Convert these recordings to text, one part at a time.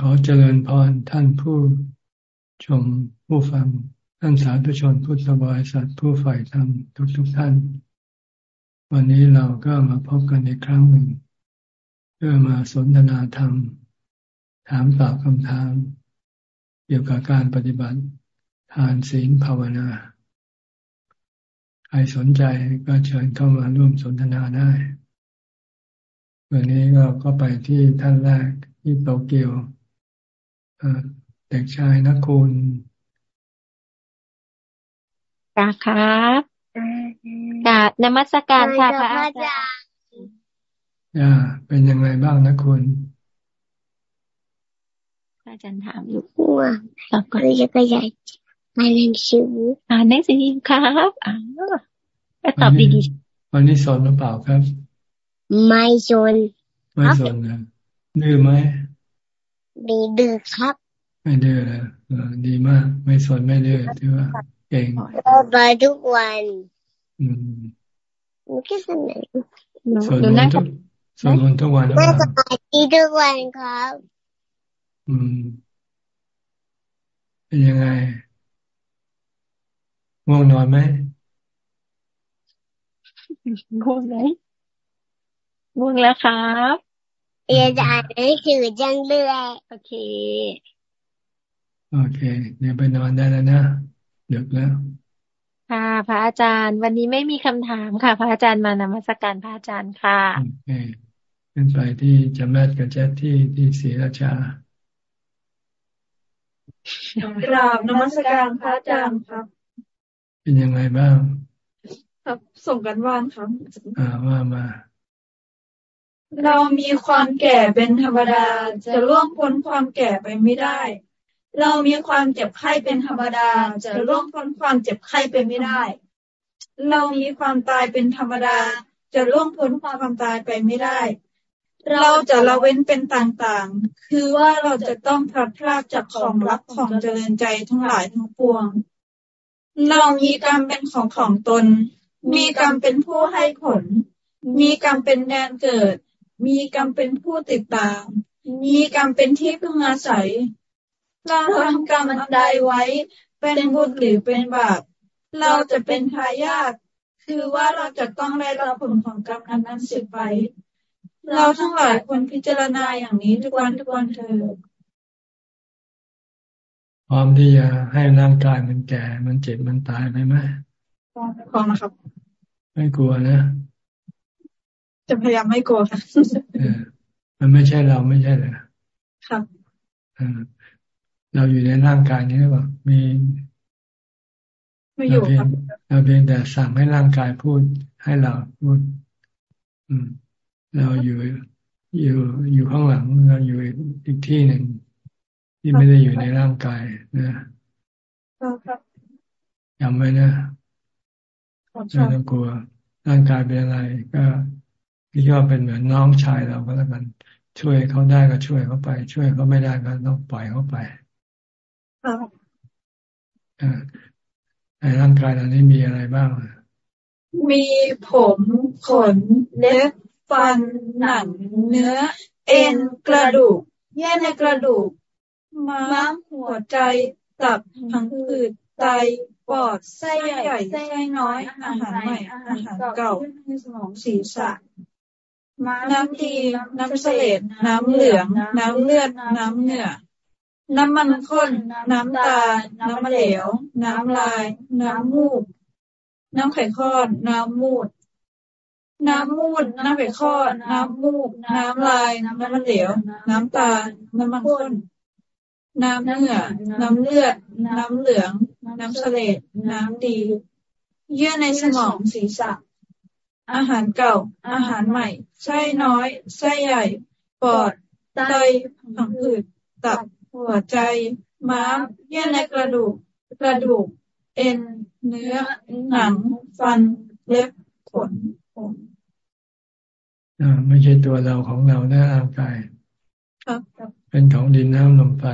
ขอเจริญพรท่านผู้ชมผู้ฟัง ท่านสาธุชนพุทธบริษัทผู้ฝ่ายธรรมทุกทุกท่าน วันนี้เราก็มาพบกันในครั้งหนึ่ง เพื่อมาสนทนาธรรม ถามตอบคำถาม เกี่ยวกับการปฏิบัติ ทานศีลภาวนา ใครสนใจก็เชิญเข้ามาร่วมสนทนาได้ วันนี้เราก็ไปที่ท่านแรก ที่โตเกียวเด็กชายนักคุณกาครับกานมัสการค่ะพระอาจารย์ย่าเป็นยังไงบ้างนะคุณอาจารย์ถามอยู่ว่าก็จะก็ใหญ่มาเรียนสืออ่านหนังสือครับอ่าก็ตอบดีๆวันนี้สอนหรือเปล่าครับ ไม่สนไม่สนนะ ดื้อไหมมีดื้อครับ ไม่ดื้อเลยดีมาก ไม่สนไม่ดื้อถือว่าเก่งไปทุกวันอืมมันก็สนุกสวดมนต์ทุกสวดมนต์ทุกวันน่าจะไปที่ทุกวันครับ อืม เป็นยังไงง่วงนอนไหมง่วงไหมง่วงแล้วครับ เรียนอ่านหนังสือจังเลยโอเค โอเค เดี๋ยวไปนอนได้แล้วนะเดึกแล้ว ค่ะ พระอาจารย์ วันนี้ไม่มีคำถามค่ะ พระอาจารย์มานมัสการพระอาจารย์ค่ะโอเคขึ้นไปที่จำแมทกับแจ๊ที่ที่ศรีราชากราบนมัสการพระอาจารย์ครับ เป็นยังไงบ้าง ครับส่งกันบ้านครับอ่าว่ามา เรามีความแก่เป็นธรรมดา จะล่วงพ้นความแก่ไปไม่ได้ เรามีความเจ็บไข้เป็นธรรมดา จะล่วงพ้นความเจ็บไข้ไปไม่ได้ เรามีความตายเป็นธรรมดา จะล่วงพ้นความตายไปไม่ได้ เราจะละเว้นเป็นต่างๆ คือว่าเราจะต้องพลัดพรากจากของรักของเจริญใจทั้งหลายทั้งปวง เรามีกรรมเป็นของของตน มีกรรมเป็นผู้ให้ผล มีกรรมเป็นแดนเกิด มีกรรมเป็นผู้ติดตาม มีกรรมเป็นที่พึ่งอาศัย เราทำกรรมอันใดไว้ เป็นบุญหรือเป็นบาป เราจะเป็นทายาท คือว่าเราจะต้องได้รับผลของกรรมนั้นนั้นสืบไป เราทั้งหลายควรพิจารณาอย่างนี้ทุกวันทุกวันเถิดพร้อมที่จะให้ร่างกายมันแก่ มันเจ็บ มันตายไหมไหมพร้อมนะครับ ไม่กลัวนะ จะพยายามไม่กลัวค่ะมันไม่ใช่เราไม่ใช่เลยครับเราอยู่ในร่างกายนี้หรือเปล่ามีไม่อยู่ครับเราเพียงแต่สั่งให้ร่างกายพูดให้เราพูด อืม เราอยู่อยู่อยู่ข้างหลังเราอยู่อีกที่หนึ่งที่ไม่ได้อยู่ในร่างกายนะครับจำไว้นะไม่ต้องกลัวร่างกายเป็นอะไร ก็ ที่ก็เป็นเหมือนน้องชายเราก็แล้วกันช่วยเขาได้ก็ช่วยเขาไป ช่วยเขาไม่ได้ก็ต้องปล่อยเขาไปในร่างกายเรานี้มีอะไรบ้าง มีผมขนเล็บฟันหนังเนื้อ เอ็นกระดูกเยื่อในกระดูก ม้ามหัวใจตับพังผืดไตปอดไส้ใหญ่ไส้น้อยอาหารใหม่อาหารเก่าสมองศีรษะ น้ำดี น้ำเสลดน้ำเหลือง น้ำเลือด น้ำเหนือน้ำมันข้น น้ำตา น้ำเหลว น้ำลาย น้ำมูก น้ำไข่ข้อน้ำมูด น้ำมูด น้ำไข่ข้อน้ำมูก น้ำลาย น้ำมันเหลว น้ำตา น้ำมันข้น น้ำเนื้อ น้ำเลือด น้ำเหลือง น้ำเสลดน้ำดี เยื่อในสมองศีรษะ อาหารเก่า อาหารใหม่ ไส้น้อยไส้ใหญ่ปอดไตผังผืดตับหัวใจ ม้ามเยื่อในกระดูก กระดูก เอ็น เนื้อ หนัง ฟัน เล็บ ขนผมอ่าไม่ใช่ตัวเราของเราหน้าร่างกายครับเป็นของดินน้ำลมไฟ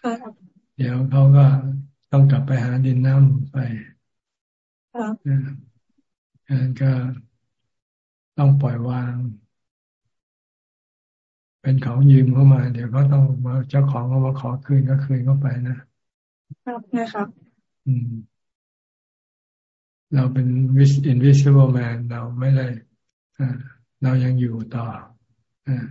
ครับเดี๋ยวเขาก็ต้องกลับไปหาดินน้ำลมไฟครับนั้นก็ ต้องปล่อยวาง เป็นของยืมเข้ามา เดี๋ยวก็ต้องมาเจ้าของเขามาขอคืนก็คืนเข้าไปนะครับนะครับ อืม เราเป็น invisible man เราไม่ได้อ่าเรายังอยู่ต่ออ่า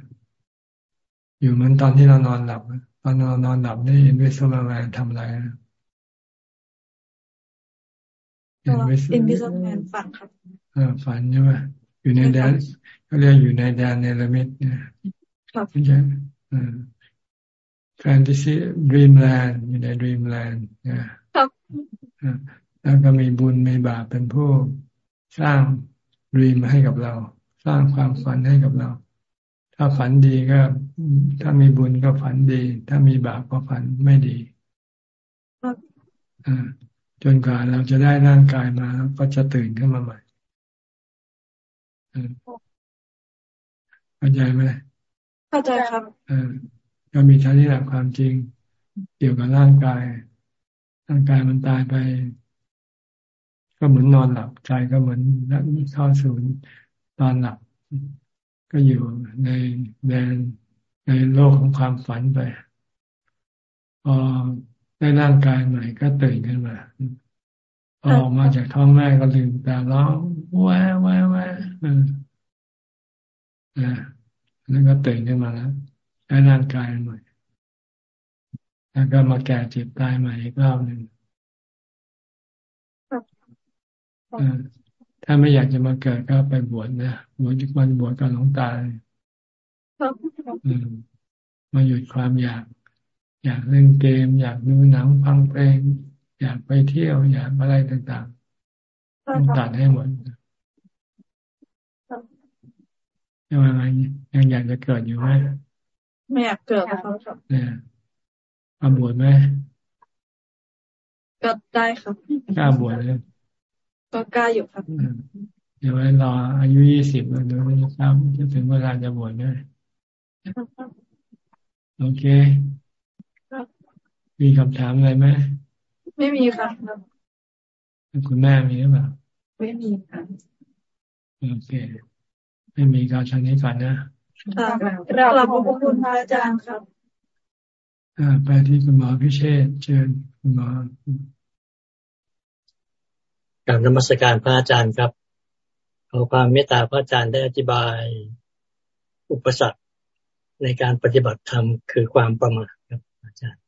อยู่เหมือนตอนที่เรานอนหลับ ตอนนอนนอนหลับนี่ invisible man ทำอะไรนะอินวิสแมนฝันครับฝันใช่ไหม อยู่ในแดนเขาเรียกอยู่ในแดนเนรมิตเนี่ยครับใช่ fantasy dreamland อยู่ใน dreamland นะครับแล้วก็มีบุญมีบาปเป็นผู้สร้าง dream ให้กับเรา สร้างความฝันให้กับเรา ถ้าฝันดีก็ ถ้ามีบุญก็ฝันดี ถ้ามีบาปก็ฝันไม่ดีอ่าจนกว่าเราจะได้ร่างกายมา ก็จะตื่นขึ้นมาใหม่ เข้าใจไหมเข้าใจครับเออก็มีชั้นนี้แหละความจริง เกี่ยวกับร่างกาย ร่างกายมันตายไป ก็เหมือนนอนหลับใจก็เหมือนนักเข้าศูนย์ตอนหลับ ก็อยู่ในแดนในโลกของความฝันไปพอได้ร่างกายใหม่ก็ตื่นขึ้นมาออกมาจากท้องแม่ก็ลืมตาร้องแวะแวะแวะนะแล้วก็ตื่นขึ้นมาแล้วได้ร่างกายใหม่แล้วก็มาแก่เจ็บตายใหม่อีกรอบหนึ่งถ้าไม่อยากจะมาเกิดก็ไปบวชนะบวชวันบวชกับหลวงตามาหยุดความอยาก อยากเล่นเกม อยากดูหนังฟังเพลง อยากไปเที่ยว อยากอะไรต่างๆต้องตัดให้หมด ยังไงยังอยากจะเกิดอยู่ไหมไม่อยากเกิดครับเนี่ยมาบวชไหมก็ได้ครับกล้าบวชเลยก็กล้าอยู่ครับเดี๋ยวไว้รออายุยี่สิบแล้วเดี๋ยวครับจะถึงเวลาจะบวชได้โอเค มีคำถามอะไรไหมไม่มีค่ะคุณแม่มีหรือเปล่าไม่มีค่ะโอเค ไม่มีการชันนี้ก่อนนะเราขอบคุณพระอาจารย์ครับอ่าไปที่คุณหมอพิเชษเชิญคุณหมอการนมัสการพระอาจารย์ครับขอความเมตตาพระอาจารย์ได้อธิบาย อุปสรรคในการปฏิบัติธรรมคือความประมาทครับอาจารย์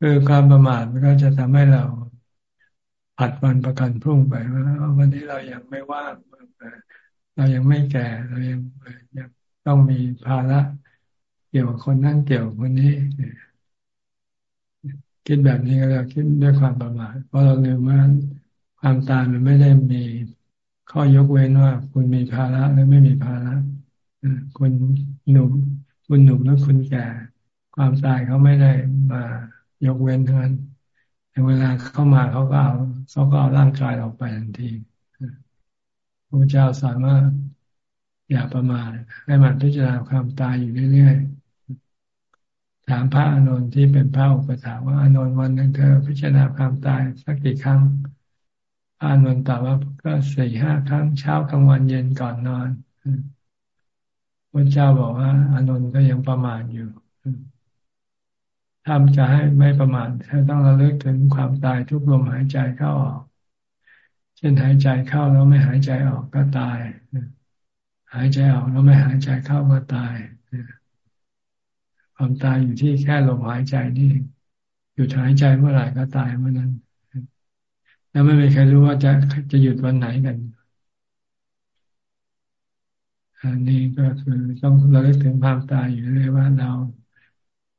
คือความประมาทมันก็จะทำให้เรา ผัดวันประกันพรุ่งไปว่าวันนี้เรายังไม่ว่างเรายังไม่แก่เรายังยังต้องมีภาระเกี่ยวกับคนนั่งเกี่ยวกับคนนี้คิดแบบนี้ก็เราคิดด้วยความประมาทเพราะเราลืมว่าความตายมันไม่ได้มีข้อยกเว้นว่า คุณมีภาระหรือไม่มีภาระคุณหนุ่มคุณหนุ่มหรือคุณแก่ ความตายเขาไม่ได้มายกเว้นเท่านั้น เวลาเข้ามาเขาก็เอาเขาก็เอาร่างกายออกไปทันทีพระเจ้าสามารถอย่าประมาทให้มันพิจารณาความตายอยู่เรื่อยๆ ถามพระอานนท์ที่เป็นพระอุปถาว่าอานนท์วันหนึ่งเธอพิจารณาความตายสักกี่ครั้งอานนท์ตอบว่าก็สี่ห้าครั้งเช้ากลางวันเย็นก่อนนอนพระเจ้าบอกว่าอานนท์ก็ยังประมาทอยู่ ถ้าจะให้ไม่ประมาทต้องระลึกถึงความตายทุกลมหายใจเข้าออกเช่นหายใจเข้าแล้วไม่หายใจออกก็ตาย หายใจออกแล้วไม่หายใจเข้าก็ตาย ความตายอยู่ที่แค่ลมหายใจนี่ หยุดหายใจเมื่อไหร่ก็ตายเมื่อนั้น แล้วไม่มีใครรู้ว่าจะจะหยุดวันไหนกัน อันนี้ก็คือต้องระลึกถึงความตายอยู่เรื่อยว่าเรา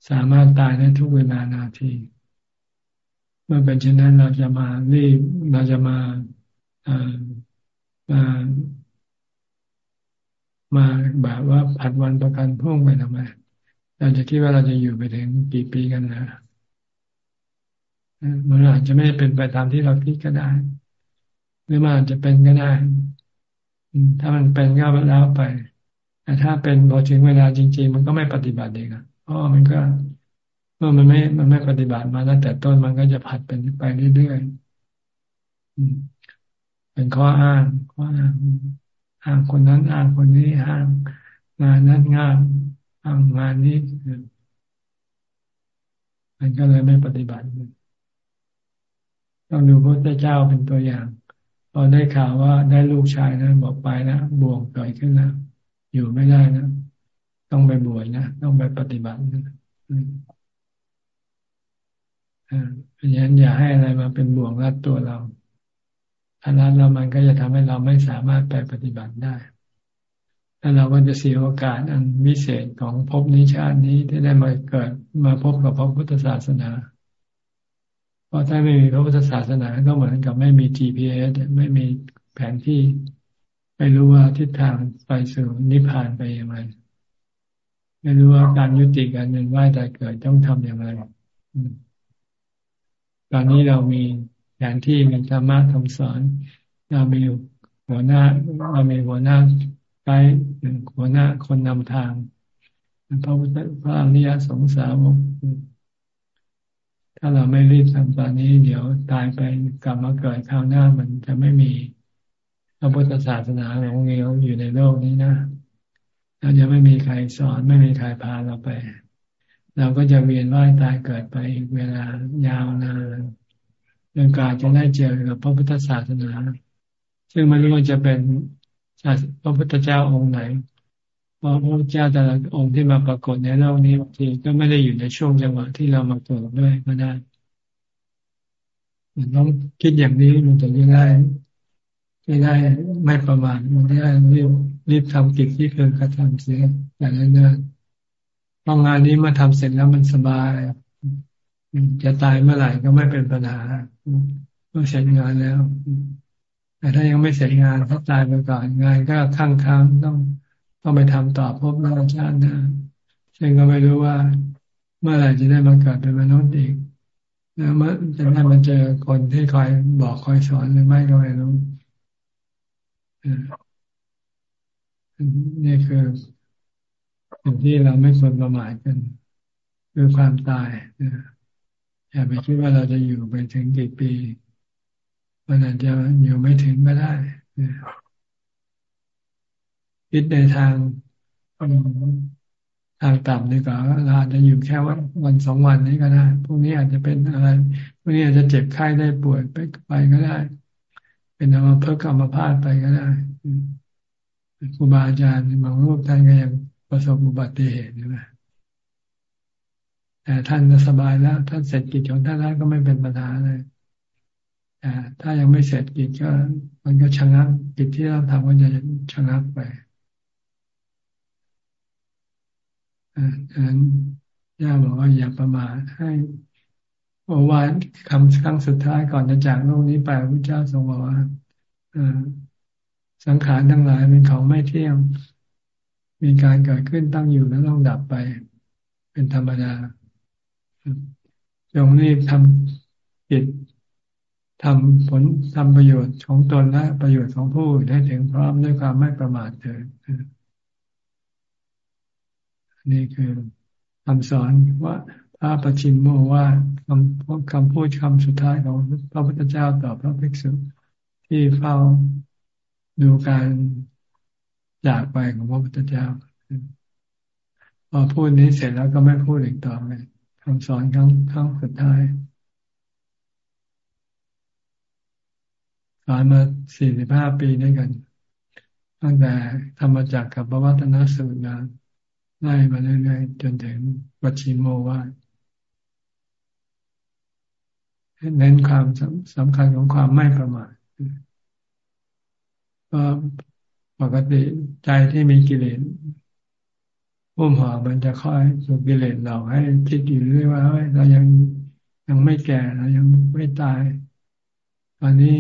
สามารถตายได้ทุกเวลานาที เมื่อเป็นเช่นนั้นเราจะมารีบเราจะมามามาแบบว่าผัดวันประกันพรุ่งไปทำไมเราจะคิดว่าเราจะอยู่ไปถึงกี่ปีกันนะมันอาจจะไม่เป็นไปตามที่เราคิดก็ได้ หรือมันอาจจะเป็นก็ได้ถ้ามันเป็นก็แล้วไปแต่ถ้าเป็นพอถึงเวลาจริง ๆ มันก็ไม่ปฏิบัติเองอะ พราะมันก็เมื่อมันไม่ มันไม่ปฏิบัติมาตั้งแต่ต้นมันก็จะผัดเป็นไปเรื่อยๆเป็นข้ออ้างข้ออ้างอ้างคนนั้นอ้างคนนี้อ้างงานนั้นงานทำงานนี้มันก็เลยไม่ปฏิบัติต้องดูพระเจ้าเป็นตัวอย่างพอได้ข่าวว่าได้ลูกชายนะบอกไปนะบ่วงเกิดขึ้นแล้วอยู่ไม่ได้นะ ต้องไปบวชนะ ต้องไปปฏิบัตินะเพราะฉะนั้นอย่าให้อะไรมาเป็นบ่วงรัดตัวเราถ้ารัดแล้วมันก็จะทำให้เราไม่สามารถไปปฏิบัติได้แล้วเราก็จะเสียโอกาสอันวิเศษของภพนิชาตินี้ที่ได้มาเกิดมาพบกับพระพุทธศาสนา เพราะถ้าไม่มีพระพุทธศาสนาก็เหมือนกับไม่มี GPS ไม่มีแผนที่ ไม่รู้ว่าทิศทางไปสู่นิพพานไปอย่างไร ไม่รู้ว่าการยุติการเงินว่ายแต่เกิดต้องทำอย่างไรตอนนี้เรามีแผนที่มีธรรมะคำสอนเรามีหัวหน้าเรามีหัวหน้าไกด์หัวหน้าคนนำทางพระพุทธพระอริยสงสาวกถ้าเราไม่รีบทำตอนนี้ เดี๋ยวตายไปกลับมาเกิดคราวหน้ามันจะไม่มีพระพุทธศาสนาหลงเหลวอยู่ในโลกนี้นะ เราจะไม่มีใครสอนไม่มีใครพาเราไป เราก็จะเวียนว่ายตายเกิดไปอีกเวลายาวนานจนกว่าจะได้เจอกับพระพุทธศาสนา ซึ่งไม่รู้ว่าจะเป็นพระพุทธเจ้าองค์ไหนพราะพระพุทธเจ้าแต่ละองค์ที่มาปรากฏในโลกนี้บางทีก็ไม่ได้อยู่ในช่วงจังหวะที่เรามาเกิดด้วยก็ได้ต้องคิดอย่างนี้มันจะได้ได้ไม่ประมาทมันได้รีบ รีบทำกิจที่เคยกระทำเสียอย่างนั้นนะพองานนี้มาทำเสร็จแล้วมันสบาย จะตายเมื่อไหร่ก็ไม่เป็นปัญหาเมื่อเสร็จงานแล้ว แต่ถ้ายังไม่เสร็จงานถ้าตายไปก่อนงานก็ค้างค้างต้องต้องไปทำต่อพบหน้าชาติหน้าซึ่งก็ไม่รู้ว่า เมื่อไหร่จะได้มาเกิดเป็นมนุษย์อีกแล้วเมื่อจะได้มาเจอคนที่คอยบอกคอยสอนหรือไม่ก็ไม่รู้ นี่คือสิ่งที่เราไม่ควรประมาทกัน คือความตายอย่าไปคิดว่าเราจะอยู่ไปถึงกี่ปี มันอาจจะอยู่ไม่ถึงก็ได้คิดในทางทางต่ำดีกว่าเราอาจจะอยู่แค่วันวันสองวันนี้ก็ได้พรุ่งนี้อาจจะเป็นอะไรพรุ่งนี้อาจจะเจ็บไข้ได้ป่วยไปไปก็ได้ เป็นอัมพฤกษ์อัมพาตไปก็ได้ ครูบาอาจารย์บางรูปท่านก็ยังประสบอุบัติเหตุใช่ไหมแต่ท่านสบายแล้ว ท่านเสร็จกิจของท่านแล้วก็ไม่เป็นปัญหาเลยแต่ถ้ายังไม่เสร็จกิจก็ มันก็ชะงักกิจที่เราทำก็จะชะงักไปดังนั้นย่าบอกว่าอย่าประมาทให้โอวาทคำครั้งสุดท้ายก่อนจะจากโลกนี้ไปพระเจ้าทรงบอกว่า สังขารทั้งหลายเป็นของไม่เที่ยง มีการเกิดขึ้นตั้งอยู่แล้วต้องดับไป เป็นธรรมดาจงรีบทำกิจทำผลทำประโยชน์ของตนและประโยชน์ของผู้อื่นให้ถึงพร้อมด้วยความไม่ประมาทเถิดนี่คือคำสอนว่าพระปชินโมว่าคำคำพูดคำสุดท้ายของพระพุทธเจ้าต่อพระภิกษุที่เฝ้า ดูการจากไปของพระพุทธเจ้า พอพูดนี้เสร็จแล้วก็ไม่พูดอีกต่อไปคำสอนครั้งครั้งสุดท้ายสอนมาสี่สิบห้าปีด้วยกัน ตั้งแต่ธรรมจักรกับปวัตนสูตรมาไล่มาเรื่อยๆจนถึงวัชิโมวาเน้นความสำคัญของความไม่ประมาท ก็ปกติใจที่มีกิเลสพุ่มห่อมันจะค่อยสูกกิเลสเราให้คิดอยู่เรื่อยว่าเรายังยังไม่แก่เรายังไม่ตาย ตอนนี้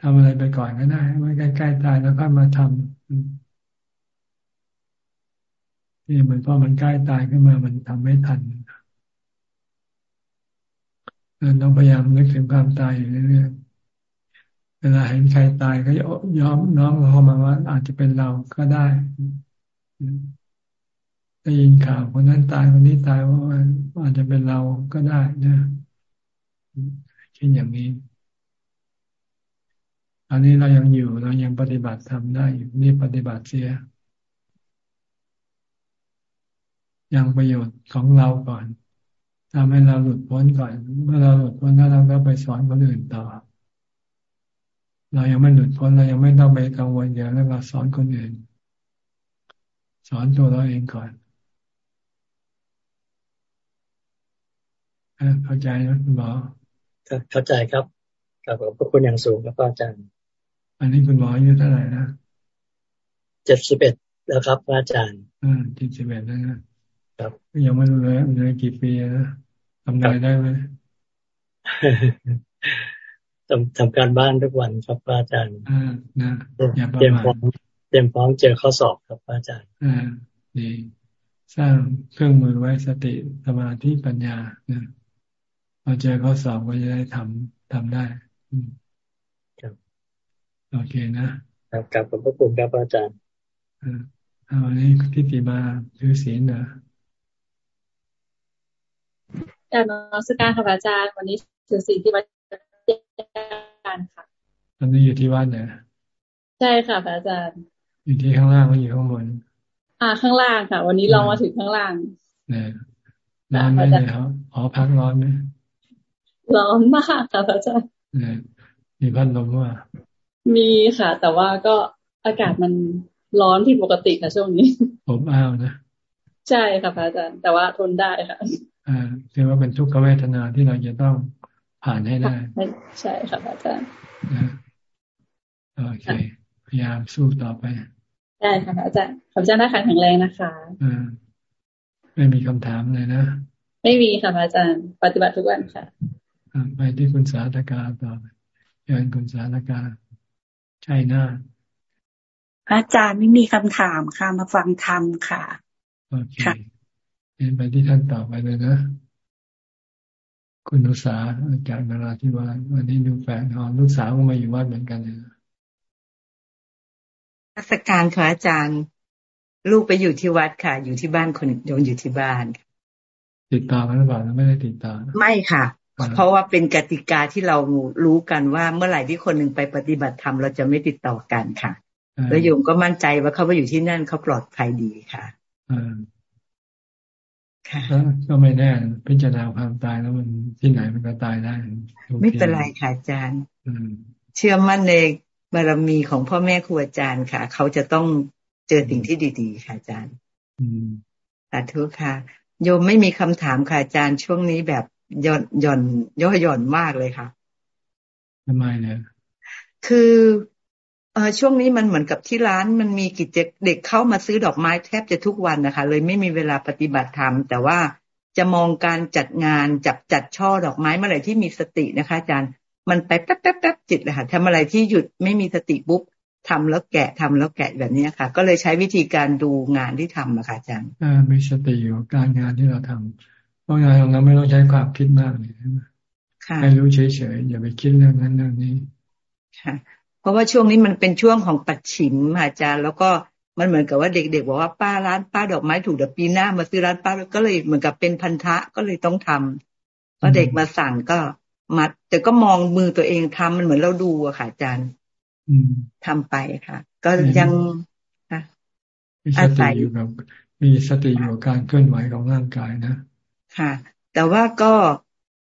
ทำอะไรไปก่อนก็ได้ไม่ใกล้ๆตายแล้วก็มาทำนี่มันพอมันใกล้ตายขึ้นมามันทำไม่ทันเราต้องพยายามนึกถึงความตายอยู่เรื่อยๆ ลาเห็นใครตายก็ยอมน้องเข้ามาว่าอาจจะเป็นเราก็ได้ได้ยินข่าวคนนั้นตายคนนี้ตายว่าอาจจะเป็นเราก็ได้นะเช่นอย่างนี้ อันนี้เรายังอยู่เรายังปฏิบัติทำได้อยู่นี่ปฏิบัติเสีย ยังประโยชน์ของเราก่อนทำให้เราหลุดพ้นก่อน เมื่อเราหลุดพ้นแล้วเราก็ไปสอนคนอื่นต่อ เรายังไม่หลุดพ้นเรายังไม่ต้องไปกังวลเยอะแล้วเราสอนคนอื่น สอนตัวเราเองก่อนเข้าใจนะคุณหมอเข้าใจครับขอบพระคุณอย่างสูงครับอาจารย์ อันนี้คุณหมออายุเท่าไหร่นะเจ็ดสิบเอ็ดแล้วครับอาจารย์อ่าเจ็ดสิบเอ็ดแล้วนะครับยังไม่รู้เลยเหลือกี่ปีนะทำได้ได้ไหม ทำทำการบ้านทุกวันครับอาจารย์อ่านะอย่าประมาทเตรียมพร้อมเตรียมพร้อมเจอข้อสอบครับอาจารย์อ่าดีสร้างเครื่องมือไว้สติสมาธิปัญญานะพอเจอข้อสอบก็จะได้ทำทำได้ครับโอเคนะครับกับขอบพระคุณครับอาจารย์อ่าวันนี้ทิติมาถือศีลนะการนมัสการค่ะอาจารย์ วันนี้ถือศีลที่วัดการค่ะตอนนี้อยู่ที่วัดเนี่ยใช่ค่ะอาจารย์ อยู่ที่ข้างล่างไม่อยู่ข้างบน อ่าข้างล่างค่ะ วันนี้ลองมาถึงข้างล่างเนี่ยร้อนไหมเนี่ยครับหอพักร้อนไหมร้อนมากค่ะอาจารย์มีพัดลมว่า มีค่ะ แต่ว่าก็อากาศมันร้อนผิดปกติค่ะช่วงนี้ ผมอ้าวนะ ใช่ค่ะอาจารย์ แต่ว่าทนได้ค่ะอ่าถือว่าเป็นทุกขเวทนาที่เราจะต้อง ผ่านให้ได้ ใช่ค่ะอาจารย์โอเคพยายามสู้ต่อไป ได้ค่ะอาจารย์ขอบอาจารย์นะคะแข็งแรงนะคะอ่าไม่มีคำถามเลยนะ ไม่มีค่ะอาจารย์ ปฏิบัติทุกวันค่ะไปที่คุณสาธกาต่อเชิญคุณสาธกาใช่หน้าอาจารย์ไม่มีคำถามค่ะมาฟังธรรมค่ะ โอเคเดินไปที่ท่านต่อไปเลยนะ คุณนุสาจากนาราธิวาสวันนี้ดูแฟนหอลูกสาวก็มาอยู่วัดเหมือนกันเลยราชการค่ะอาจารย์ ลูกไปอยู่ที่วัดค่ะ อยู่ที่บ้านคนโยนอยู่ที่บ้าน ติดต่อกันหรือเปล่าไม่ได้ติดต่อไม่ค่ะ เพราะว่าเป็นกติกาที่เรารู้กันว่าเมื่อไหร่ที่คนหนึ่งไปปฏิบัติธรรมเราจะไม่ติดต่อกันค่ะแล้วโยมก็มั่นใจว่าเขาไปอยู่ที่นั่นเขาปลอดภัยดีค่ะค่ะ ก็ไม่แน่พิจารณาความตายแล้วมันที่ไหนมันก็ตายได้ ไม่เป็นไรค่ะอาจารย์เชื่อมั่นในบารมีของพ่อแม่ครูอาจารย์ค่ะ เขาจะต้องเจอสิ่งที่ดี ๆ ค่ะอาจารย์สาธุค่ะ โยมไม่มีคำถามค่ะอาจารย์ช่วงนี้แบบย่อนย่อนย่อหย่อนมากเลยค่ะทำไมเนี่ยคือเออ ช่วงนี้มันเหมือนกับที่ร้านมันมีกิจเด็กเข้ามาซื้อดอกไม้แทบจะทุกวันนะคะ เลยไม่มีเวลาปฏิบัติธรรม แต่ว่าจะมองการจัดงานจับจัดช่อดอกไม้เมื่อไหร่ที่มีสตินะคะอาจารย์มันไปแป๊บแป๊บแป๊บจิตเลยค่ะทำอะไรที่หยุดไม่มีสติปุ๊บทำแล้วแกะทำแล้วแกะแบบนี้ค่ะ ก็เลยใช้วิธีการดูงานที่ทำอะค่ะอาจารย์อ่ามีสติอยู่การงานที่เราทำเพราะงานของเราไม่ต้องใช้ความคิดมากเลยให้รู้เฉยๆอย่าไปคิดเรื่องนั้นเรื่องนี้ค่ะเพ ราะว่าช่วงนี้มันเป็นช่วงของปัดฉิมอาจารย์ แล้วก็มันเหมือนกับว่าเด็กๆบอกว่าป้าร้านป้าดอกไม้ถูกเดี๋ยวปีหน้ามาซื้อร้านป้าก็เลยเหมือนกับเป็นพันธะก็เลยต้องทำพอเด็กมาสั่งก็มัด แต่ก็มองมือตัวเองทำมันเหมือนเราดูอะค่ะอาจารย์ทำไปค่ะ ก็ยังอาศัยอยู่กับมีสติอยู่กับการเคลื่อนไหวของร่างกายนะ ค่ะ แต่ว่าก็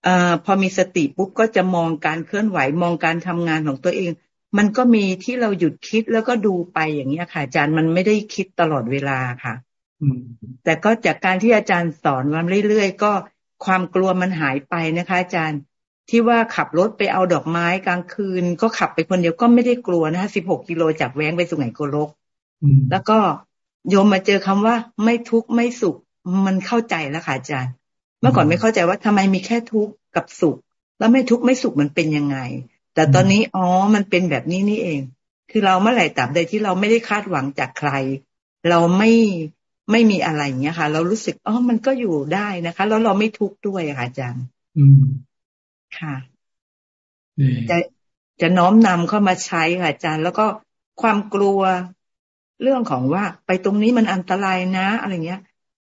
อพอมีสติปุ๊บก็จะมองการเคลื่อนไหวมองการทำงานของตัวเอง มันก็มีที่เราหยุดคิดแล้วก็ดูไปอย่างนี้ค่ะ อาจารย์มันไม่ได้คิดตลอดเวลาค่ะแต่ก็จากการที่อาจารย์สอนวันเรื่อยๆก็ความกลัวมันหายไปนะคะ อาจารย์ที่ว่าขับรถไปเอาดอกไม้กลางคืน ก็ขับไปคนเดียวก็ไม่ได้กลัวนะคะสิบหกกิโลจากแว้งไปสุไหงโกลกแล้วก็โยมมาเจอคำว่าไม่ทุกข์ไม่สุข มันเข้าใจแล้วค่ะอาจารย์ เมื่อก่อนไม่เข้าใจว่าทำไมมีแค่ทุกข์กับสุข แล้วไม่ทุกข์ไม่สุขมันเป็นยังไง แต่ตอนนี้อ๋อมันเป็นแบบนี้นี่เอง คือเราเมื่อไหร่ตราบใดที่เราไม่ได้คาดหวังจากใคร เราไม่ไม่มีอะไรเงี้ยค่ะ เรารู้สึกอ๋อมันก็อยู่ได้นะคะ แล้วเราไม่ทุกข์ด้วยค่ะอาจารย์อืมค่ะจะจะน้อมนำเข้ามาใช้ค่ะอาจารย์ แล้วก็ความกลัวเรื่องของว่าไปตรงนี้มันอันตรายนะ อะไรเงี้ย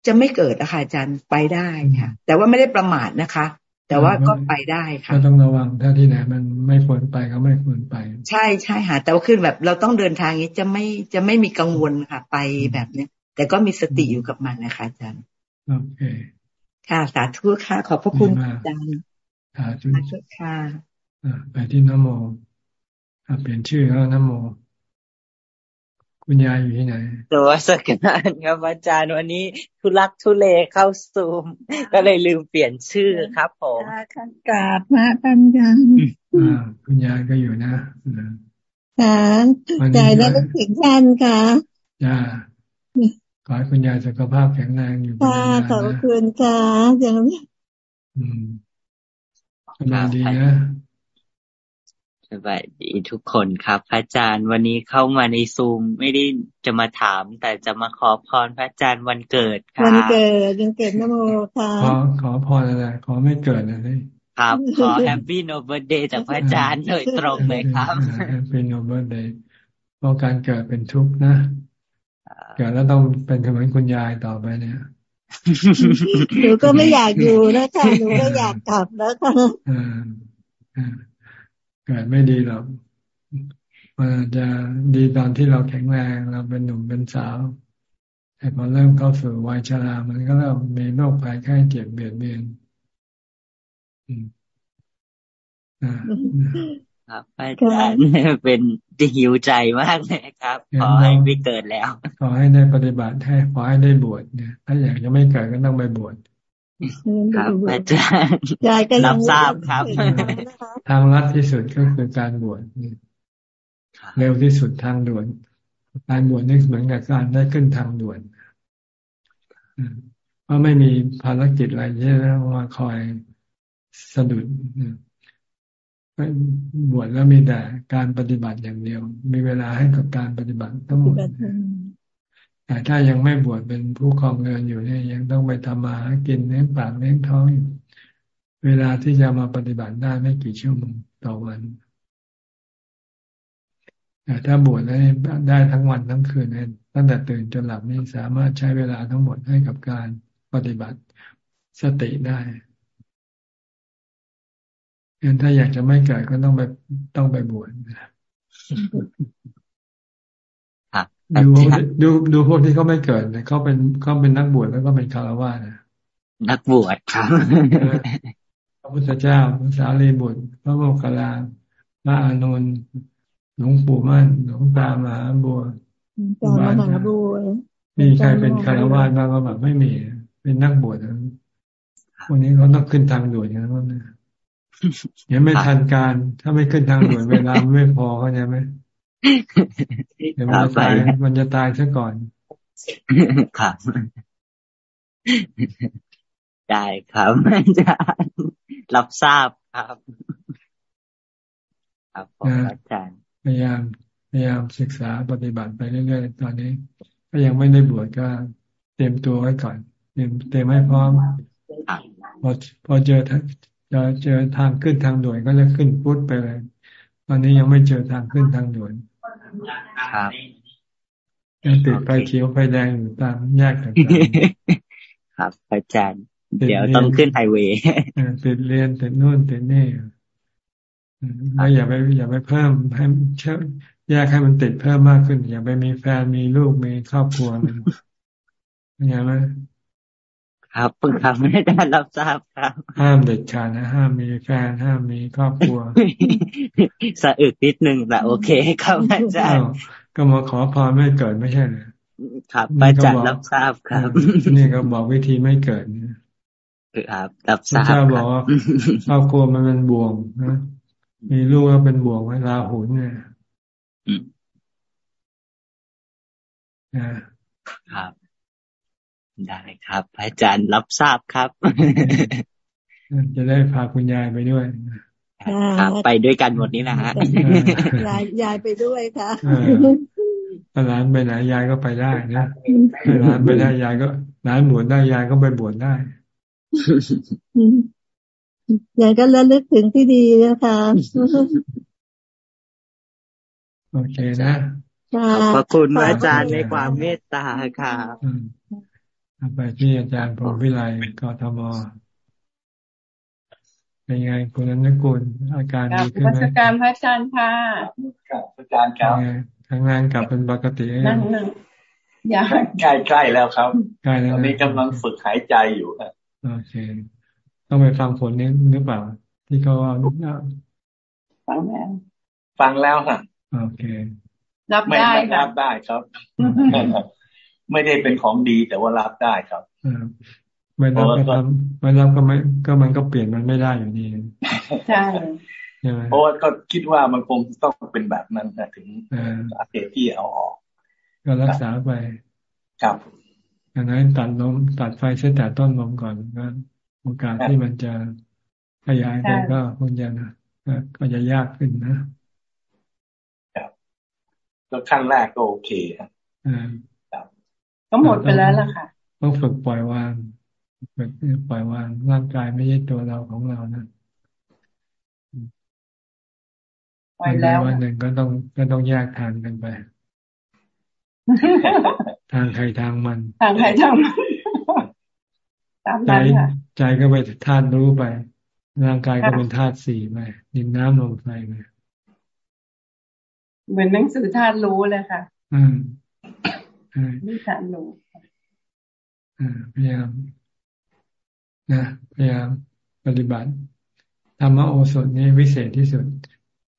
จะไม่เกิดอะค่ะอาจารย์ไปได้ค่ะแต่ว่าไม่ได้ประมาทนะคะ แต่ว่าก็ไปได้ค่ะก็ต้องระวังถ้าที่ไหนมันไม่ควรไปก็ไม่ควรไป ใช่ใช่ค่ะแต่ว่าคือแบบเราต้องเดินทางนี้จะไม่จะไม่มีกังวลค่ะ ไปแบบเนี้ยแต่ก็มีสติอยู่กับมันนะคะอาจารย์โอเคค่ะสาธุค่ะ ขอบพระคุณอาจารย์สาธุค่ะไปที่นโมเปลี่ยนชื่อแล้วนโม คุณยายอยู่ที่ไหนตัวสักการครับอาจารย์วันนี้ทุลักทุเลเข้าซูม ก็เลยลืมเปลี่ยนชื่อครับผมกราบมาตันยังคุณยายก็อยู่นะค่ะใจแล้วก็ถึงท่านค่ะจ้าขอให้คุณยายสุขภาพแข็งแรงอยู่ค่ะขอบคุณค่ะอย่างนี้อืมสบายดีนะ สบายดีทุกคนครับพระอาจารย์วันนี้เข้ามาในซูมไม่ได้จะมาถาม แต่จะมาขอพรพระอาจารย์วันเกิดครับวันเกิดวันเกิดนโมค่ะขอขอพรอะไรขอไม่เกิดอะไรครับ ขอ happy no birthday จากพระอาจารย์โดยตรงเลยครับแฮ no birthday เพราะการเกิดเป็นทุกข์นะเกิดแล้วต้องเป็นเหมือนคุณยายต่อไปเนี่ยหนูก็ไม่อยากอยู่แล้วค่ะหนูก็อยากกลับแล้วค่ะเกิดไม่ดีหรอกมันจะดีตอนที่เราแข็งแรงเราเป็นหนุ่มเป็นสาว แต่พอเริ่มเข้าสู่วัยชรา มันก็เริ่มมีโรคภัยไข้เจ็บเบียดเบียนครับอาจารย์เป็นหิวใจมากเลยครับ ขอให้ไม่เกิดแล้ว ขอให้ได้ปฏิบัติให้ขอให้ได้บวชเนี่ย ถ้าอยากจะไม่เกิดก็ต้องไปบวช ครับอาจารย์รับทราบครับ ทางลัดที่สุดก็คือการบวชเร็วที่สุดทางด่วน การบวชนี่เหมือนกับการได้ขึ้นทางด่วนเพราะไม่มีภารกิจอะไรที่จะมาคอยสะดุดบวชแล้วมีแต่การปฏิบัติอย่างเดียว มีเวลาให้กับการปฏิบัติทั้งหมด แต่ถ้ายังไม่บวชเป็นผู้ครองเงินอยู่เนี่ยยังต้องไปทำมาหากินเลี้ยงปากเลี้ยงท้องอยู่ เวลาที่จะมาปฏิบัติได้ไม่กี่ชั่วโมงต่อวันแต่ถ้าบวชได้ได้ทั้งวันทั้งคืนเนี่ยตั้งแต่ตื่นจนหลับนี่สามารถใช้เวลาทั้งหมดให้กับการปฏิบัติสติได้งั้นถ้าอยากจะไม่เกิดก็ต้องไปต้องไปบวช ดูดูดูพวกที่เขาไม่เกิดเนี่ยเขาเป็นเขาเป็นนักบวชแล้วก็เป็นคารวะนะนักบวชครับพระพุทธเจ้าพระสารีบุตร พระโมคคัลลาพระอานนท์หลวงปู่มั่นหลวงตามหาบัวตามหาบัวมีใครเป็นคารวะบ้างก็แบบไม่มี เป็นนักบวชวันนี้เขาต้องขึ้นทางด่วนอย่างนั้นนะยังไม่ทันการ ถ้าไม่ขึ้นทางด่วนเวลาไม่พอเขาใจไหม เดี๋ยวมันจะตายมันจะตายซะก่อนครับได้ครับอาจารย์รับทราบครับ ครับอาจารย์พยายามพยายามศึกษาปฏิบัติไปเรื่อยๆตอนนี้ ถ้ายังไม่ได้บวชก็เตรียมตัวไว้ก่อน เตรียมเตรียมให้พร้อมพอพอเจอจะเจอทางขึ้นทางด่วนก็จะขึ้นพุทธไปเลย ตอนนี้ยังไม่เจอทางขึ้นทางด่วน ครับยังติดไฟเขียวไฟแดงอยู่ตามแยกต่างๆครับอาจารย์ เดี๋ยวต้องขึ้นไฮเวย์ติดเรียนติดนู่นติดนี่แล้วอย่าไปอย่าไปเพิ่มให้เชื่อแยกให้มันติดเพิ่มมากขึ้น อย่าไปมีแฟนมีลูกมีครอบครัวมันอย่างไร ครับเพิ่งทำไม่ได้รับทราบครับ ห้ามเด็ดขาดนะห้ามมีแฟนห้ามมีครอบครัวสะอึกนิดนึงแต่โอเคครับอาจารย์ก็มาขอพรไม่เกิดไม่ใช่เหรอครับอาจารย์รับทราบครับ นี่ก็บอกวิธีไม่เกิดครับรับทราบพระเจ้าบอกว่าครอบครัวมันเป็นบ่วงนะมีลูกก็เป็นบ่วงเวลาหุนเนี่ยครับ ได้ครับอาจารย์รับทราบครับ จะได้พาคุณยายไปด้วยครับไปด้วยกันหมดนี้นะฮะยายยายไปด้วยค่ะหลานไปไหนยายก็ไปได้นะหลานไปได้ยายก็หลานบวชได้ยายก็ไปบวชได้ยายก็ระลึกถึงที่ดีนะคะโอเคนะขอบคุณอาจารย์ในความเมตตาครับ ไปที่อาจารย์พรวิไลกทมเป็นไงคุณนันกุลอาการดีขึ้นไหมการพระอาจารย์ค่ะอาจารย์ครับทางงานกลับเป็นปกตินั่งนั่งยังใกล้ใกล้แล้วครับใกล้แล้วตอนนี้กำลังฝึกหายใจอยู่ครับโอเค ต้องไปฟังผลนี้หรือเปล่า ที่เขาว่าฟังแล้วฟังแล้วค่ะโอเค รับได้รับได้ครับ ไม่ได้เป็นของดีแต่ว่ารับได้ครับไม่รับก็ทำไม่รับก็ไม่ก็มันก็เปลี่ยนมันไม่ได้อยู่ดีใช่เพราะว่าก็คิดว่ามันคงต้องเป็นแบบนั้นนะถึงสาเหตุที่เอาออก ก็รักษาไป ครับอย่างนั้นตัดลมตัดไฟเส้นแต่ต้นลมก่อนก็โอกาสที่มันจะขยายไปก็คงจะนะก็จะยากขึ้นนะครับก็ขั้นแรกก็โอเคครับ ก็หมดไปแล้วล่ะค่ะต้องฝึกปล่อยวางฝึกปล่อยวางร่างกายไม่ใช่ตัวเราของเรานะปล่อยแล้ววันหนึ่งก็ต้องก็ต้องแยกทางกันไป ทางใครทางมัน ทางใครทางมันใจใจก็ไปธาตุรู้ไป ร่างกายก็เป็นธาตุสี่ไปดินน้ำลมไฟไปเหมือนหนังสือธาตุรู้เลยค่ะ อืม นี่ธาตุรู้พยายามนะพยายามปฏิบัติธรรมโอสถนี้วิเศษที่สุด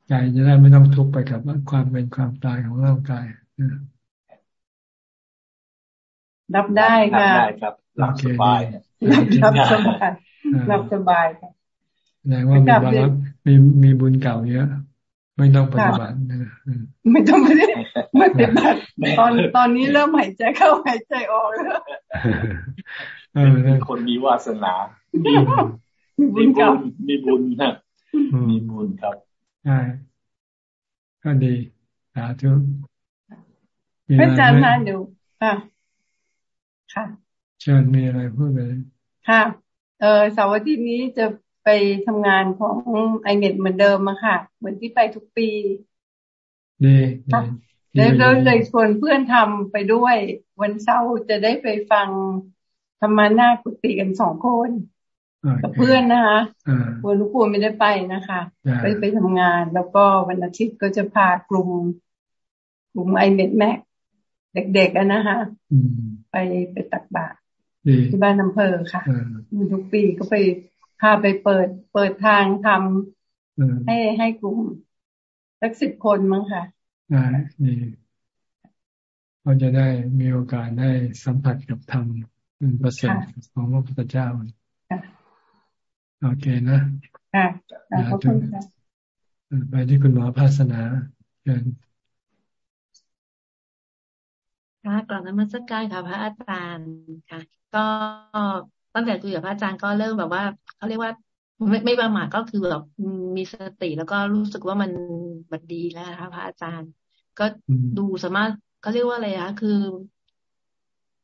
ใจจะได้ไม่ต้องทุกข์ไปกับความเป็นความตายของร่างกายรับได้ค่ะได้ครับหลับสบายรับสบายรับสบายค่ะแสดงว่ามีบารมีมีบุญเก่าเยอะ ไม่ต้องปฏิบัติไม่ต้องไม่ได้ปฏิบัติตอนตอนนี้เริ่มหายใจเข้าหายใจออกแล้วเป็นคนมีวาสนามีบุญมีบุญนะมีบุญครับใช่ก็ดีสาธุพระอาจารย์มาดูค่ะค่ะ เชิญมีอะไรพูดเลยค่ะ เออเสาร์อาทิตย์นี้จะ ไปทำงานของไอเน็ตเหมือนเดิมอะค่ะ เหมือนที่ไปทุกปีดีแล้วก็เลยชวนเพื่อนทำไปด้วย วันเสาร์จะได้ไปฟังธรรมานากุติกันสองคนกับเพื่อนนะคะวันลูกคูไม่ได้ไปนะคะไปไปทำงาน แล้วก็วันอาทิตย์ก็จะพากลุ่มกลุ่มไอเม็ดแม็กเด็กๆอะนะคะไปไปตักบาตรที่บ้านอำเภอค่ะทุกปีก็ไป พาไปเปิดเปิดทางทำให้ให้กลุ่มสักสิบคนมั้งค่ะได้ดีเราจะได้มีโอกาสได้สัมผัสกับธรรมเป็นเปอร์เซ็นต์ของพระพุทธเจ้าโอเคนะค่ะขอบคุณค่ะไปที่คุณหมอภาสนาเชิญค่ะกลับนมัสการค่ะพระอาจารย์ค่ะ ก็ ตั้งแต่คุยกับพระอาจารย์ก็เริ่มแบบว่าเขาเรียกว่าไม่ไม่ประมาทก็คือแบบมีสติแล้วก็รู้สึกว่ามันบัดดีแล้วนะคะพระอาจารย์ ก็ดูสามารถเขาเรียกว่าอะไรคะคือ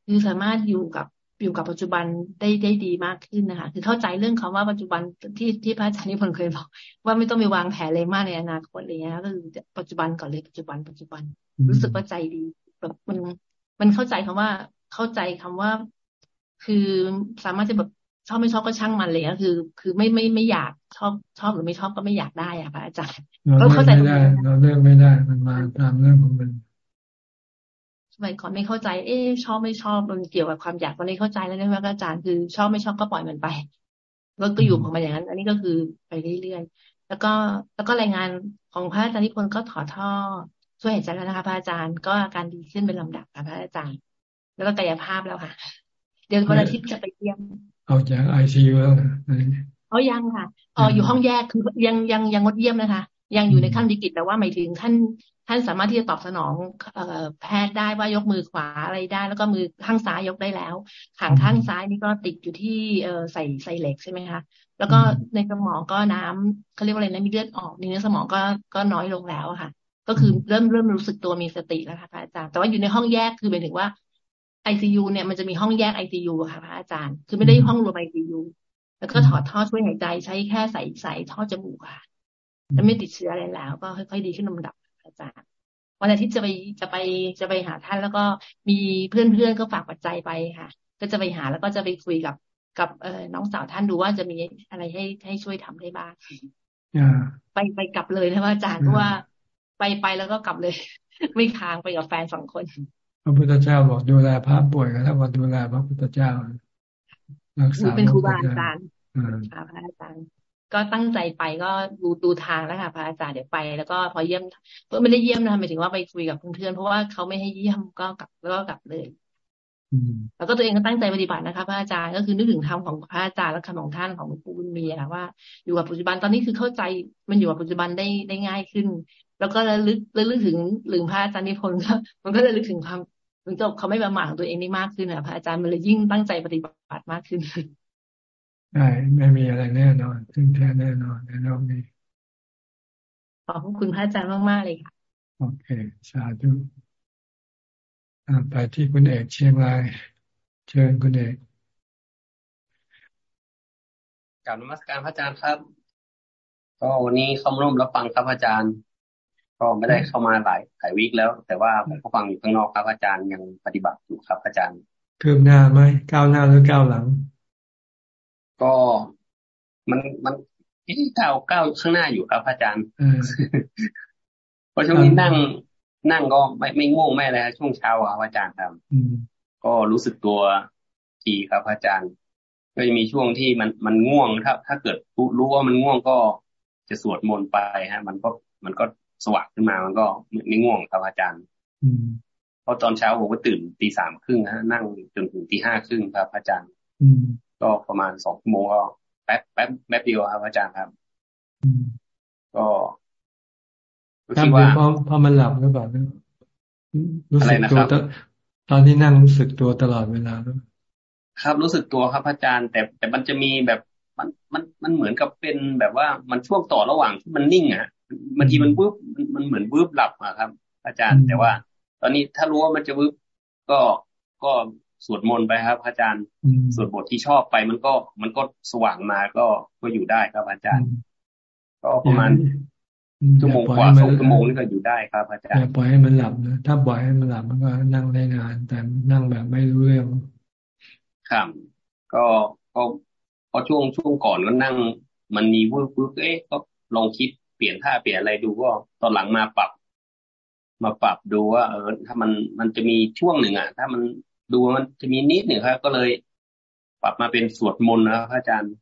คือสามารถอยู่กับอยู่กับปัจจุบันได้ได้ดีมากขึ้นนะคะ คือเข้าใจเรื่องคำว่าปัจจุบันที่ที่พระอาจารย์นิพนธ์เคยบอก ว่าไม่ต้องมีวางแผนเลยมากในอนาคตอะไรเงี้ยก็คือปัจจุบันก่อนเลยปัจจุบันปัจจุบัน รู้สึกว่าใจดีแบบมันมันเข้าใจคำว่าเข้าใจคำว่า คือสามารถจะแบบชอบไม่ชอบก็ช่างมันเลยก็คือ คือไม่ไม่ไม่อยากชอบชอบหรือไม่ชอบก็ไม่อยากได้อะพระอาจารย์ก็เข้าใจไม่ได้เราเลือกไม่ได้มันมาตามเรื่องของมันสมัยก่อนไม่เข้าใจ เอ๊ชอบไม่ชอบมันเกี่ยวกับความอยากตอนนี้เข้าใจแล้วนะอาจารย์คือชอบไม่ชอบก็ปล่อยมันไปแล้วก็อยู่ของมันอย่างนั้น อันนี้ก็คือไปเรื่อยๆแล้วก็แล้วก็รายงานของพระอาจารย์นิพนธ์ก็ถอดท่อช่วยหายใจแล้วนะคะพระอาจารย์ก็อาการดีขึ้นเป็นลำดับค่ะพระอาจารย์ แล้วก็กายภาพแล้วค่ะ เดี๋ยววันอาทิตย์จะไปเยี่ยมเอาจากไอซียูแล้วเอายังค่ะอ๋ออยู่ห้องแยกคือยังยังยังงดเยี่ยมนะคะ ยังอยู่ในขั้นวิกฤตแต่ว่าหมายถึงท่านท่านสามารถที่จะตอบสนองแพทย์ได้ว่ายกมือขวาอะไรได้ แล้วก็มือข้างซ้ายยกได้แล้วขาข้างซ้ายนี่ก็ติดอยู่ที่ใส่ใส่เหล็กใช่ไหมคะแล้วก็ในสมองก็น้ำเขาเรียกว่าอะไรนะมีเลือดออกในเนื้อสมองก็ก็น้อยลงแล้วค่ะ ก็คือเริ่มเริ่มรู้สึกตัวมีสติแล้วค่ะอาจารย์แต่ว่าอยู่ในห้องแยกคือหมายถึงว่า ไอซียูเนี่ยมันจะมีห้องแยกไอซียูค่ะพระอาจารย์ คือไม่ได้ห้องรวมไอซียูแล้วก็ถอดท่อช่วยหายใจใช้แค่ใส่ใส่ท่อจมูกค่ะแล้วไม่ติดเชื้ออะไรแล้ว ก็ค่อย ๆ ดีขึ้นลำดับอาจารย์วันอาทิตย์จะไปจะไปจะไปหาท่าน แล้วก็มีเพื่อนเพื่อนก็ฝากปัจจัยไปค่ะ ก็จะไปหาแล้วก็จะไปคุยกับกับเออน้องสาวท่านดูว่าจะมีอะไรให้ให้ช่วยทำได้บ้างไปไปกลับเลยนะว่าอาจารย์เพราะว่าไปไปแล้วก็กลับเลย ไม่ค้างไปกับแฟนสองคน ระพุทธเจ้าบอกดูแลพระป่วยก็เท่ากับดูแลพระพุทธเจ้ารักษาเป็นครูบาอาจารย์ค่ะพระอาจารย์ ก็ตั้งใจไปก็ดูดูทางแล้วค่ะพระอาจารย์เดี๋ยวไปแล้วก็พอเยี่ยมเพื่อไม่ได้เยี่ยมนะหมายถึงว่าไปคุยกับเพื่อนเพราะว่าเขาไม่ให้เยี่ยมก็กลับแล้วก็กลับเลยแล้วก็ตัวเองก็ตั้งใจปฏิบัตินะคะ พระอาจารย์ก็คือนึกถึงธรรมของพระอาจารย์และคำของท่านของหลวงปู่บุญมีค่ะว่าอยู่กับปัจจุบันตอนนี้คือเข้าใจมันอยู่กับปัจจุบันได้ได้ง่ายขึ้น แล้วก็ระลึกระลึกถึงหรือพระอาจารย์นิพนธ์ก็มันก็ระลึกถึงความ มันจะเขาไม่ประมาทของตัวเองได้มากขึ้นอะพระอาจารย์มันเลยยิ่งตั้งใจปฏิบัติมากขึ้นใช่ไม่มีอะไรแน่นอนซึ่งแท้แน่นอนในโลกนี้ขอบคุณพระอาจารย์มากๆเลยค่ะโอเค สาธุไปที่คุณเอกเชียงราย เชิญคุณเอกกล่าวนมัสการพระอาจารย์ครับ ก็วันนี้เข้าร่วมรับฟังครับอาจารย์ ก็ไม่ได้เข้ามาหลายหลายวีคแล้ว แต่ว่าผมก็ฟังอยู่ข้างนอกครับ อาจารย์ยังปฏิบัติอยู่ครับอาจารย์คืบหน้าไหมก้าวหน้าหรือก้าวหลัง ก็มันมันก้าวก้าวข้างหน้าอยู่ครับอาจารย์เพราะช่วงนี้นั่งนั่งก็ไม่ไม่ง่วงไม่อะไรช่วงเช้าครับอาจารย์ครับก็รู้สึกตัวทีครับอาจารย์ก็จะมีช่วงที่มันมันง่วงถ้า ถ้าเกิดรู้ว่ามันง่วงก็จะสวดมนต์ไปฮะ มันก็มันก็ สว่างขึ้นมามันก็ไม่ง่วงครับอาจารย์เพราะตอนเช้าผมก็ตื่นตีสามครึ่งฮะนั่งจนถึงตีห้าครึ่งครับอาจารย์ก็ประมาณสองชั่วโมงก็แป๊บแป๊บแป๊บเดียวครับอาจารย์ครับก็คิดว่าพอพอมันหลับหรือเปล่ารู้สึกตัวตอนที่นั่งรู้สึกตัวตลอดเวลาครับรู้สึกตัวครับอาจารย์ แต่แต่มันจะมีแบบมันมันมันเหมือนกับเป็นแบบว่ามันช่วงต่อระหว่างที่มันนิ่งอะ บางทีมันวืบมันเหมือนวืบหลับอะครับ อาจารย์แต่ว่า ตอนนี้ถ้ารู้ว่ามันจะวืบก็ก็สวดมนต์ไปครับ อาจารย์สวดบทที่ชอบไปมันก็มันก็สว่างมาก็ก็อยู่ได้ครับ อาจารย์ ก็ประมาณชั่วโมงกว่าสองชั่วโมงนี่ก็อยู่ได้ครับ อาจารย์อย่าปล่อยให้มันหลับนะถ้าปล่อยให้มันหลับมันก็นั่งได้นาน แต่นั่งแบบไม่รู้เรื่องครับก็ก็พอช่วงช่วงก่อนก็นั่ง มันมีวืบวืบเอ๊ะก็ลองคิด เปลี่ยนท่าเปลี่ยนอะไรดูก็ตอนหลังมาปรับ มาปรับดูว่า เออ ถ้ามันมันจะมีช่วงหนึ่งอะ ถ้ามันดูมันจะมีนิดหนึ่งครับ ก็เลยปรับมาเป็นสวดมนต์นะครับอาจารย์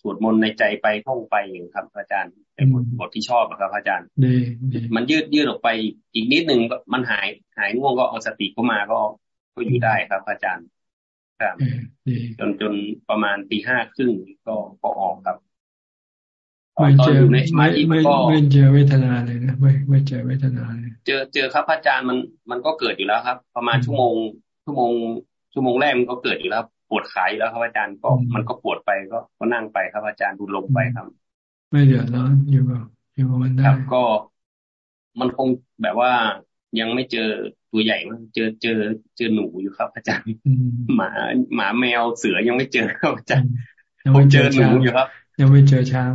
สวดมนต์ในใจไปท่องไปอย่างครับอาจารย์เป็นบทบทที่ชอบครับอาจารย์มันยืดยืดออกไปอีกนิดหนึ่งมันหายหายง่วงก็เอาสติเข้ามาก็ก็อยู่ได้ครับอาจารย์ครับจนจนประมาณตีห้าครึ่งก็ก็ออกครับ ไม่เจอไม่ไม่ไม่เจอเวทนาเลยนะไม่ไม่เจอเวทนาเลยเจอเจอครับอาจารย์มันมันก็เกิดอยู่แล้วครับ ประมาณชั่วโมงชั่วโมงชั่วโมงแรกมันก็เกิดอยู่แล้วปวดขาแล้วครับอาจารย์ก็มันก็ปวดไปก็ก็นั่งไปครับอาจารย์ดูลมไปครับ ไม่เดือดร้อนอยู่กับอยู่กับมันได้ครับก็ มันคงแบบว่ายังไม่เจอตัวใหญ่มั้งเจอเจอเจอหนูอยู่ครับ อาจารย์หมาหมาแมวเสือยังไม่เจอครับอาจารย์ผมเจอหนูอยู่ครับ ยังไม่เจอช้าง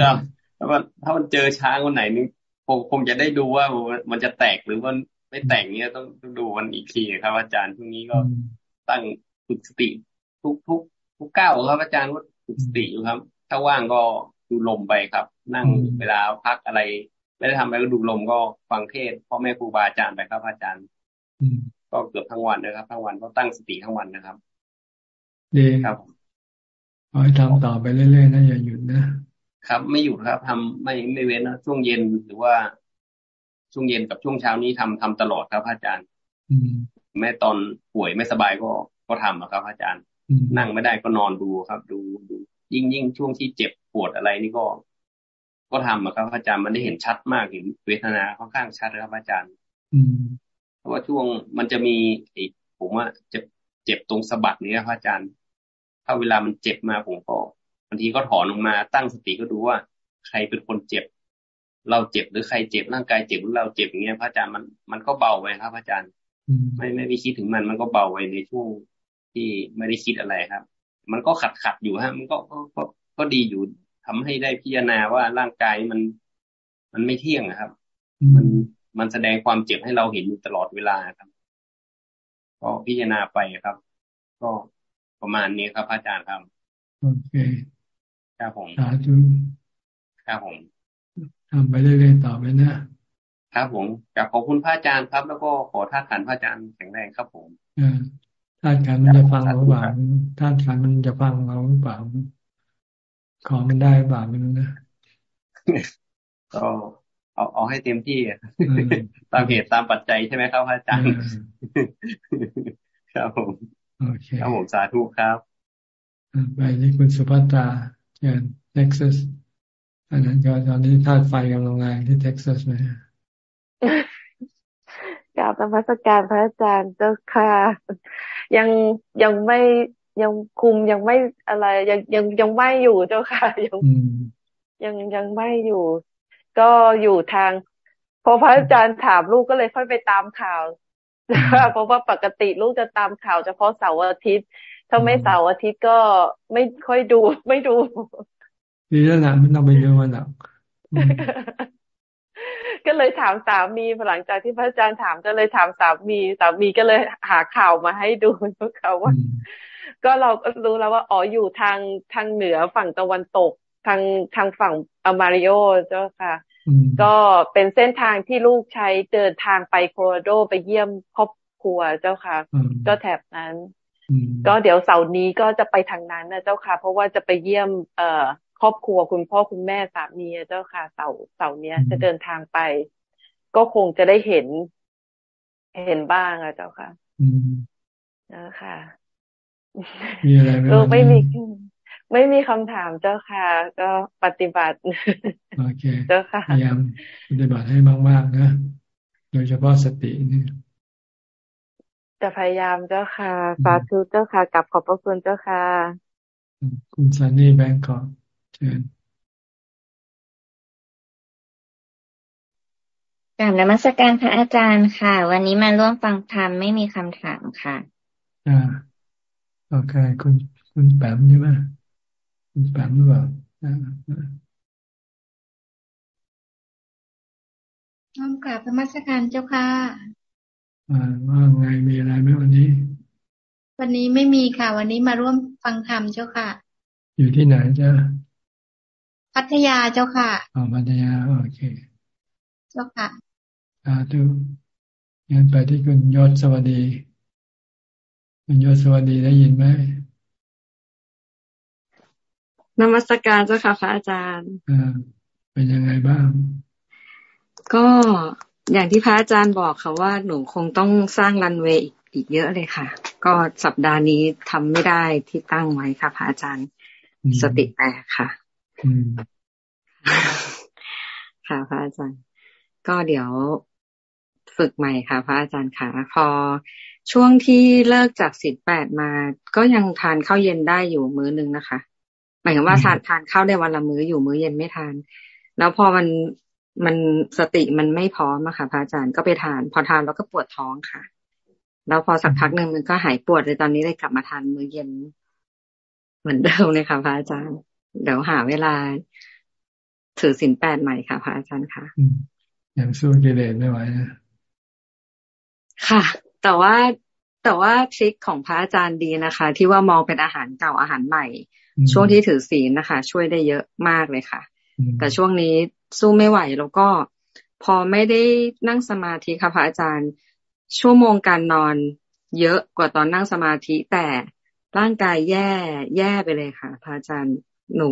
ครับถ้ามันถ้ามันเจอช้างวันไหนนี่คงคงจะได้ดูว่ามันจะแตกหรือว่าไม่แตกเนี้ยต้องต้องดูวันอีกทีครับ อาจารย์พรุ่งนี้ก็ตั้งฝึกสติ ทุกทุกทุกก้าวครับอาจารย์ว่าฝึกสติอยู่ครับ ถ้าว่างก็ดูลมไปครับ นั่งเวลาพักอะไรไม่ได้ทำอะไรก็ดูลมก็ฟังเทศพ่อแม่ครูบาอาจารย์ไปครับ อาจารย์ก็เกือบทั้งวันนะครับ ทั้งวันก็ตั้งสติทั้งวันนะครับดีครับขอให้ทำต่อไปเรื่อยๆนะอย่าหยุดนะ ครับ ไม่หยุดครับทำไม่ไม่เว้นนะช่วงเย็นหรือว่าช่วงเย็นกับช่วงเช้านี้ทำทำตลอดครับอาจารย์แม้ตอนป่วยไม่สบายก็ก็ทำครับอาจารย์ นั่งไม่ได้ก็นอนดูครับ ดูดู ยิ่งยิ่งช่วงที่เจ็บปวดอะไรนี่ก็ ก็ทำครับอาจารย์มันได้เห็นชัดมากเห็นเวทนาค่อนข้างชัดครับอาจารย์เพราะว่าช่วงมันจะมีไอ้ผมว่าเจ็บเจ็บตรงสะบักนี้ครับอาจารย์ ถ้าเวลามันเจ็บมาผมก็บางทีก็ถอนออกมาตั้งสติก็ดูว่า ใครเป็นคนเจ็บ เราเจ็บหรือใครเจ็บร่างกายเจ็บหรือเราเจ็บอย่างเงี้ยพระอาจารย์มันมันก็เบาไปครับอาจารย์ ไม่ไม่ได้คิดถึงมันมันก็เบาไปในช่วงที่ไม่ได้คิดอะไรครับ มันก็ขัดขัดอยู่ฮะ มันก็ก็ก็ดีอยู่ทำให้ได้พิจารณาว่าร่างกายมัน มันไม่เที่ยงครับ มันมันแสดงความเจ็บให้เราเห็นอยู่ตลอดเวลาครับ ก็พิจารณาไปครับ ก็ประมาณนี้ครับอาจารย์ครับโอเค ครับผมสาธุครับผมทำไปเรื่อยๆต่อไปนะครับผมกับขอบคุณพระอาจารย์ครับ แล้วก็ขอท่าขันพระอาจารย์แข็งแรงครับผมท่านขันมันจะฟังเราหรือเปล่าท่านขันมันจะฟังเราหรือเปล่าขอมันได้บาปมันนะก็เอาเอาให้เต็มที่ตามเหตุตามปัจจัยใช่ไหมครับอาจารย์ครับผมโอเคครับผมสาธุครับ ไปที่คุณสุภัตรา เชิญเท็กซัสอันนั้นก็ตอนนี้ธาตุไฟกำลังแรงที่เท็กซัสไหมกราบนมัสการพระอาจารย์เจ้าค่ะ ยังยังไม่ยังคุมยังไม่อะไร ยังยังยังไม่อยู่เจ้าค่ะ ยังยังยังไม่อยู่ ก็อยู่ทาง พอพระอาจารย์ถามลูกก็เลยค่อยไปตามข่าวเพราะว่าปกติลูกจะตามข่าวเฉพาะเสาร์อาทิตย์ ถ้าไม่เสาร์อาทิตย์ก็ไม่ค่อยดู ไม่ดู ดีแล้วนะไม่ต้องไปดูมันหรอกก็เลยถามสามีหลังจากที่พระอาจารย์ถามก็เลยถามสามีสามีก็เลยหาข่าวมาให้ดูเขาว่า ก็เราก็รู้แล้วว่าอ๋ออยู่ทางทางเหนือฝั่งตะวันตก ทางทางฝั่งอมาริโอเจ้าค่ะ ก็เป็นเส้นทางที่ลูกใช้เดินทางไปโคโรโดไปเยี่ยมครอบครัวเจ้าค่ะ ก็แถบนั้น ก็เดี๋ยวเสาร์นี้ก็จะไปทางนั้นนะเจ้าค่ะ เพราะว่าจะไปเยี่ยม เอ่อครอบครัวคุณพ่อคุณแม่สามีเจ้าค่ะเสาเสาเนี้ยจะเดินทางไป ก็คงจะได้เห็น เห็นบ้างอะเจ้าค่ะนะคะมีอะไรไหมไม่มีไม่มีคำถามเจ้าค่ะ ก็ปฏิบัติโอเคเจ้าค่ะพยายามปฏิบัติให้มาก ๆ นะ โดยเฉพาะสตินี่ จะพยายามเจ้าค่ะสาธุเจ้าค่ะกับขอบพระคุณเจ้าค่ะ คุณซันนี่แบงก์กอกเชิญกราบนมัสการพระอาจารย์ค่ะ วันนี้มาร่วมฟังธรรมไม่มีคำถามค่ะ อ่าโอเค คุณคุณแปมใช่ไหมคุณแปมหรือเปล่าน้อมกราบนมัสการเจ้าค่ะอ่า ว่าไงมีอะไรไหมวันนี้ วันนี้ไม่มีค่ะ วันนี้มาร่วมฟังธรรมเจ้าค่ะ อยู่ที่ไหนจ้าพัทยาเจ้าค่ะอ๋อพัทยาโอเค เจ้าค่ะอ่าดูงั้นไปที่คุณยศสวัสดี คุณยศสวัสดีได้ยินไหมนมัสการเจ้าค่ะพระอาจารย์อ่าเป็นยังไงบ้าง ก็ อย่างที่พระอาจารย์บอกค่ะว่าหนูคงต้องสร้างรันเวย์อีกเยอะเลยค่ะ ก็สัปดาห์นี้ทำไม่ได้ที่ตั้งไว้ค่ะ พระอาจารย์สติแตกค่ะค่ะพระอาจารย์ ก็เดี๋ยวฝึกใหม่ค่ะ พระอาจารย์ค่ะ พอช่วงที่เลิกจากสิบแปดมา ก็ยังทานข้าวเย็นได้อยู่มื้อนึงนะคะ หมายถึงว่าทานทานข้าวได้วันละมื้ออยู่มื้อเย็นไม่ทาน แล้วพอมัน มันสติมันไม่พร้อมอะค่ะพระอาจารย์ก็ไปทาน พอทานแล้วก็ปวดท้องค่ะ แล้วพอสักพักหนึ่งมันก็หายปวดเลยตอนนี้เลยกลับมาทานมื้อเย็น เหมือนเดิมเลยค่ะพระอาจารย์ เดี๋ยวหาเวลาถือสินแปดใหม่ค่ะพระอาจารย์ค่ะอย่างสู้กิเลสไม่ไหวนะค่ะ แต่ว่าแต่ว่าทริคของพระอาจารย์ดีนะคะ ที่ว่ามองเป็นอาหารเก่าอาหารใหม่ ช่วงที่ถือศีลนะคะ ช่วยได้เยอะมากเลยค่ะ แต่ช่วงนี้สู้ไม่ไหวแล้วก็พอไม่ได้นั่งสมาธิค่ะพระอาจารย์ ชั่วโมงการนอนเยอะกว่าตอนนั่งสมาธิแต่ร่างกายแย่แย่ไปเลยค่ะพระอาจารย์หนู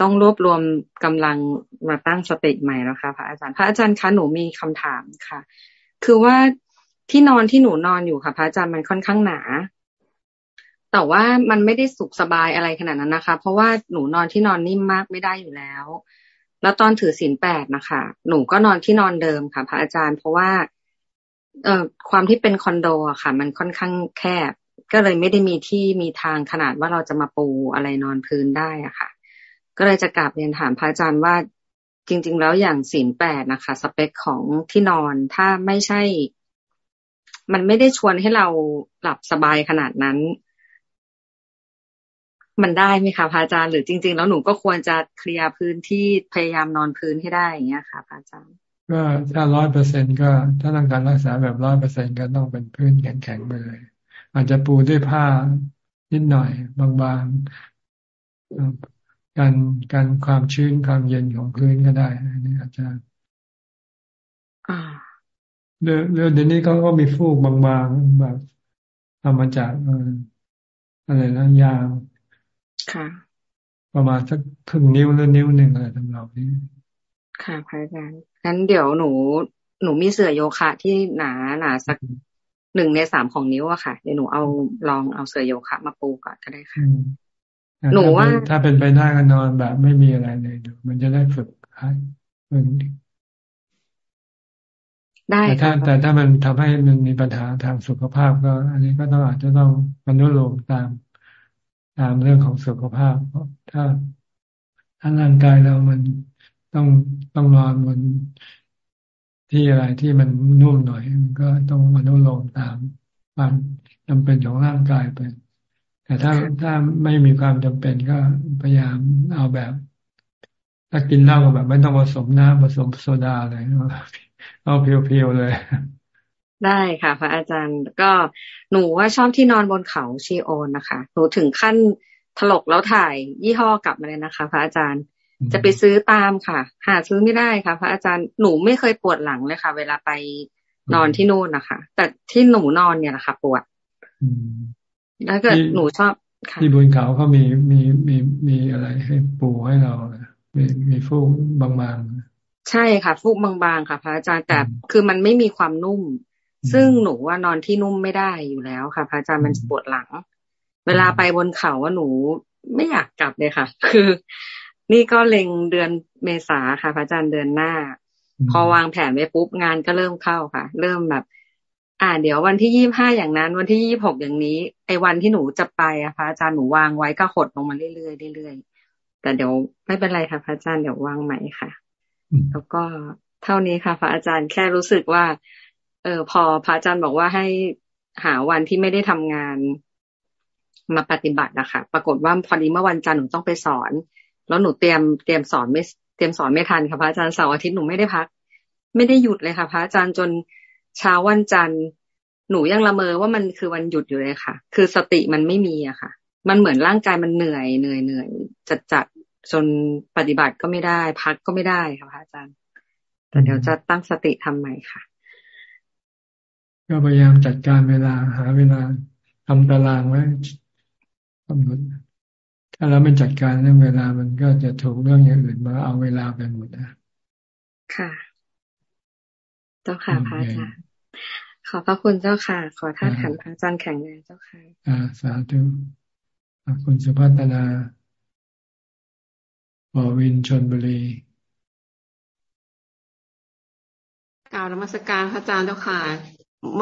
ต้องรวบรวมกำลังมาตั้งสติใหม่แล้วค่ะพระอาจารย์พระอาจารย์คะหนูมีคำถามค่ะ คือว่าที่นอนที่หนูนอนอยู่ค่ะ พระอาจารย์มันค่อนข้างหนา แต่ว่ามันไม่ได้สุขสบายอะไรขนาดนั้นนะคะ เพราะว่าหนูนอนที่นอนนิ่มมากไม่ได้อยู่แล้ว แล้วตอนถือศีลแปดนะคะ หนูก็นอนที่นอนเดิมค่ะพระอาจารย์ เพราะว่า เอ่อความที่เป็นคอนโดอะค่ะ มันค่อนข้างแคบ ก็เลยไม่ได้มีที่มีทางขนาดว่าเราจะมาปูอะไรนอนพื้นได้อะค่ะ ก็เลยจะกลับเรียนถามพระอาจารย์ว่าจริง ๆ แล้วอย่างศีลแปดนะคะ สเปคของที่นอนถ้าไม่ใช่ มันไม่ได้ชวนให้เราหลับสบายขนาดนั้น มันได้ไหมคะพระอาจารย์หรือจริง ๆ แล้วหนูก็ควรจะเคลียร์พื้นที่พยายามนอนพื้นให้ได้อย่างเงี้ยค่ะพระอาจารย์ก็ถ้าร้อยเปอร์เซ็นก็ถ้าต้องการรักษาแบบร้อยเปอร์เซ็นก็ต้องเป็นพื้นแข็งๆไปเลย อาจจะปูด้วยผ้านิดหน่อย บางๆการการความชื้นความเย็นของพื้นก็ได้อันนี้อาจจะอ่าเรือเรือเดี๋ยวนี้เขาก็มีฟูกบางๆแบบทำมาจากอะไรนะยาง ค่ะ ประมาณสักครึ่งนิ้วหรือนิ้วหนึ่งอะไรทำนองนี้ ค่ะพระอาจารย์งั้นเดี๋ยวหนู หนูมีเสื่อโยคะที่หนาหนาสักหนึ่งในสามของนิ้วอะค่ะเดี๋ยวหนูเอาลองเอาเสื่อโยคะมาปูก่อนก็ได้ค่ะ หนูว่า ถ้าเป็นไปได้ก็นอนแบบ ไม่มีอะไรเลยมันจะได้ฝึกให้ได้แต่ถ้าแต่ถ้ามันทำให้มันมีปัญหาทางสุขภาพก็ อันนี้ก็ต้องอาจจะต้องมนุโลมตาม ตามเรื่องของสุขภาพเพราะถ้าถ้าร่างกายเรามันต้องต้องนอนบนที่อะไรที่มันนุ่มหน่อยมันก็ต้องมนุโลมตามความจำเป็นของร่างกายไป แต่ถ้าถ้าไม่มีความจำเป็นก็พยายามเอาแบบ ถ้ากินเหล้าก็แบบ ไม่ต้องผสมน้ำผสมโซดาเลยเอาเพียวๆเลย ได้ค่ะ พระอาจารย์ก็หนูว่าชอบที่นอนบนเขาชีโอนนะคะ หนูถึงขั้นถลกแล้วถ่าย ยี่ห้อกลับมาเลยนะคะ พระอาจารย์ จะไปซื้อตามค่ะ หาซื้อไม่ได้ค่ะ พระอาจารย์หนูไม่เคยปวดหลังเลยค่ะ เวลาไปนอนที่นู่นนะคะ แต่ที่หนูนอนเนี่ยแหละค่ะปวดแล้วเกิดหนูชอบที่บนเขาเขามีมีมีมีอะไรให้ปูให้เรามีมีฟูกบางๆใช่ค่ะฟูกบางๆค่ะ พระอาจารย์แต่คือมันไม่มีความนุ่ม ซึ่งหนูว่านอนที่นุ่มไม่ได้อยู่แล้วค่ะ พระอาจารย์มันปวดหลัง เวลาไปบนเขาว่าหนูไม่อยากกลับเลยค่ะ คือ นี่ก็เล็งเดือนเมษาค่ะ พระอาจารย์เดือนหน้า พอวางแผนไว้ปุ๊บงานก็เริ่มเข้าค่ะ เริ่มแบบ อ่า เดี๋ยววันที่ยี่บห้าอย่างนั้น วันที่ยี่บหกอย่างนี้ ไอ้วันที่หนูจะไปอะพระอาจารย์หนูวางไว้ก็หดลงมาเรื่อยๆเรื่อยๆแต่เดี๋ยวไม่เป็นไรค่ะพระอาจารย์เดี๋ยววางใหม่ค่ะ แล้วก็เท่านี้ค่ะ พระอาจารย์แค่รู้สึกว่า เออพอพระอาจารย์บอกว่าให้หาวันที่ไม่ได้ทำงานมาปฏิบัตินะคะปรากฏว่าพอดีเมื่อวันจันทร์หนูต้องไปสอน แล้วหนูเตรียมเตรียมสอนไม่เตรียมสอนไม่ทันค่ะพระอาจารย์เสาร์อาทิตย์หนูไม่ได้พัก ไม่ได้หยุดเลยค่ะ พระอาจารย์จนเช้าวันจันทร์หนูยังละเมอว่ามันคือวันหยุดอยู่เลยค่ะ คือสติมันไม่มีอะค่ะ มันเหมือนร่างกายมันเหนื่อยเหนื่อยเหนื่อยจัดจัดจนปฏิบัติก็ไม่ได้ พักก็ไม่ได้ค่ะพระอาจารย์แต่เดี๋ยวจะตั้งสติทำใหม่ค่ะ ก็พยายามจัดการเวลาหาเวลาทำตารางไว้กำหนดถ้าเราไม่จัดการเรื่องเวลามันก็จะถูกเรื่องอย่างอื่นมาเอาเวลาไปหมดนะค่ะเจ้าค่ะพระอาจารย์ขอพระคุณเจ้าค่ะ ขอท่านขันพระอาจารย์แข็งแรงเจ้าค่ะ อ่า สาธุคุณสุพัฒนาบอวินชนบุรีกล่าวนมัสการพระอาจารย์เจ้าค่ะ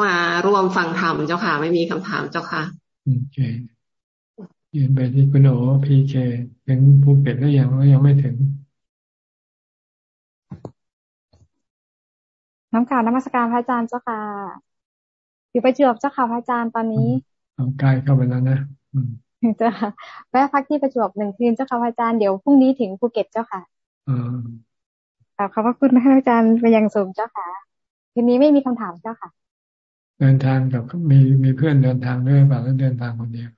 มาร่วมฟังธรรมเจ้าค่ะ ไม่มีคำถามเจ้าค่ะโอเคยืนไปที่คุณโอพีเคถึงภูเก็ตแล้วยังแล้วยังไม่ถึงน้ำกาวนมัสการพระอาจารย์เจ้าค่ะอยู่ไปเจือบเจ้าค่ะพระอาจารย์ตอนนี้เอาใกล้เข้าไปแล้วนะเจ้าค่ะแวะพักที่ประจวบหนึ่งคืนเจ้าค่ะพระอาจารย์เดี๋ยวพรุ่งนี้ถึงภูเก็ตเจ้าค่ะขอบขอบคุณพระอาจารย์ไปยังสูงเจ้าค่ะทีนี้ไม่มีคำถามเจ้าค่ะ เดินทางกับมีมีเพื่อนเดินทางด้วยเปล่าแล้วเดินทางคนเดียว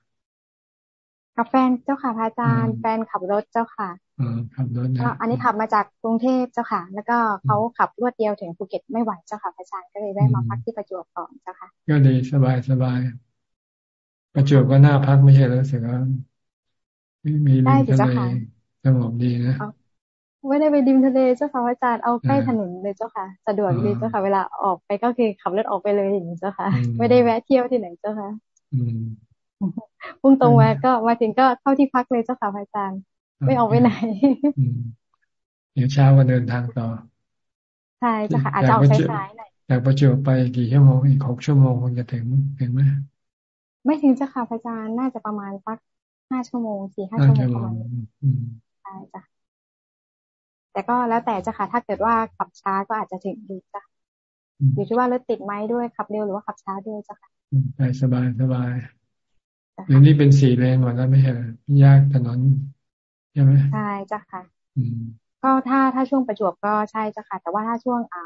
กับแฟนเจ้าค่ะพระอาจารย์แฟนขับรถเจ้าค่ะอขับรถก็อันนี้ขับมาจากกรุงเทพเจ้าค่ะ แล้วก็เขาขับรวดเดียวถึงภูเก็ตไม่ไหวเจ้าค่ะพระอาจารย์ก็เลยได้มาพักที่ประจวบก่อนเจ้าค่ะ ก็ดีสบายสบายประจวบก็น่าพักไม่ใช่แล้วเสียว่ามีริมทะเลสงบดีนะ ไม่ได้ไปดิมทะเลเจ้าค่ะพระอาจารย์เอาใกล้ถนนเลยเจ้าค่ะ สะดวกดีเจ้าค่ะ เวลาออกไปก็คือขับรถออกไปเลยอย่างนี้เจ้าค่ะ ไม่ได้แวะเที่ยวที่ไหนเจ้าค่ะพุ่งตรงแวะก็มาถึงก็เข้าที่พักเลยเจ้าค่ะอาจารย์ ไม่ออกไปไหนเดี๋ยวเช้าก็เดินทางต่อใช่เจ้าค่ะอาจจะออกสายๆหน่อยจากประจวบไปกี่ชั่วโมงอีกหกชั่วโมงคงจะถึงถึงไหมไม่ถึงเจ้าค่ะอาจารย์น่าจะประมาณสักห้าชั่วโมงสี่ห้าชั่วโมงประมาณใช่จ้ะ แต่ก็แล้วแต่เจ้าค่ะ ถ้าเกิดว่าขับช้าก็อาจจะถึงดีจ้ะอยู่ที่ว่ารถติดไหมด้วยขับเร็วหรือว่าขับช้าด้วยเจ้าค่ะไปสบายสบายเดี๋ยวนี้เป็นสี่เลนหมดแล้วไม่ใช่ยากถนนใช่ไหมใช่จ้ะค่ะก็ถ้าถ้าช่วงประจวบก็ใช่จ้ะค่ะ แต่ว่าถ้าช่วงอ่า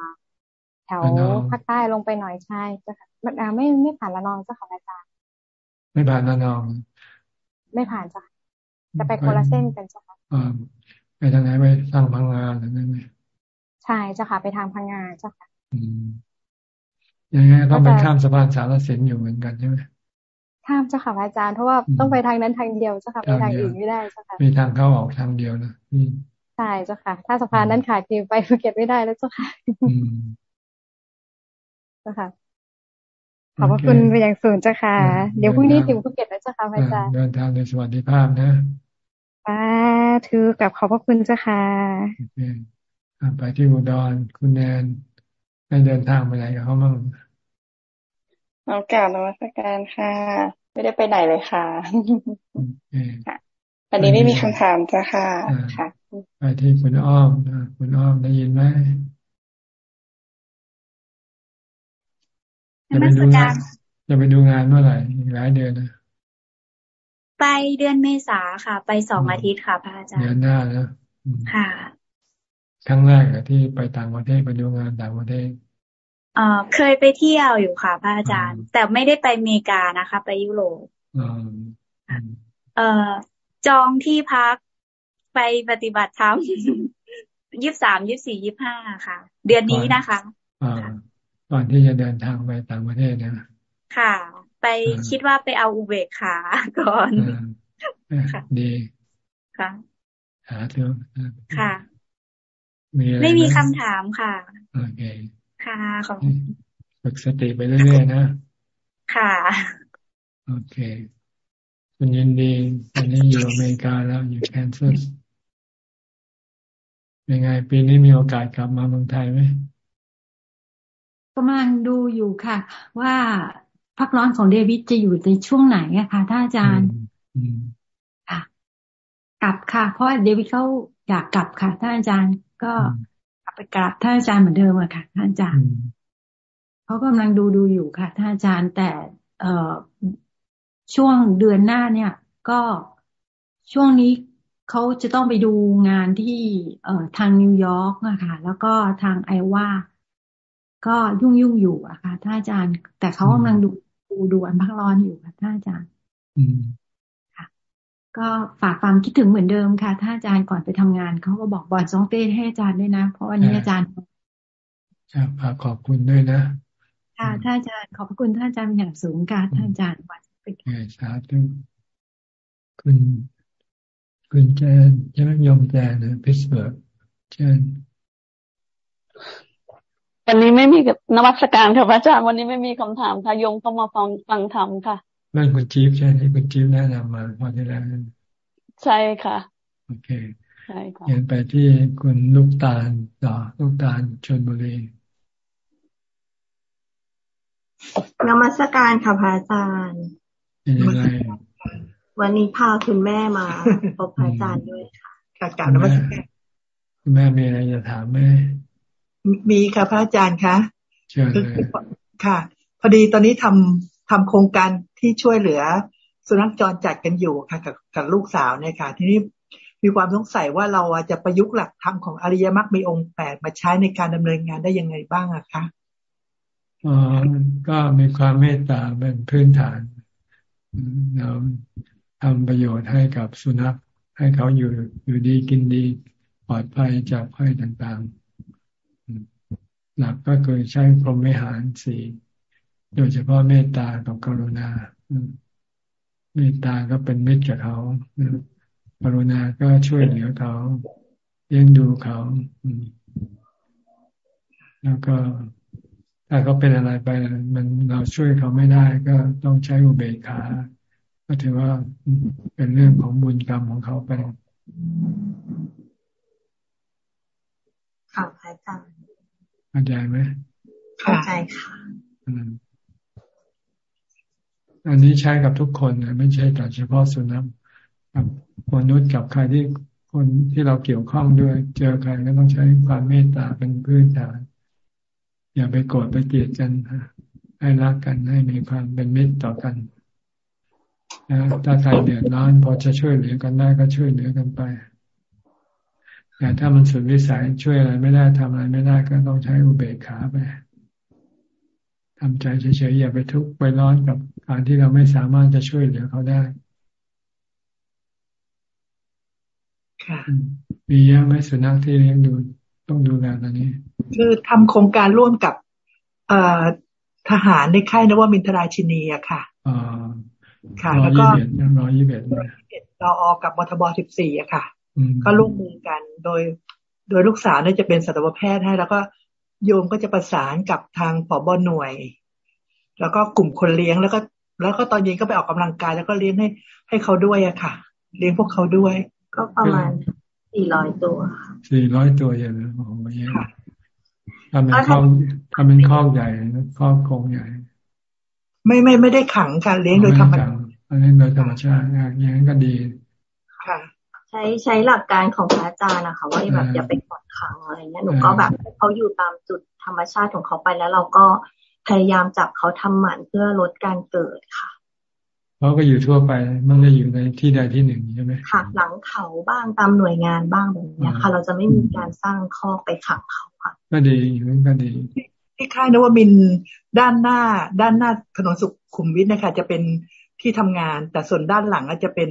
แถวภาคใต้ลงไปหน่อยใช่จ้ะค่ะมันอ่าไม่ไม่ผ่านละนองจ้ะค่ะอาจารย์ไม่ผ่านละนอง ไม่ผ่านจ้ะจะไปโคลาเส้นกันจ้ะค่ะอ่า ไปทางไหนไปทางพังงานหรือไงใช่จ้ะค่ะ ไปทางพังงานจ้ะค่ะยังไงต้องไปข้ามสะพานสารสินอยู่เหมือนกันใช่ไหมข้ามเจ้าค่ะอาจารย์เพราะว่าต้องไปทางนั้นทางเดียวเจ้าค่ะไปทางอื่นไม่ได้เจ้าค่ะมีทางเข้าออกทางเดียวนะใช่เจ้าค่ะ ถ้าสะพานนั้นขาดคือไปภูเก็ตไม่ได้แล้วเจ้าค่ะเจ้าค่ะขอบพระคุณไปอย่างสูงเจ้าค่ะ เดี๋ยวพรุ่งนี้ถึงภูเก็ตแล้วเจ้าค่ะอาจารย์เดินทางในสวัสดิภาพนะ สาธุกับขอบพระคุณเจ้าค่ะไปที่อุดรคุณแนนได้เดินทางไปไหนกับเขาบ้างน้องกล่าวนวัตการค่ะ ไม่ได้ไปไหนเลยค่ะค่ะวันนี้ไม่มีคำถามจ้ะค่ะค่ะไปที่คุณอ้อมนะคุณอ้อมได้ยินไหมจะไปดูงานจะไปดูงานเมื่อไหร่อีกหลายเดือนนะ ไปเดือนเมษาค่ะ ไปสองอาทิตย์ค่ะพระอาจารย์เดือนหน้านะค่ะ ครั้งแรกอะที่ไปต่างประเทศไปดูงานต่างประเทศเอ่อเคยไปเที่ยวอยู่ค่ะพระอาจารย์ แต่ไม่ได้ไปอเมริกานะคะ ไปยุโรปเอ่อจองที่พักไปปฏิบัติธรรมยี่สามยี่สี่ยี่ห้าค่ะ เดือนนี้นะคะอ่าก่อนที่จะเดินทางไปต่างประเทศนะ ค่ะ ไปคิดว่าไปเอาอุเบกขาก่อนดีค่ะหาเถอะค่ะไม่มีคำถามค่ะโอเคค่ะขอบฝึกสติไปเรื่อยๆนะค่ะโอเคคุณยินดีตอนนี้อยู่อเมริกาแล้วอยู่แคนซัสยังไง ปีนี้มีโอกาสกลับมาเมืองไทยไหมกำลังดูอยู่ค่ะ ว่า พักร้อนของเดวิดจะอยู่ในช่วงไหนอะค่ะท่านอาจารย์ค่ะ กลับค่ะ เพราะเดวิดเขาอยากกลับค่ะท่านอาจารย์ก็กลับไปกราบท่านอาจารย์เหมือนเดิมอะค่ะท่านอาจารย์เขากำลังดูดูอยู่ค่ะท่านอาจารย์แต่เอ่อช่วงเดือนหน้าเนี่ย ก็ช่วงนี้เขาจะต้องไปดูงานที่เอ่อทางนิวยอร์กอะค่ะ แล้วก็ทางไอวาก็ยุ่งยุ่งอยู่อะค่ะท่านอาจารย์ แต่เขากำลังดู ดูดูอันพักร้อนอยู่ค่ะท่านอาจารย์ก็ฝากความคิดถึงเหมือนเดิมค่ะถ้าอาจารย์ก่อนไปทำงานเขาก็บอกบอลซองเต้ให้อาจารย์ด้วยนะ เพราะวันนี้อาจารย์ครับขอบคุณด้วยนะค่ะท่านอาจารย์ขอบคุณท่านอาจารย์อย่างสูงค่ะท่านอาจารย์วันไปสาธุคุณคุณแจนใช่ไหมยมแจนนะพิสเบิร์กเชิญ วันนี้ไม่มีนวัตการค่ะพระอาจารย์วันนี้ไม่มีคำถามค่ะยงเข้ามาฟังฟังธรรมค่ะนั่นคุณจี๊บใช่ไหมคุณจี๊บแนะนำมาพอที่แล้วใช่ค่ะโอเคใช่ค่ะเห็นไปที่คุณลูกตาลต่อลูกตาลชนบุรีนมัสการค่ะพระอาจารย์เป็นยังไงวันนี้พาคุณแม่มาพบพระอาจารย์ด้วยค่ะค่ะกล่าวนมัสการคุณแม่มีอะไรจะถามไหม มีค่ะพระอาจารย์คะเชิญเลยค่ะ พอดีตอนนี้ทำทำโครงการที่ช่วยเหลือ สุนัขจรจัดกันอยู่ค่ะกับกับลูกสาวเนี่ยค่ะ ทีนี้มีความสงสัยว่าเราจะประยุกต์หลักธรรมของอริยมรรคมีองค์แปดมาใช้ในการดำเนินงานได้ยังไงบ้างอะคะอ๋อก็มีความเมตตาเป็นพื้นฐานเราทำประโยชน์ให้กับสุนัข ให้เขาอยู่อยู่ดีกินดีปลอดภัยจากภัยต่างๆ หลักก็คือใช้พรหมิหารสี่โดยเฉพาะเมตตากับกรุณา เมตตาก็เป็นมิตรกับเขากรุณาก็ช่วยเหลือเขาเลี้ยงดูเขาแล้วก็ถ้าเขาเป็นอะไรไปมันเราช่วยเขาไม่ได้ ก็ต้องใช้อุเบกขาก็ถือว่าเป็นเรื่องของบุญกรรมของเขาไปค่ะอาจารย์ เข้าใจไหมเข้าใจค่ะอันนี้ใช้กับทุกคนนะไม่ใช่แต่เฉพาะสุนัขกับมนุษย์กับใครที่คนที่เราเกี่ยวข้องด้วย เจอใครก็ต้องใช้ความเมตตาเป็นพื้นฐาน อย่าไปโกรธไปเกลียดกันให้รักกันให้มีความเป็นมิตรต่อกันนะถ้าใครเดือดร้อนพอจะช่วยเหลือกันได้ก็ช่วยเหลือกันไป แต่ถ้ามันสุดวิสัยช่วยอะไรไม่ได้ทำอะไรไม่ได้ก็ต้องใช้อุเบกขาไปทำใจเฉยๆอย่าไปทุกข์ไปร้อนกับการที่เราไม่สามารถจะช่วยเหลือเขาได้มีเยอะไหมสุนัขที่เลี้ยงดูต้องดูแลตอนนี้ คือทำโครงการร่วมกับ เอ่อทหารในค่ายนวมินทราชินีอะค่ะอ่าค่ะ แล้วก็ร้อยยี่สิบเอ็ดรออกับมทบสิบสี่อะค่ะ ก็ร่วมมือกันโดย โดยลูกสาวเนี่ยจะเป็นสัตวแพทย์ให้ แล้วก็โยมก็จะประสานกับทางผอบหน่วย แล้วก็กลุ่มคนเลี้ยงแล้วก็ แล้วก็ตอนเย็นก็ไปออกกำลังกาย แล้วก็เลี้ยงให้ให้เขาด้วยอะค่ะ เลี้ยงพวกเขาด้วย ก็ประมาณสี่ร้อยตัวสี่ร้อยตัวอย่างนี้โอ้โหเยอะทำเป็นข้อทำเป็นข้อใหญ่ข้อโครงใหญ่ ไม่ไม่ไม่ได้ขังการเลี้ยงโดยธรรมชาติอันนี้โดยธรรมชาติอย่างนั้นก็ดีค่ะ ใช้ใช้หลักการของพระอาจารย์นะคะว่าแบบอย่าไปกดขังอะไรเงี้ยหนูก็แบบเขาอยู่ตามจุดธรรมชาติของเขาไปแล้วเราก็พยายามจับเขาทำหมันเพื่อลดการเกิดค่ะเขาก็อยู่ทั่วไป มันจะอยู่ในที่ใดที่หนึ่งใช่ไหมค่ะหลังเขาบ้างตามหน่วยงานบ้างแบบนี้ค่ะ เราจะไม่มีการสร้างข้อไปขังเขาค่ะ ก็ดีอยู่ก็ดีที่ค่ายนวมินด้านหน้า ด้านหน้าถนนสุขุมวิทนะคะจะเป็นที่ทำงาน แต่ส่วนด้านหลังอาจจะเป็น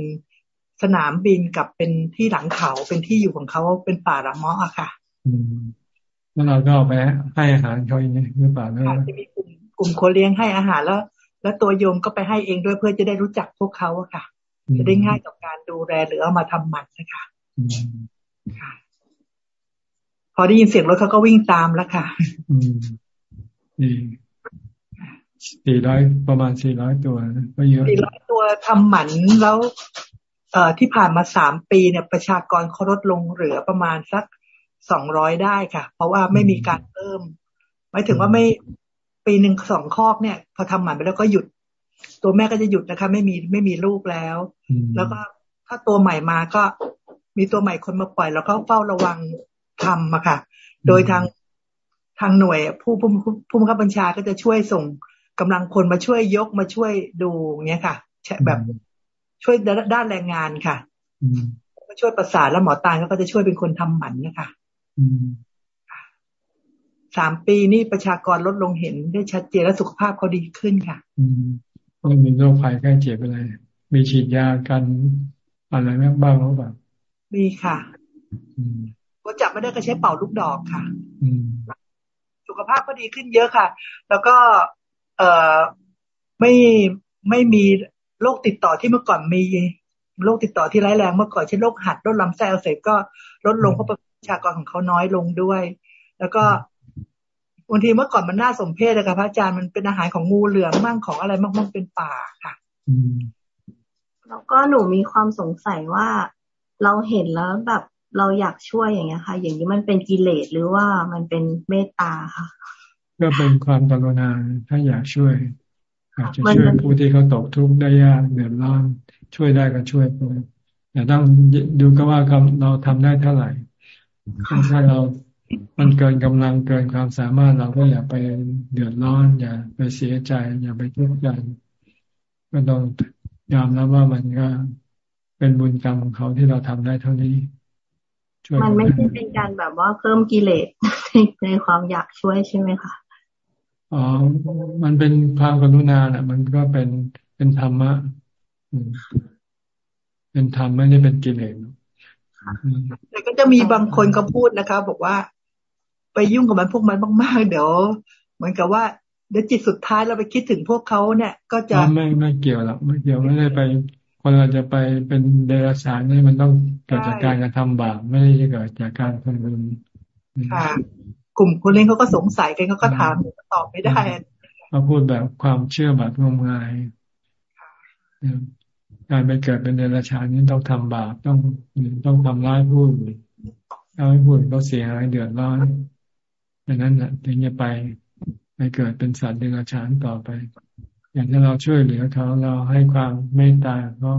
สนามบินกับเป็นที่หลังเขาเป็นที่อยู่ของเขาเป็นป่าละเมาะอะค่ะอืมแล้วเราก็เอาไปให้อาหารเขาอย่างนี้หรือเปล่าค่ะจะมีกลุ่มกลุ่มคนเลี้ยงให้อาหารแล้ว แล้วตัวโยมก็ไปให้เองด้วยเพื่อจะได้รู้จักพวกเขาอะค่ะ จะได้ง่ายต่อการดูแลหรือเอามาทำหมันนะคะค่ะพอได้ยินเสียงรถเขาก็วิ่งตามแล้วค่ะดีสี่ร้อยประมาณสี่ร้อยตัวก็เยอะสี่ร้อยตัวทำหมันแล้วเอ่อ ที่ผ่านมาสามปีเนี่ยประชากรเขาลดลงเหลือประมาณสักสองร้อยได้ค่ะ เพราะว่าไม่มีการเพิ่มหมายถึงว่าไม่ปีหนึ่งสองคอกเนี่ย พอทำหมันไปแล้วก็หยุด ตัวแม่ก็จะหยุดนะคะ ไม่มีไม่มีลูกแล้ว แล้วก็ถ้าตัวใหม่มาก็มีตัวใหม่คนมาปล่อย แล้วก็เฝ้าระวังทำอะค่ะ โดยทางทางหน่วยผู้ผู้ผู้บังคับบัญชาก็จะช่วยส่งกำลังคนมาช่วยยกมาช่วยดูเงี้ยค่ะแบบ ช่วยด้านแรงงานค่ะมาช่วยประสานแล้วหมอตายเขาก็จะช่วยเป็นคนทำหมันนะคะสามปีนี่ประชากรลดลงเห็นได้ชัดเจนและสุขภาพเขาดีขึ้นค่ะอืมไม่มีโรคภัยใกล้เจ็บอะไร มีฉีดยากันอะไรแม่บ้างหรือเปล่ามีค่ะก็จับไม่ได้ก็ใช้เป่าลูกดอกค่ะอืมสุขภาพก็ดีขึ้นเยอะค่ะ แล้วก็ เอ่อไม่ไม่มี โรคติดต่อที่เมื่อก่อนมีโรคติดต่อที่ร้ายแรงเมื่อก่อนเช่นโรคหัดโรคลำไส้อักเสบก็ลดลงเพราะประชากรของเขาน้อยลงด้วย แล้วก็บางทีเมื่อก่อนมันน่าสมเพชนะคะพระอาจารย์มันเป็นอาหารของงูเหลือมมั่งของอะไรมั่งมั่งเป็นป่าค่ะแล้วก็หนูมีความสงสัยว่าเราเห็นแล้วแบบเราอยากช่วยอย่างเงี้ยค่ะ อย่างนี้มันเป็นกิเลสหรือว่ามันเป็นเมตตาค่ะ ก็เป็นความกรุณาถ้าอยากช่วย อยากจะช่วยผู้ที่เขาตกทุกข์ได้ยากเดือดร้อน ช่วยได้ก็ช่วยไปแต่ต้องดูก็ว่าเราทำได้เท่าไหร่ถ้าเรา มันเกินกำลังเกินความสามารถเราก็อย่าไปเดือดร้อน อย่าไปเสียใจ อย่าไปทุกข์ใจก็ต้องยอมรับว่ามันก็เป็นบุญกรรมของเขาที่เราทำได้เท่านี้ช่วยมันไม่ใช่เป็นการแบบว่าเพิ่มกิเลสในความอยากช่วยใช่ไหมคะ อ๋อ มันเป็นความกรุณาแหละมันก็เป็นเป็นธรรมะเป็นธรรมไม่ได้เป็นกิเลสแต่ก็จะมีบางคนเขาพูดนะคะ บอกว่า ไปยุ่งกับมันพวกมันมากๆเดี๋ยวเหมือนกับว่าเดี๋ยวจิตสุดท้ายเราไปคิดถึงพวกเขาเนี่ย ก็จะไม่ไม่เกี่ยวหรอกไม่เกี่ยวไม่ได้ไปคนเราจะไปเป็นเดรัจฉานนี่มันต้องเกิดจากการกระทำบาปไม่ได้เกิดจากการทำบุญค่ะ กลุ่มคนเล่นเขาก็สงสัยกันเขาก็ถามตอบไม่ได้เขาพูดแบบความเชื่อแบบงมงายการไปเกิดเป็นเดรัจฉานนี่ต้องทำบาปต้องต้องทำร้ายผู้อื่นถ้าไม่พูดก็เสียหายเดือดร้อนดังนั้นนะถึงจะไปไปเกิดเป็นสัตว์เดรัจฉานต่อไป อย่างที่เราช่วยเหลือเขาเราให้ความเมตตาเขา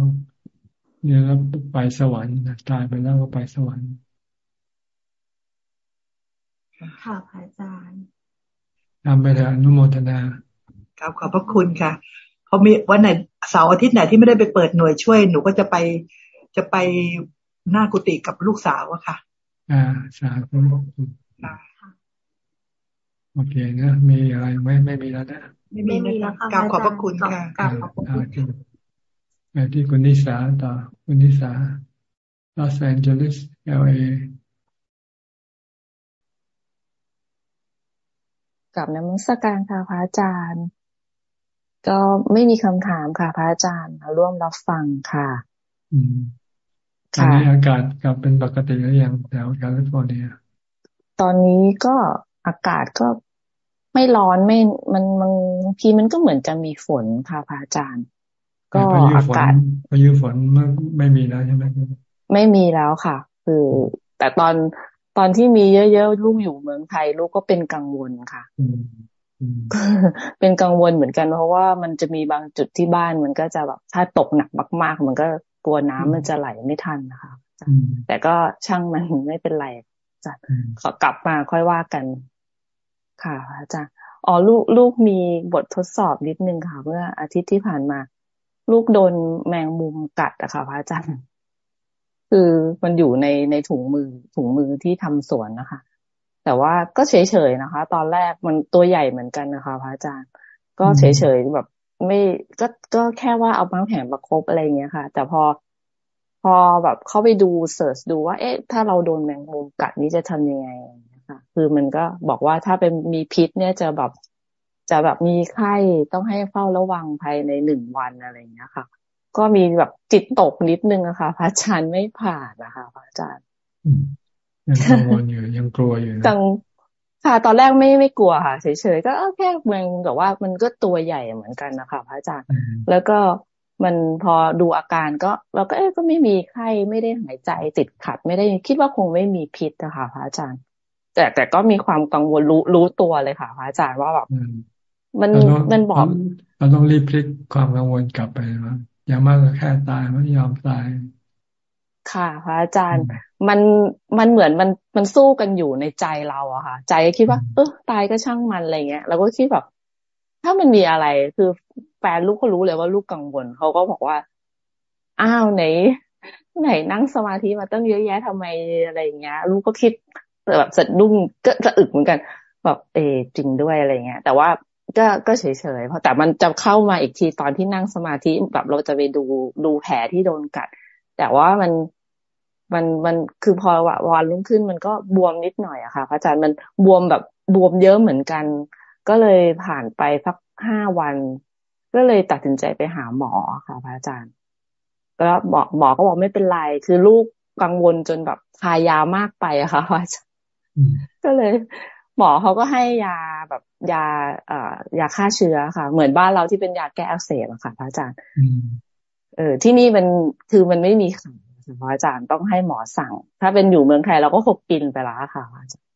เนี่ยเราไปสวรรค์ตายไปแล้วก็ไปสวรรค์ ค่ะพระอาจารย์ทำไปเถอะอนุโมทนา ครับขอบพระคุณค่ะพอมีวันไหนเสาร์อาทิตย์ไหนที่ไม่ได้ไปเปิดหน่วยช่วย หนูก็จะไปจะไปหน้ากุฏิกับลูกสาวอะค่ะ อ่าสาธุโอเคนะมีอะไรไม่ไม่มีแล้วนะไม่มีแล้วค่ะกราบขอบพระคุณค่ะกราบขอบพระคุณไปที่คุณนิสาต่อคุณนิสาลอสแอนเจลิส LA กราบนมัสการค่ะพระอาจารย์ ก็ไม่มีคำถามค่ะพระอาจารย์ร่วมรับฟังค่ะอืมตอนนี้อากาศกลับเป็นปกติหรือยังแถวแคลิฟอร์เนียตอนนี้ก็อากาศก็ไม่ร้อนไม่ มันบางทีมันก็เหมือนจะมีฝนค่ะพระอาจารย์ ก็อากาศพายุฝนไม่ไม่มีแล้วใช่ไหมไม่มีแล้วค่ะ คือ แต่ตอน ตอนที่มีเยอะๆลูกอยู่เมืองไทย ลูกก็เป็นกังวลค่ะเป็นกังวลเหมือนกัน เพราะว่ามันจะมีบางจุดที่บ้านมันก็จะแบบถ้าตกหนักมาก ๆ มันก็กลัวน้ำมันจะไหลไม่ทันนะคะแต่ก็ช่างมันไม่เป็นไรจ้ะขอกลับมาค่อยว่ากัน ค่ะอาจารย์อ๋อลูกลูกมีบททดสอบนิดนึงค่ะ เมื่ออาทิตย์ที่ผ่านมา ลูกโดนแมงมุมกัดอะค่ะพระอาจารย์ คือมันอยู่ในในถุงมือถุงมือที่ทำสวนนะคะ แต่ว่าก็เฉยๆนะคะ ตอนแรกมันตัวใหญ่เหมือนกันนะคะพระอาจารย์ ก็เฉยๆแบบ ไม่ก็ก็แค่ว่าเอาบางแผงประคบอะไรเงี้ยค่ะ แต่พอพอแบบเข้าไปดูเสิร์ชดูว่า เอ๊ะ ถ้าเราโดนแมงมุมกัดนี่จะทำยังไงนะคะคือมันก็บอกว่าถ้าเป็นมีพิษเนี่ยจะแบบจะแบบมีไข้ต้องให้เฝ้าระวังภายในหนึ่งวันอะไรอย่างเงี้ยค่ะ ก็มีแบบจิตตกนิดนึงอะค่ะพระอาจารย์ไม่ผ่านนะคะพระอาจารย์ยังกังวลอยู่ยังกลัวอยู่กังค่ะ ตอนแรกไม่ไม่กลัวค่ะเฉยๆก็แค่เมืองแต่ว่ามันก็ตัวใหญ่เหมือนกันนะคะพระอาจารย์ แล้วก็มันพอดูอาการก็เราก็เอ๊ะก็ไม่มีไข้ไม่ได้หายใจติดขัด ไม่ได้คิดว่าคงไม่มีพิษนะคะพระอาจารย์ แต่แต่ก็มีความกังวลรู้รู้ตัวเลยค่ะพระอาจารย์ว่าแบบมันมันบอกเราต้องรีบพลิกความกังวลกลับไปว่า อย่างมากก็แค่ตายไม่ยอมตาย ค่ะพระอาจารย์มันมันเหมือนมันมันสู้กันอยู่ในใจเราอะค่ะ ใจคิดว่า เออตายก็ช่างมันอะไรเงี้ยเราก็คิดแบบ ถ้ามันมีอะไรคือแฟนลูกก็รู้เลยว่าลูกกังวลเขาก็บอกว่า อ้าวไหน ไหนนั่งสมาธิมาตั้งเยอะแยะทำไมอะไรเงี้ย ลูกก็คิดแบบสะดุ้งก็จะอึกเหมือนกันแบบเอจริงด้วยอะไรเงี้ย แต่ว่า ก็ก็เฉยๆเพราะแต่มันจะเข้ามาอีกทีตอนที่นั่งสมาธิแบบเราจะไปดูดูแผลที่โดนกัด แต่ว่ามันมันมันคือพอวันรุ่งขึ้นมันก็บวมนิดหน่อยอะค่ะ พระอาจารย์มันบวมแบบบวมเยอะเหมือนกัน ก็เลยผ่านไปสักห้าวัน ก็เลยตัดสินใจไปหาหมอค่ะ พระอาจารย์แล้วหมอหมอก็บอกไม่เป็นไร คือลูกกังวลจนแบบทายามากไปอะค่ะพระอาจารย์ก็เลย หมอเขาก็ให้ยาแบบ ยาเอ่อยาฆ่าเชื้อค่ะ เหมือนบ้านเราที่เป็นยาแก้อักเสบอะค่ะพระอาจารย์เออที่นี่มันคือมันไม่มีขายพระอาจารย์ต้องให้หมอสั่ง ถ้าเป็นอยู่เมืองไทยเราก็คงกินไปแล้วค่ะพระอาจารย์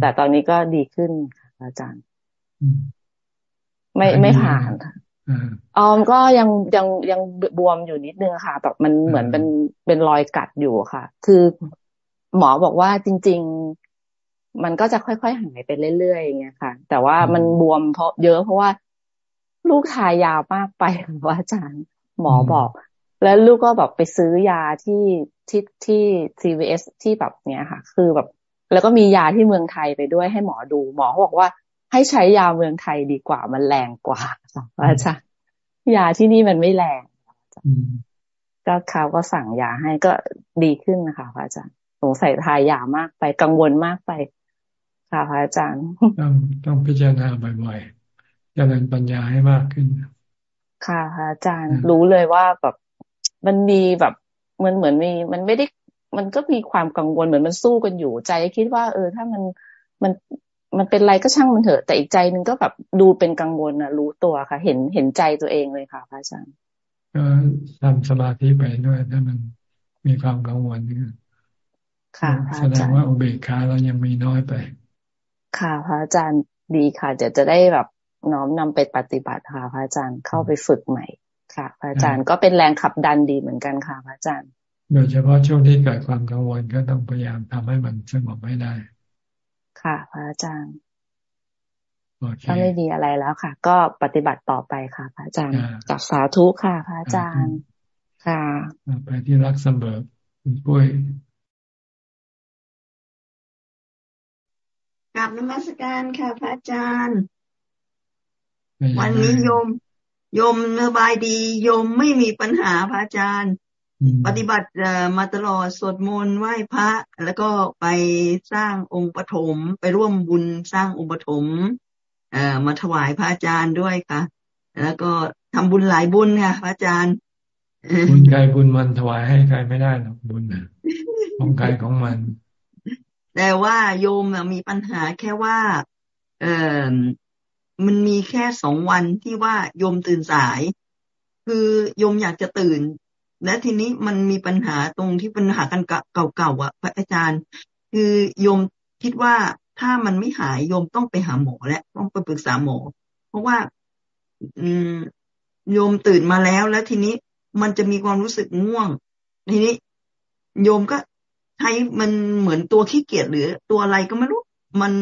แต่ตอนนี้ก็ดีขึ้นค่ะอาจารย์ไม่ไม่ผ่านค่ะออมก็ยังยังยังบวมอยู่นิดนึงค่ะแบบมันเหมือนเป็นเป็นรอยกัดอยู่ค่ะ คือหมอบอกว่าจริง ๆ มันก็จะค่อยๆหายไปเรื่อยๆอย่างเงี้ยค่ะ แต่ว่ามันบวมเพราะเยอะเพราะว่าลูกทายยาวมากไปว่าอาจารย์หมอบอก แล้วลูกก็แบบไปซื้อยาที่ที่ที่ CVS ที่แบบเนี้ยค่ะ คือแบบ แล้วก็มียาที่เมืองไทยไปด้วยให้หมอดู หมอบอกว่าให้ใช้ยาเมืองไทยดีกว่ามันแรงกว่าอาจารย์ยาที่นี่มันไม่แรงก็เขาก็สั่งยาให้ก็ดีขึ้นนะคะอาจารย์สงสัยทายยามากไปกังวลมากไป ค่ะพระอาจารย์ต้องต้องพิจารณาบ่อยๆจะเริญปัญญาให้มากขึ้น ค่ะพระอาจารย์รู้เลยว่าแบบมันมีแบบมันเหมือนมีมันไม่ได้มันก็มีความกังวลเหมือนมันสู้กันอยู่ ใจคิดว่า เออ ถ้ามันมันมันเป็นไรก็ช่างมันเถอะ แต่อีกใจนึงก็แบบดูเป็นกังวลนะรู้ตัวค่ะ เห็นเห็นใจตัวเองเลยค่ะพระอาจารย์ก็ทำสมาธิไปด้วยถ้ามันมีความกังวลนี่ค่ะแสดงว่าอุเบกขาเรายังมีน้อยไป ค่ะ พระอาจารย์ดีค่ะ เดี๋ยวจะได้แบบน้อมนำไปปฏิบัติค่ะ พระอาจารย์เข้าไปฝึกใหม่ ค่ะ พระอาจารย์ก็เป็นแรงขับดันดีเหมือนกันค่ะ พระอาจารย์ โดยเฉพาะช่วงที่เกิดความกังวลก็ต้องพยายามทำให้มันสงบให้ได้ ค่ะ พระอาจารย์ก็ไม่ดีอะไรแล้วค่ะ ก็ปฏิบัติต่อไปค่ะ พระอาจารย์กับสาธุค่ะ พระอาจารย์ ค่ะไปที่รักเสมอคุณปุ้ย กลับนมัสการค่ะพระอาจารย์ วันนี้โยม โยมสบายดี โยมไม่มีปัญหาพระอาจารย์ ปฏิบัติมาตลอดสวดมนต์ไหว้พระ แล้วก็ไปสร้างองค์ปฐมไปร่วมบุญสร้างองค์ปฐมเอ่อมาถวายพระอาจารย์ด้วยค่ะ แล้วก็ทำบุญหลายบุญค่ะพระอาจารย์บุญใครบุญมันถวายให้ใครไม่ได้หรอกบุญของใครของมัน แต่ว่าโยมมีปัญหาแค่ว่า เออมันมีแค่สองวันที่ว่าโยมตื่นสาย คือโยมอยากจะตื่น และทีนี้มันมีปัญหาตรงที่ปัญหากันเก่าๆอะพระอาจารย์ คือโยมคิดว่าถ้ามันไม่หายโยมต้องไปหาหมอและต้องไปปรึกษาหมอ เพราะว่า อืมโยมตื่นมาแล้วแล้วทีนี้มันจะมีความรู้สึกง่วงทีนี้โยมก็ ใช้มันเหมือนตัวขี้เกียจหรือตัวอะไรก็ไม่รู้ มัน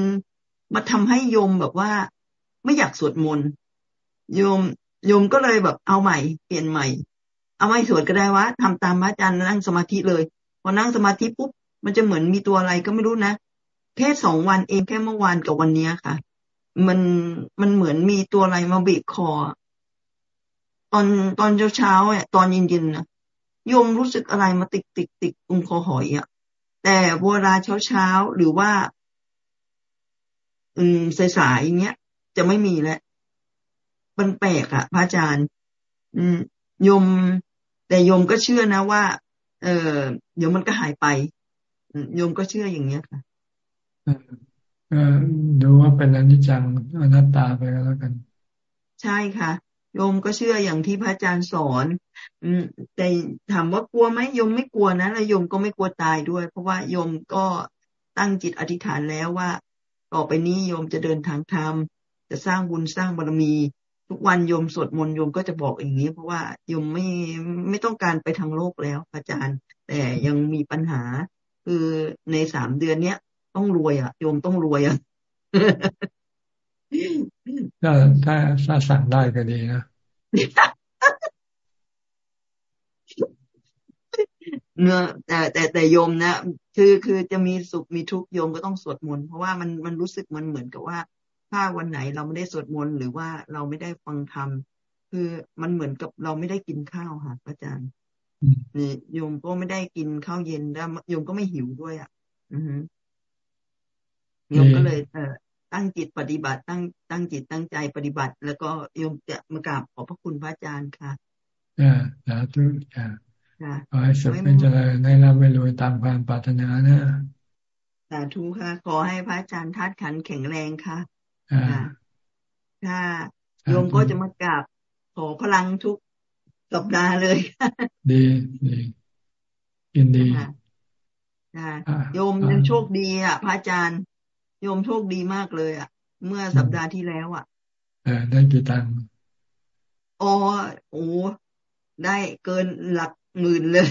มาทำให้โยมแบบว่า ไม่อยากสวดมนต์โยมโยมก็เลยแบบเอาใหม่ เปลี่ยนใหม่ เอาไม่สวดก็ได้วะทำตามพระอาจารย์นั่งสมาธิเลยพอนั่งสมาธิปุ๊บมันจะเหมือนมีตัวอะไรก็ไม่รู้นะแค่สองวันเองแค่เมื่อวานกับวันนี้ค่ะ มันมันเหมือนมีตัวอะไรมาบีบคอ ตอนตอนเช้าเช้าเนี่ยตอนเย็นๆนะโยมรู้สึกอะไรมาติดติดติดตรงคอหอยอะ แต่เวลาเช้าเช้าหรือว่า อืมสายๆอย่างเงี้ย จะไม่มีแล้วมันแปลกอะพระอาจารย์ อืมโยม แต่โยมก็เชื่อนะว่า เออเดี๋ยวมันก็หายไปโยมก็เชื่ออย่างเงี้ยค่ะก็ดูว่าเป็นอนิจจังอนัตตาไปแล้วกัน ใช่ค่ะ โยมก็เชื่ออย่างที่พระอาจารย์สอน อืม แต่ถามว่ากลัวไหมโยมไม่กลัวนะแล้วโยมก็ไม่กลัวตายด้วย เพราะว่าโยมก็ตั้งจิตอธิษฐานแล้วว่า ต่อไปนี้โยมจะเดินทางธรรมจะสร้างบุญสร้างบารมี ทุกวันโยมสวดมนต์โยมก็จะบอกอย่างนี้ เพราะว่าโยมไม่ไม่ต้องการไปทางโลกแล้วอาจารย์ แต่ยังมีปัญหา คือในสามเดือนเนี้ยต้องรวยอะ โยมต้องรวยอะ ถ้าถ้าถ้าสั่งได้ก็ดีนะเนื้อแต่แต่แต่โยมนะคือคือจะมีสุขมีทุกข์โยมก็ต้องสวดมนต์เพราะว่ามันมันรู้สึกมันเหมือนกับว่า ถ้าวันไหนเราไม่ได้สวดมนต์หรือว่าเราไม่ได้ฟังธรรมคือมันเหมือนกับเราไม่ได้กินข้าวค่ะอาจารย์นี่โยมก็ไม่ได้กินข้าวเย็นแล้วโยมก็ไม่หิวด้วยอะ อือโยมก็เลย เออ ตั้งจิตปฏิบัติ ตั้งตั้งจิตตั้งใจปฏิบัติ แล้วก็โยมจะมากราบขอบพระคุณพระอาจารย์ค่ะอ่าสาธุค่ะขอให้สุขเป็นเจริญให้ร่ำให้รวยตามความปรารถนานะสาธุค่ะ ขอให้พระอาจารย์ทัดขันแข็งแรงค่ะค่ะโยมก็จะมากราบขอพลังทุกสัปดาห์เลยดีดียินดีโยมยังโชคดีอะ พระอาจารย์ โยมโชคดีมากเลยอะ เมื่อสัปดาห์ที่แล้วอะเออได้กี่ตังค์อ๋อโอ้ได้เกินหลักหมื่นเลย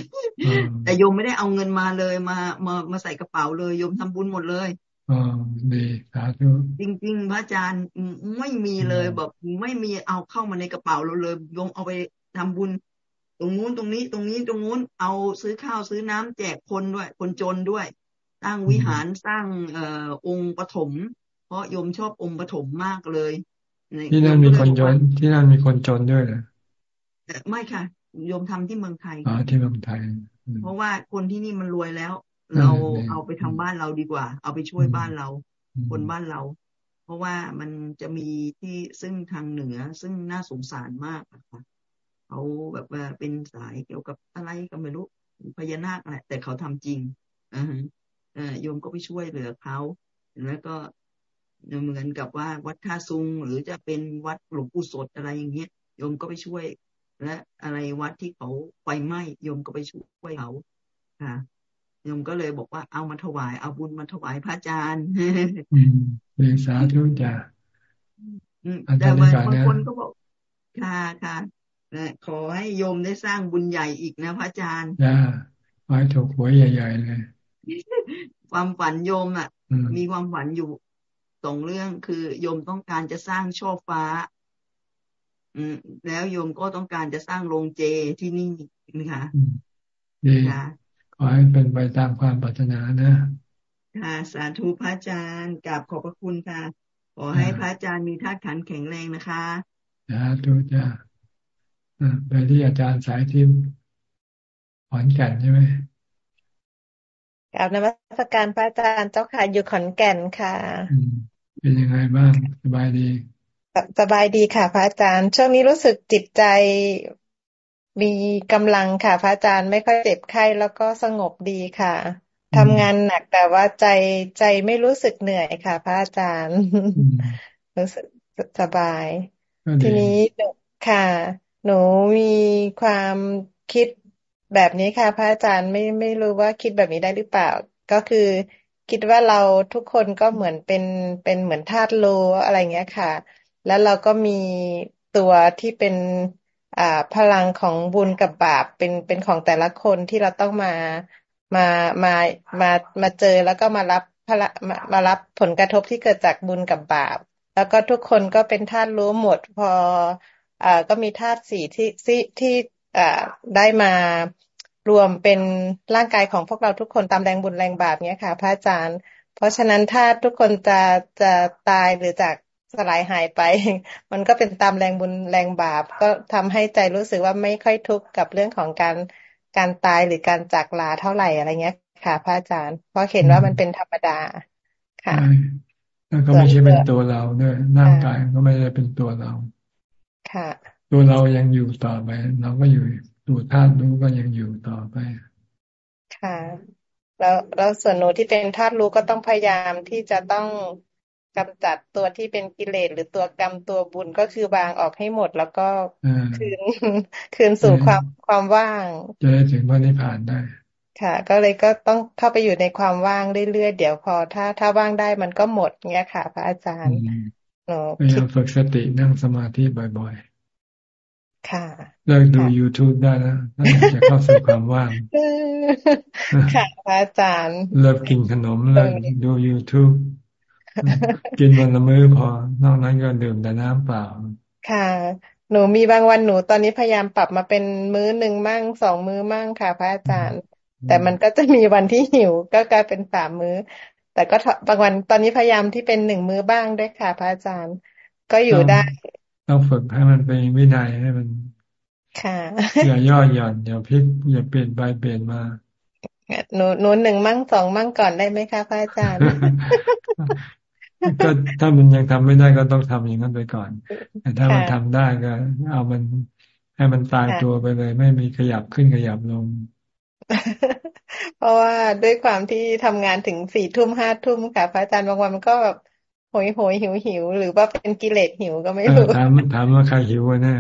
แต่โยมไม่ได้เอาเงินมาเลยมามามาใส่กระเป๋าเลยโยมทำบุญหมดเลยอ๋อดีสาธุจริง ๆ พระอาจารย์ไม่มีเลยแบบไม่มีเอาเข้ามาในกระเป๋าเราเลยโยมเอาไปทำบุญ ตรงนู้นตรงนี้ ตรงนี้ตรงนู้นเอาซื้อข้าวซื้อน้ำแจกคนด้วย คนจนด้วย สร้างวิหารสร้างเอ่อองค์ปฐมเพราะโยมชอบองค์ปฐมมากเลยที่นั่นมีคนจนที่นั่นมีคนจนด้วยเหรอไม่ค่ะโยมทำที่เมืองไทยอ๋อที่เมืองไทย เพราะว่าคนที่นี่มันรวยแล้ว เราเอาไปทำบ้านเราดีกว่า เอาไปช่วยบ้านเรา คนบ้านเรา เพราะว่ามันจะมีที่ซึ่งทางเหนือซึ่งน่าสงสารมากค่ะเขาแบบว่าเป็นสายเกี่ยวกับอะไรก็ไม่รู้พญานาคแหละแต่เขาทำจริงอ่า โยมก็ไปช่วยเหลือเขาแล้วก็เหมือนกับว่าวัดท่าซุงหรือจะเป็นวัดหลวงปู่สดอะไรอย่างเงี้ยโยมก็ไปช่วย และอะไรวัดที่เขาไฟไหม้โยมก็ไปช่วยเขาค่ะโยมก็เลยบอกว่าเอามาถวายเอาบุญมาถวายพระอาจารย์เรียนสาธุจ้ะแต่บางคนก็บอกค่ะค่ะขอให้โยมได้สร้างบุญใหญ่อีกนะพระอาจารย์จ้าไว้ถูกหวยใหญ่ ๆ เลย ความฝันโยมอะ มีความฝันอยู่สองเรื่องคือโยมต้องการจะสร้างช่อฟ้า อืมแล้วโยมก็ต้องการจะสร้างโรงเจที่นี่นะคะดีขอให้เป็นไปตามความปรารถนานะค่ะสาธุพระอาจารย์กราบขอบพระคุณค่ะ ขอให้พระอาจารย์มีธาตุขันแข็งแรงนะคะสาธุจ้าไปที่อาจารย์สายทิพย์ขอนแก่นใช่ไหม กราบนมัสการพระอาจารย์เจ้าค่ะ อยู่ขอนแก่นค่ะ เป็นยังไงบ้าง สบายดี สบายดีค่ะ พระอาจารย์ ช่วงนี้รู้สึกจิตใจมีกำลังค่ะ พระอาจารย์ไม่ค่อยเจ็บไข้แล้วก็สงบดีค่ะทำงานหนักแต่ว่าใจใจไม่รู้สึกเหนื่อยค่ะ พระอาจารย์ รู้สึกสบาย ทีนี้ค่ะ หนูมีความคิด แบบนี้ค่ะ พระอาจารย์ไม่ไม่รู้ว่าคิดแบบนี้ได้หรือเปล่า ก็คือคิดว่าเราทุกคนก็เหมือนเป็นเป็นเหมือนธาตุโลอะไรเงี้ยค่ะ แล้วเราก็มีตัวที่เป็นอ่าพลังของบุญกับบาปเป็นเป็นของแต่ละคนที่เราต้องมามามามามาเจอแล้วก็มารับพละมามารับผลกระทบที่เกิดจากบุญกับบาป แล้วก็ทุกคนก็เป็นธาตุรู้หมดพออ่าก็มีธาตุสี่ที่ที่ที่ ได้มารวมเป็นร่างกายของพวกเราทุกคนตามแรงบุญแรงบาปเนี้ยค่ะ พระอาจารย์ เพราะฉะนั้นถ้าทุกคนจะจะตายหรือจากสลายหายไป มันก็เป็นตามแรงบุญแรงบาป ก็ทำให้ใจรู้สึกว่าไม่ค่อยทุกข์กับเรื่องของการการตายหรือการจากลาเท่าไหร่อะไรเงี้ยค่ะ พระอาจารย์ เพราะเห็นว่ามันเป็นธรรมดาค่ะแล้วก็ไม่ใช่เป็นตัวเราด้วยร่างกายก็ไม่ได้เป็นตัวเรา ค่ะ ตัวเรายังอยู่ต่อไป เราก็อยู่ตัวธาตุรู้ก็ยังอยู่ต่อไป ค่ะ แล้วแล้วส่วนหนูที่เป็นธาตุรู้ก็ต้องพยายามที่จะต้องกำจัดตัวที่เป็นกิเลสหรือตัวกรรมตัวบุญก็คือวางออกให้หมด แล้วก็คืนคืนสู่ความความว่างจะได้ถึงพระนิพพานได้ ค่ะ ก็เลยก็ต้องเข้าไปอยู่ในความว่างเรื่อยๆเดี๋ยวพอ ถ้าถ้าว่างได้มันก็หมดเงี้ยค่ะ พระอาจารย์หนูพยายามฝึกสตินั่งสมาธิบ่อยๆ ค่ะเลิกดู YouTube ได้แล้วถ้าอยากจะเข้าสู่ความว่าง ค่ะพระอาจารย์เลิกกินขนมเลิกดู YouTube กินวันละมื้อพอนอกนั้นก็ดื่มแต่น้ำเปล่า ค่ะ หนูมีบางวันหนูตอนนี้พยายามปรับมาเป็นมื้อหนึ่งมั่งสองมื้อมั่งค่ะ พระอาจารย์ แต่มันก็จะมีวันที่หิวก็กลายเป็นสามมื้อ แต่ก็บางวันตอนนี้พยายามที่เป็นหนึ่งมื้อบ้างด้วยค่ะ พระอาจารย์ ก็อยู่ได้ ต้องฝึกให้มันเป็นวินัยให้มัน ค่ะอย่าย่อหย่อนอย่าพลิกอย่าเปลี่ยนไปเปลี่ยนมาหนูหนูหนึ่งมั่งสองมั่งก่อนได้ไหมคะพระอาจารย์ก็ถ้ามันยังทำไม่ได้ก็ต้องทำอย่างนั้นไปก่อน แต่ถ้ามันทำได้ก็ เอามันให้มันตายตัวไปเลย ไม่มีขยับขึ้นขยับลง เพราะว่าด้วยความที่ทำงานถึงสี่ทุ่มห้าทุ่มค่ะพระอาจารย์บางวันมันก็แบบโหยโหยหิวหิวหรือว่าเป็นกิเลสหิวก็ไม่รู้ถามถามว่าใครหิวแน่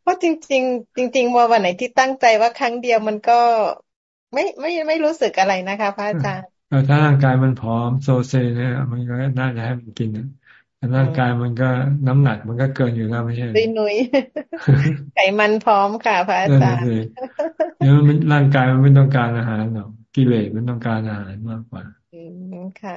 เพราะจริง ๆ จริงๆว่าวันไหนที่ตั้งใจว่าครั้งเดียวมันก็ไม่ไม่ไม่รู้สึกอะไรนะคะ พระอาจารย์ถ้าร่างกายมันผอมโซเซเนี่ย มันก็น่าจะให้มันกินแต่ร่างกายมันก็น้ำหนักมันก็เกินอยู่แล้วไม่ใช่ดุยนุยไขมันพร้อมค่ะ พระอาจารย์เนี่ยมันร่างกายมันไม่ต้องการอาหารหรอกกิเลสมันต้องการอาหารมากกว่าอืมค่ะ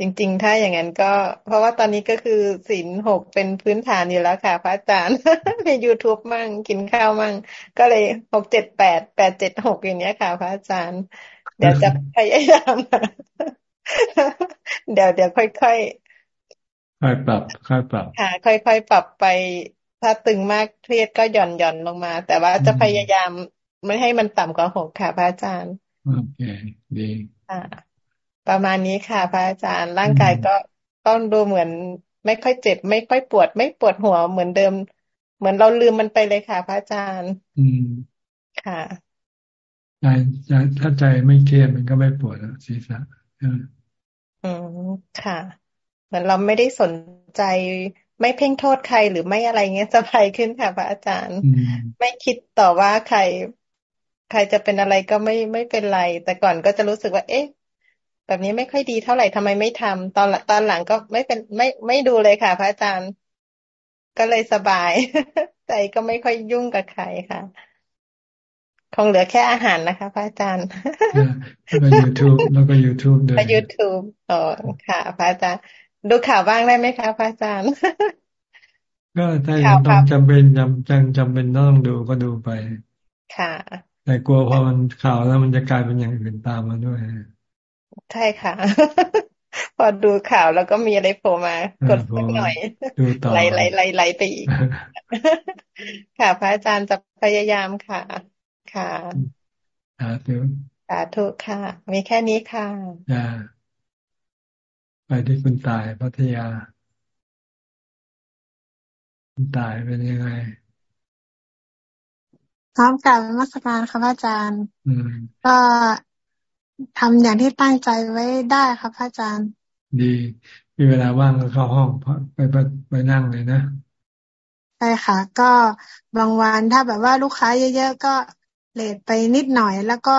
จริง ๆ ถ้าอย่างนั้นก็ เพราะว่าตอนนี้ก็คือศีลหกเป็นพื้นฐานอยู่แล้วค่ะ พระอาจารย์ ใน youtube มั่งกินข้าวมั่ง ก็เลยหกเจ็ดแปดแปดเจ็ดหกอย่างเนี้ยค่ะ พระอาจารย์ เดี๋ยวจะพยายามเดี๋ยวเดี๋ยวค่อยค่อยค่อยปรับค่อยปรับค่ะ ค่อยๆปรับไป ถ้าตึงมากเครียดก็หย่อนหย่อนลงมา แต่ว่าจะพยายามไม่ให้มันต่ำกว่าหกค่ะ พระอาจารย์โอเคดีค่ะ ประมาณนี้ค่ะ พระอาจารย์ร่างกายก็ต้องดูเหมือน ไม่ค่อยเจ็บ ไม่ค่อยปวด ไม่ปวดหัวเหมือนเดิม เหมือนเราลืมมันไปเลยค่ะ พระอาจารย์ อืมค่ะใจใจถ้าใจไม่เครียดมันก็ไม่ปวดศีรษะอืมค่ะ เหมือนเราไม่ได้สนใจไม่เพ่งโทษใครหรือไม่อะไรเงี้ยสบายขึ้นค่ะ พระอาจารย์ ไม่คิดต่อว่าใคร ใครจะเป็นอะไรก็ไม่ไม่เป็นไร แต่ก่อนก็จะรู้สึกว่า เอ๊ะ แบบนี้ไม่ค่อยดีเท่าไหร่ทำไมไม่ทำตอนตอนหลังก็ไม่เป็นไม่ไม่ดูเลยค่ะ พระอาจารย์ ก็เลยสบาย ใจก็ไม่ค่อยยุ่งกับใครค่ะ คงเหลือแค่อาหารนะคะ พระอาจารย์แล้วก็ยูทูบแล้วก็ยูทูบด้วยยูทูบอ๋อค่ะ พระอาจารย์ ดูข่าวบ้างได้ไหมคะพระอาจารย์ก็ถ้ายังต้องจำเป็นจำจังจำเป็นต้องดูก็ดูไป ค่ะ แต่กลัวพอมันข่าวแล้วมันจะกลายเป็นอย่างอื่นตามมาด้วย ใช่ค่ะ พอดูข่าวแล้วก็มีอะไรโผล่มากดสักหน่อยไหลไหลไหลไหลไปอีก ค่ะ พระอาจารย์จะพยายามค่ะ ค่ะสาธุสาธุค่ะ มีแค่นี้ค่ะจ้าไปที่คุณตายพัทยา คุณตายเป็นยังไงพร้อมกับมาสการครับอาจารย์ ก็ ทำอย่างที่ตั้งใจไว้ได้ครับอาจารย์ ดีมีเวลาว่างก็เข้าห้องไปไปไปนั่งเลยนะใช่ค่ะ ก็บางวันถ้าแบบว่าลูกค้าเยอะๆก็เลทไปนิดหน่อย แล้วก็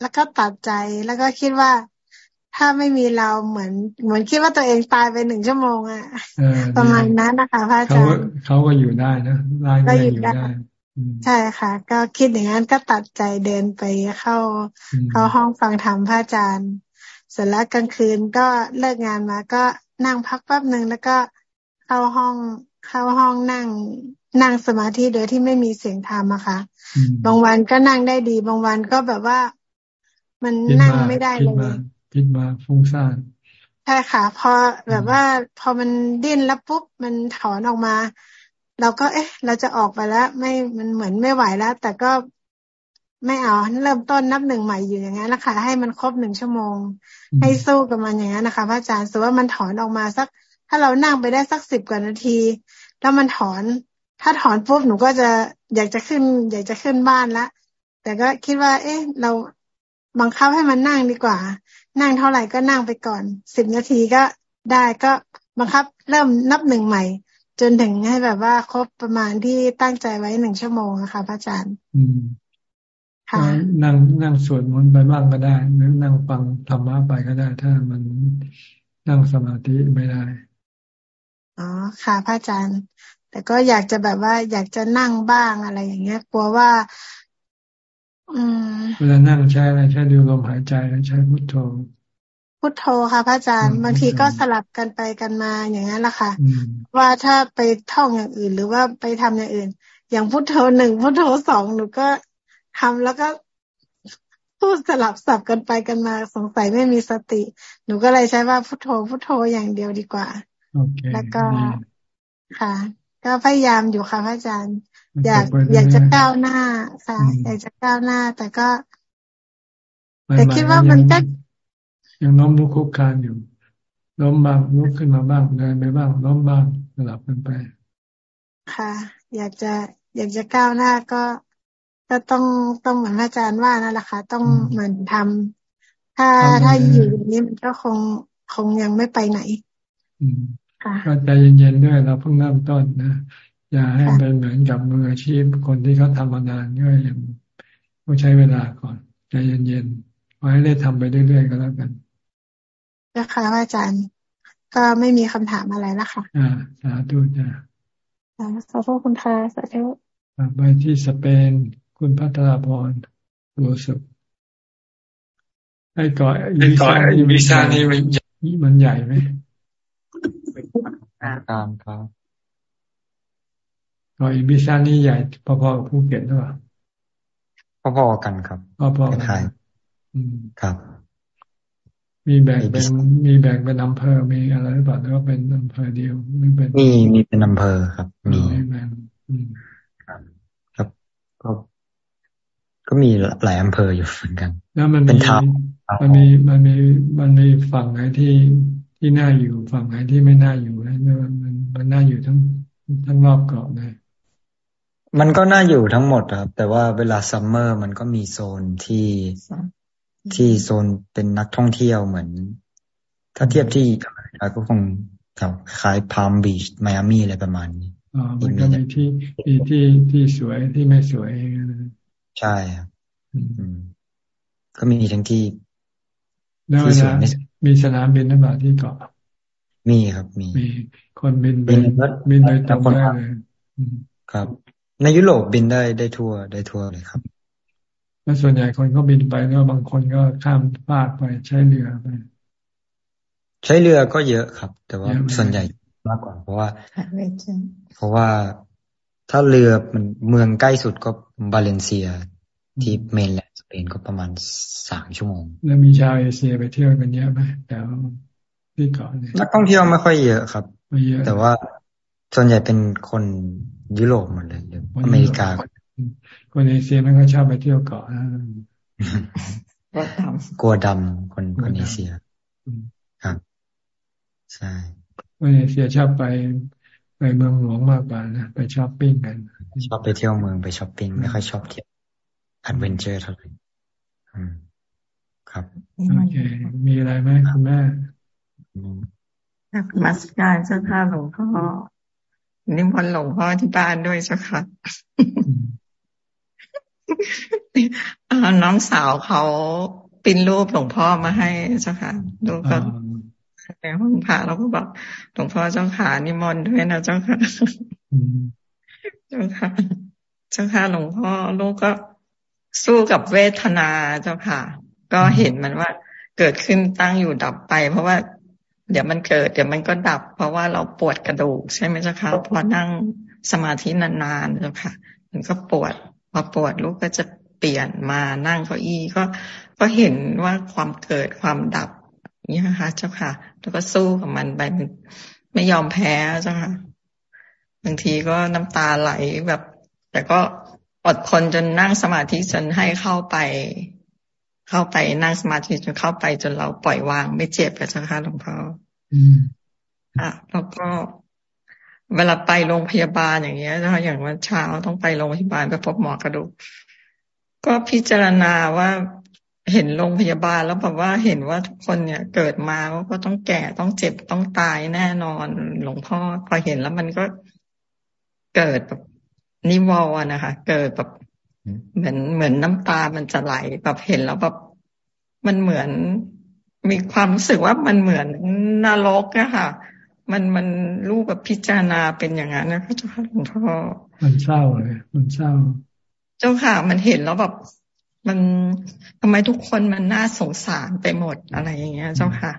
แล้วก็ตัดใจแล้วก็คิดว่า ถ้าไม่มีเราเหมือน เหมือนคิดว่าตัวเองตายไปหนึ่งชั่วโมงอะประมาณนั้นนะคะพระอาจารย์เขาก็อยู่ได้นะรายก็อยู่ได้ ใช่ค่ะ ก็คิดอย่างนั้นก็ตัดใจเดินไปเข้า เข้าห้องฟังธรรมพระอาจารย์เสร็จแล้วกลางคืนก็เลิกงานมาก็นั่งพักแป๊บหนึ่งแล้วก็เข้าห้องเข้าห้องนั่งนั่งสมาธิโดยที่ไม่มีเสียงธรรมอะค่ะ บางวันก็นั่งได้ดี บางวันก็แบบว่า มันนั่งไม่ได้เลยคิดมาฟุ้งซ่านใช่ค่ะ พอแบบว่าพอมันดิ้นแล้วปุ๊บมันถอนออกมา เราก็เอ๊ะ เราจะออกไปแล้ว ไม่มันเหมือนไม่ไหวแล้ว แต่ก็ไม่เอาเริ่มต้นนับหนึ่งใหม่อยู่อย่างนั้นนะคะให้มันครบหนึ่งชั่วโมง ให้สู้กับมันอย่างนั้นนะคะพระอาจารย์สมมติว่ามันถอนออกมาสัก ถ้าเรานั่งไปได้สักสิบกว่านาที แล้วมันถอน ถ้าถอนปุ๊บหนูก็จะอยากจะขึ้น อยากจะขึ้นบ้านละแต่ก็คิดว่า เอ๊ะ เราบังคับให้มันนั่งดีกว่า นั่งเท่าไหร่ก็นั่งไปก่อนสิบนาทีก็ได้ก็บังคับเริ่มนับหนึ่งใหม่ จนถึงให้แบบว่าครบประมาณที่ตั้งใจไว้หนึ่งชั่วโมงนะคะพระอาจารย์อืมค่ะนั่งนั่งสวดมนต์ไปบ้างก็ได้หรือนั่งฟังธรรมะไปก็ได้ ถ้ามันนั่งสมาธิไม่ได้อ๋อค่ะพระอาจารย์ แต่ก็อยากจะแบบว่า อยากจะนั่งบ้างอะไรอย่างเงี้ย กลัวว่าเวลานั่งใช้อะไรใช้ดูลมหายใจแล้วใช้พุทโธ พุทโธค่ะพระอาจารย์บางทีก็สลับกันไปกันมาอย่างนั้นแหละค่ะ ว่าถ้าไปท่องอย่างอื่น หรือว่าไปทำอย่างอื่น อย่างพุทโธหนึ่งพุทโธสองหนูก็ทำแล้วก็พูดสลับสับกันไปกันมาสงสัยไม่มีสติ หนูก็เลยใช้ว่าพุทโธพุทโธอย่างเดียวดีกว่าแล้วก็ค่ะ ก็พยายามอยู่ค่ะพระอาจารย์ อยากอยากจะก้าวหน้าค่ะ อยากจะก้าวหน้า แต่ก็ แต่คิดว่ามันก็ ยังน้อมลุกคุกคานอยู่ ล้มบ้างลุกขึ้นมาบ้างเดินไปบ้างล้มบ้างสลับกันไป ค่ะ อยากจะอยากจะก้าวหน้าก็ก็ต้องต้องเหมือนอาจารย์ว่านั่นแหละค่ะต้องเหมือนทำถ้าถ้าอยู่อย่างนี้มันก็คงคงยังไม่ไปไหนก็ใจเย็นๆด้วยเราเพิ่งเริ่มต้นนะอย่าให้เป็นเหมือนกับมืออาชีพคนที่เขาทำมานานก็ยังต้องใช้เวลาก่อนใจเย็นๆไว้ได้ทำไปเรื่อยๆก็แล้วกัน นะคะอาจารย์ ก็ไม่มีคำถามอะไรแล้วค่ะ อ่าสาธุจ้ะขอบคุณค่ะสาธุไปที่สเปน คุณพัทรพรรู้สึกไอ้ก่อไอ้ก่อวีซ่านี่มันใหญ่ไหมตามครับก็อิบิซานี่ใหญ่พอๆกับภูเก็ตหรือเปล่าพอๆกันครับพอๆกันครับ มีแบ่งเป็นมีแบ่งเป็นอำเภอมีอะไรหรือเปล่าหรือว่าเป็นอำเภอเดียวไม่เป็นมีมีเป็นอำเภอครับ มีแบ่งครับก็ก็มีหลายอำเภออยู่เหมือนกัน แล้วมันเป็นทางมันมีมันมีมันมีฝั่งไหนที่ที่น่าอยู่ฝั่งไหนที่ไม่น่าอยู่นะมันมันน่าอยู่ทั้งทั้งรอบเกาะเลยมันก็น่าอยู่ทั้งหมดครับ แต่ว่าเวลา summer มันก็มีโซนที่ ที่โซนเป็นนักท่องเที่ยวเหมือน ถ้าเทียบที่อเมริกาก็คงคล้ายพามบีชไมอามี่อะไรประมาณนี้อ๋อมันก็มีที่ที่ที่ที่สวยที่ไม่สวยใช่ครับก็มีทั้งที่ที่สวยไม่มีสนามบินหรือเปล่าที่เกาะมีครับมีมี คนบินบินบินโดยตรงได้เลยครับ ในยุโรปบินได้ได้ทั่วได้ทั่วเลยครับ แล้วส่วนใหญ่คนก็บินไปแล้วบางคนก็ข้ามภาคไปใช้เรือไป ใช้เรือก็เยอะครับ แต่ว่าส่วนใหญ่มากกว่า เพราะว่า เพราะว่าถ้าเรือมันเมืองใกล้สุดก็บาเลนเซียที่เมนแลนด์สเปนก็ประมาณสามชั่วโมง แล้วมีชาวเอเชียไปเที่ยวกันเยอะไหมแต่ที่เกาะเนี่ยนักท่องเที่ยวไม่ค่อยเยอะครับแต่ว่าส่วนใหญ่เป็นคนยุโรปหมดเลยอเมริกา คนเอเชียมันก็ชอบไปเที่ยวเกาะกลัวดำคนคนเอเชียครับใช่มาเลเซียชอบไปไปเมืองหลวงมากกว่านะไปช้อปปิ้งกัน ชอบไปเที่ยวเมืองไปช้อปปิ้งไม่ค่อยชอบเที่ยว adventure เท่าไหร่ครับโอเคมีอะไรไหมคุณแม่มัสการเจ้าค่ะหลวงพ่อนิมนต์หลวงพ่อที่บ้านด้วยเจ้าค่ะ น้องสาวเขาปิ้นรูปหลวงพ่อมาให้เจ้าค่ะลูกก็ในห้องพระเราก็บอกหลวงพ่อเจ้าขานิมนต์ด้วยนะเจ้าค่ะเจ้าค่ะ เจ้าค่ะหลวงพ่อลูกก็สู้กับเวทนาเจ้าค่ะ ก็เห็นมันว่าเกิดขึ้นตั้งอยู่ดับไป เพราะว่าเดี๋ยวมันเกิด เดี๋ยวมันก็ดับ เพราะว่าเราปวดกระดูกใช่ไหมเจ้าค่ะพอนั่งสมาธินานๆเจ้าค่ะ มันก็ปวด พอปวดลูกก็จะเปลี่ยนมานั่งเก้าอี้ก็ก็เห็นว่าความเกิดความดับนี่นะคะเจ้าค่ะ แล้วก็สู้กับมันไปไม่ยอมแพ้เจ้าค่ะบางทีก็น้ำตาไหลแบบ แต่ก็อดทนจนนั่งสมาธิจนให้เข้าไป เข้าไปนั่งสมาธิจนเข้าไปจนเราปล่อยวางไม่เจ็บเจ้าค่ะหลวงพ่ออะแล้วก็ เวลาไปโรงพยาบาลอย่างเงี้ยนะคะอย่างวันเช้าต้องไปโรงพยาบาลไปพบหมอกระดูก ก็พิจารณาว่าเห็นโรงพยาบาลแล้วแบบว่าเห็นว่าทุกคนเนี่ยเกิดมาก็ต้องแก่ต้องเจ็บต้องตายแน่นอนหลวงพ่อพอเห็นแล้วมันก็เกิดแบบนิวรณ์นะคะ เกิดแบบเหมือนเหมือนน้ำตามันจะไหลแบบเห็นแล้วแบบมันเหมือนมีความรู้สึกว่ามันเหมือนนรกอะค่ะ มันมันรูปแบบพิจารณาเป็นอย่างนั้นนะพระเจ้าค่ะหลวงพ่อมันเศร้าเลยมันเศร้า เจ้าค่ะ มันเห็นแล้วแบบมันทำไมทุกคนมันน่าสงสารไปหมดอะไรอย่างเงี้ย เจ้าค่ะ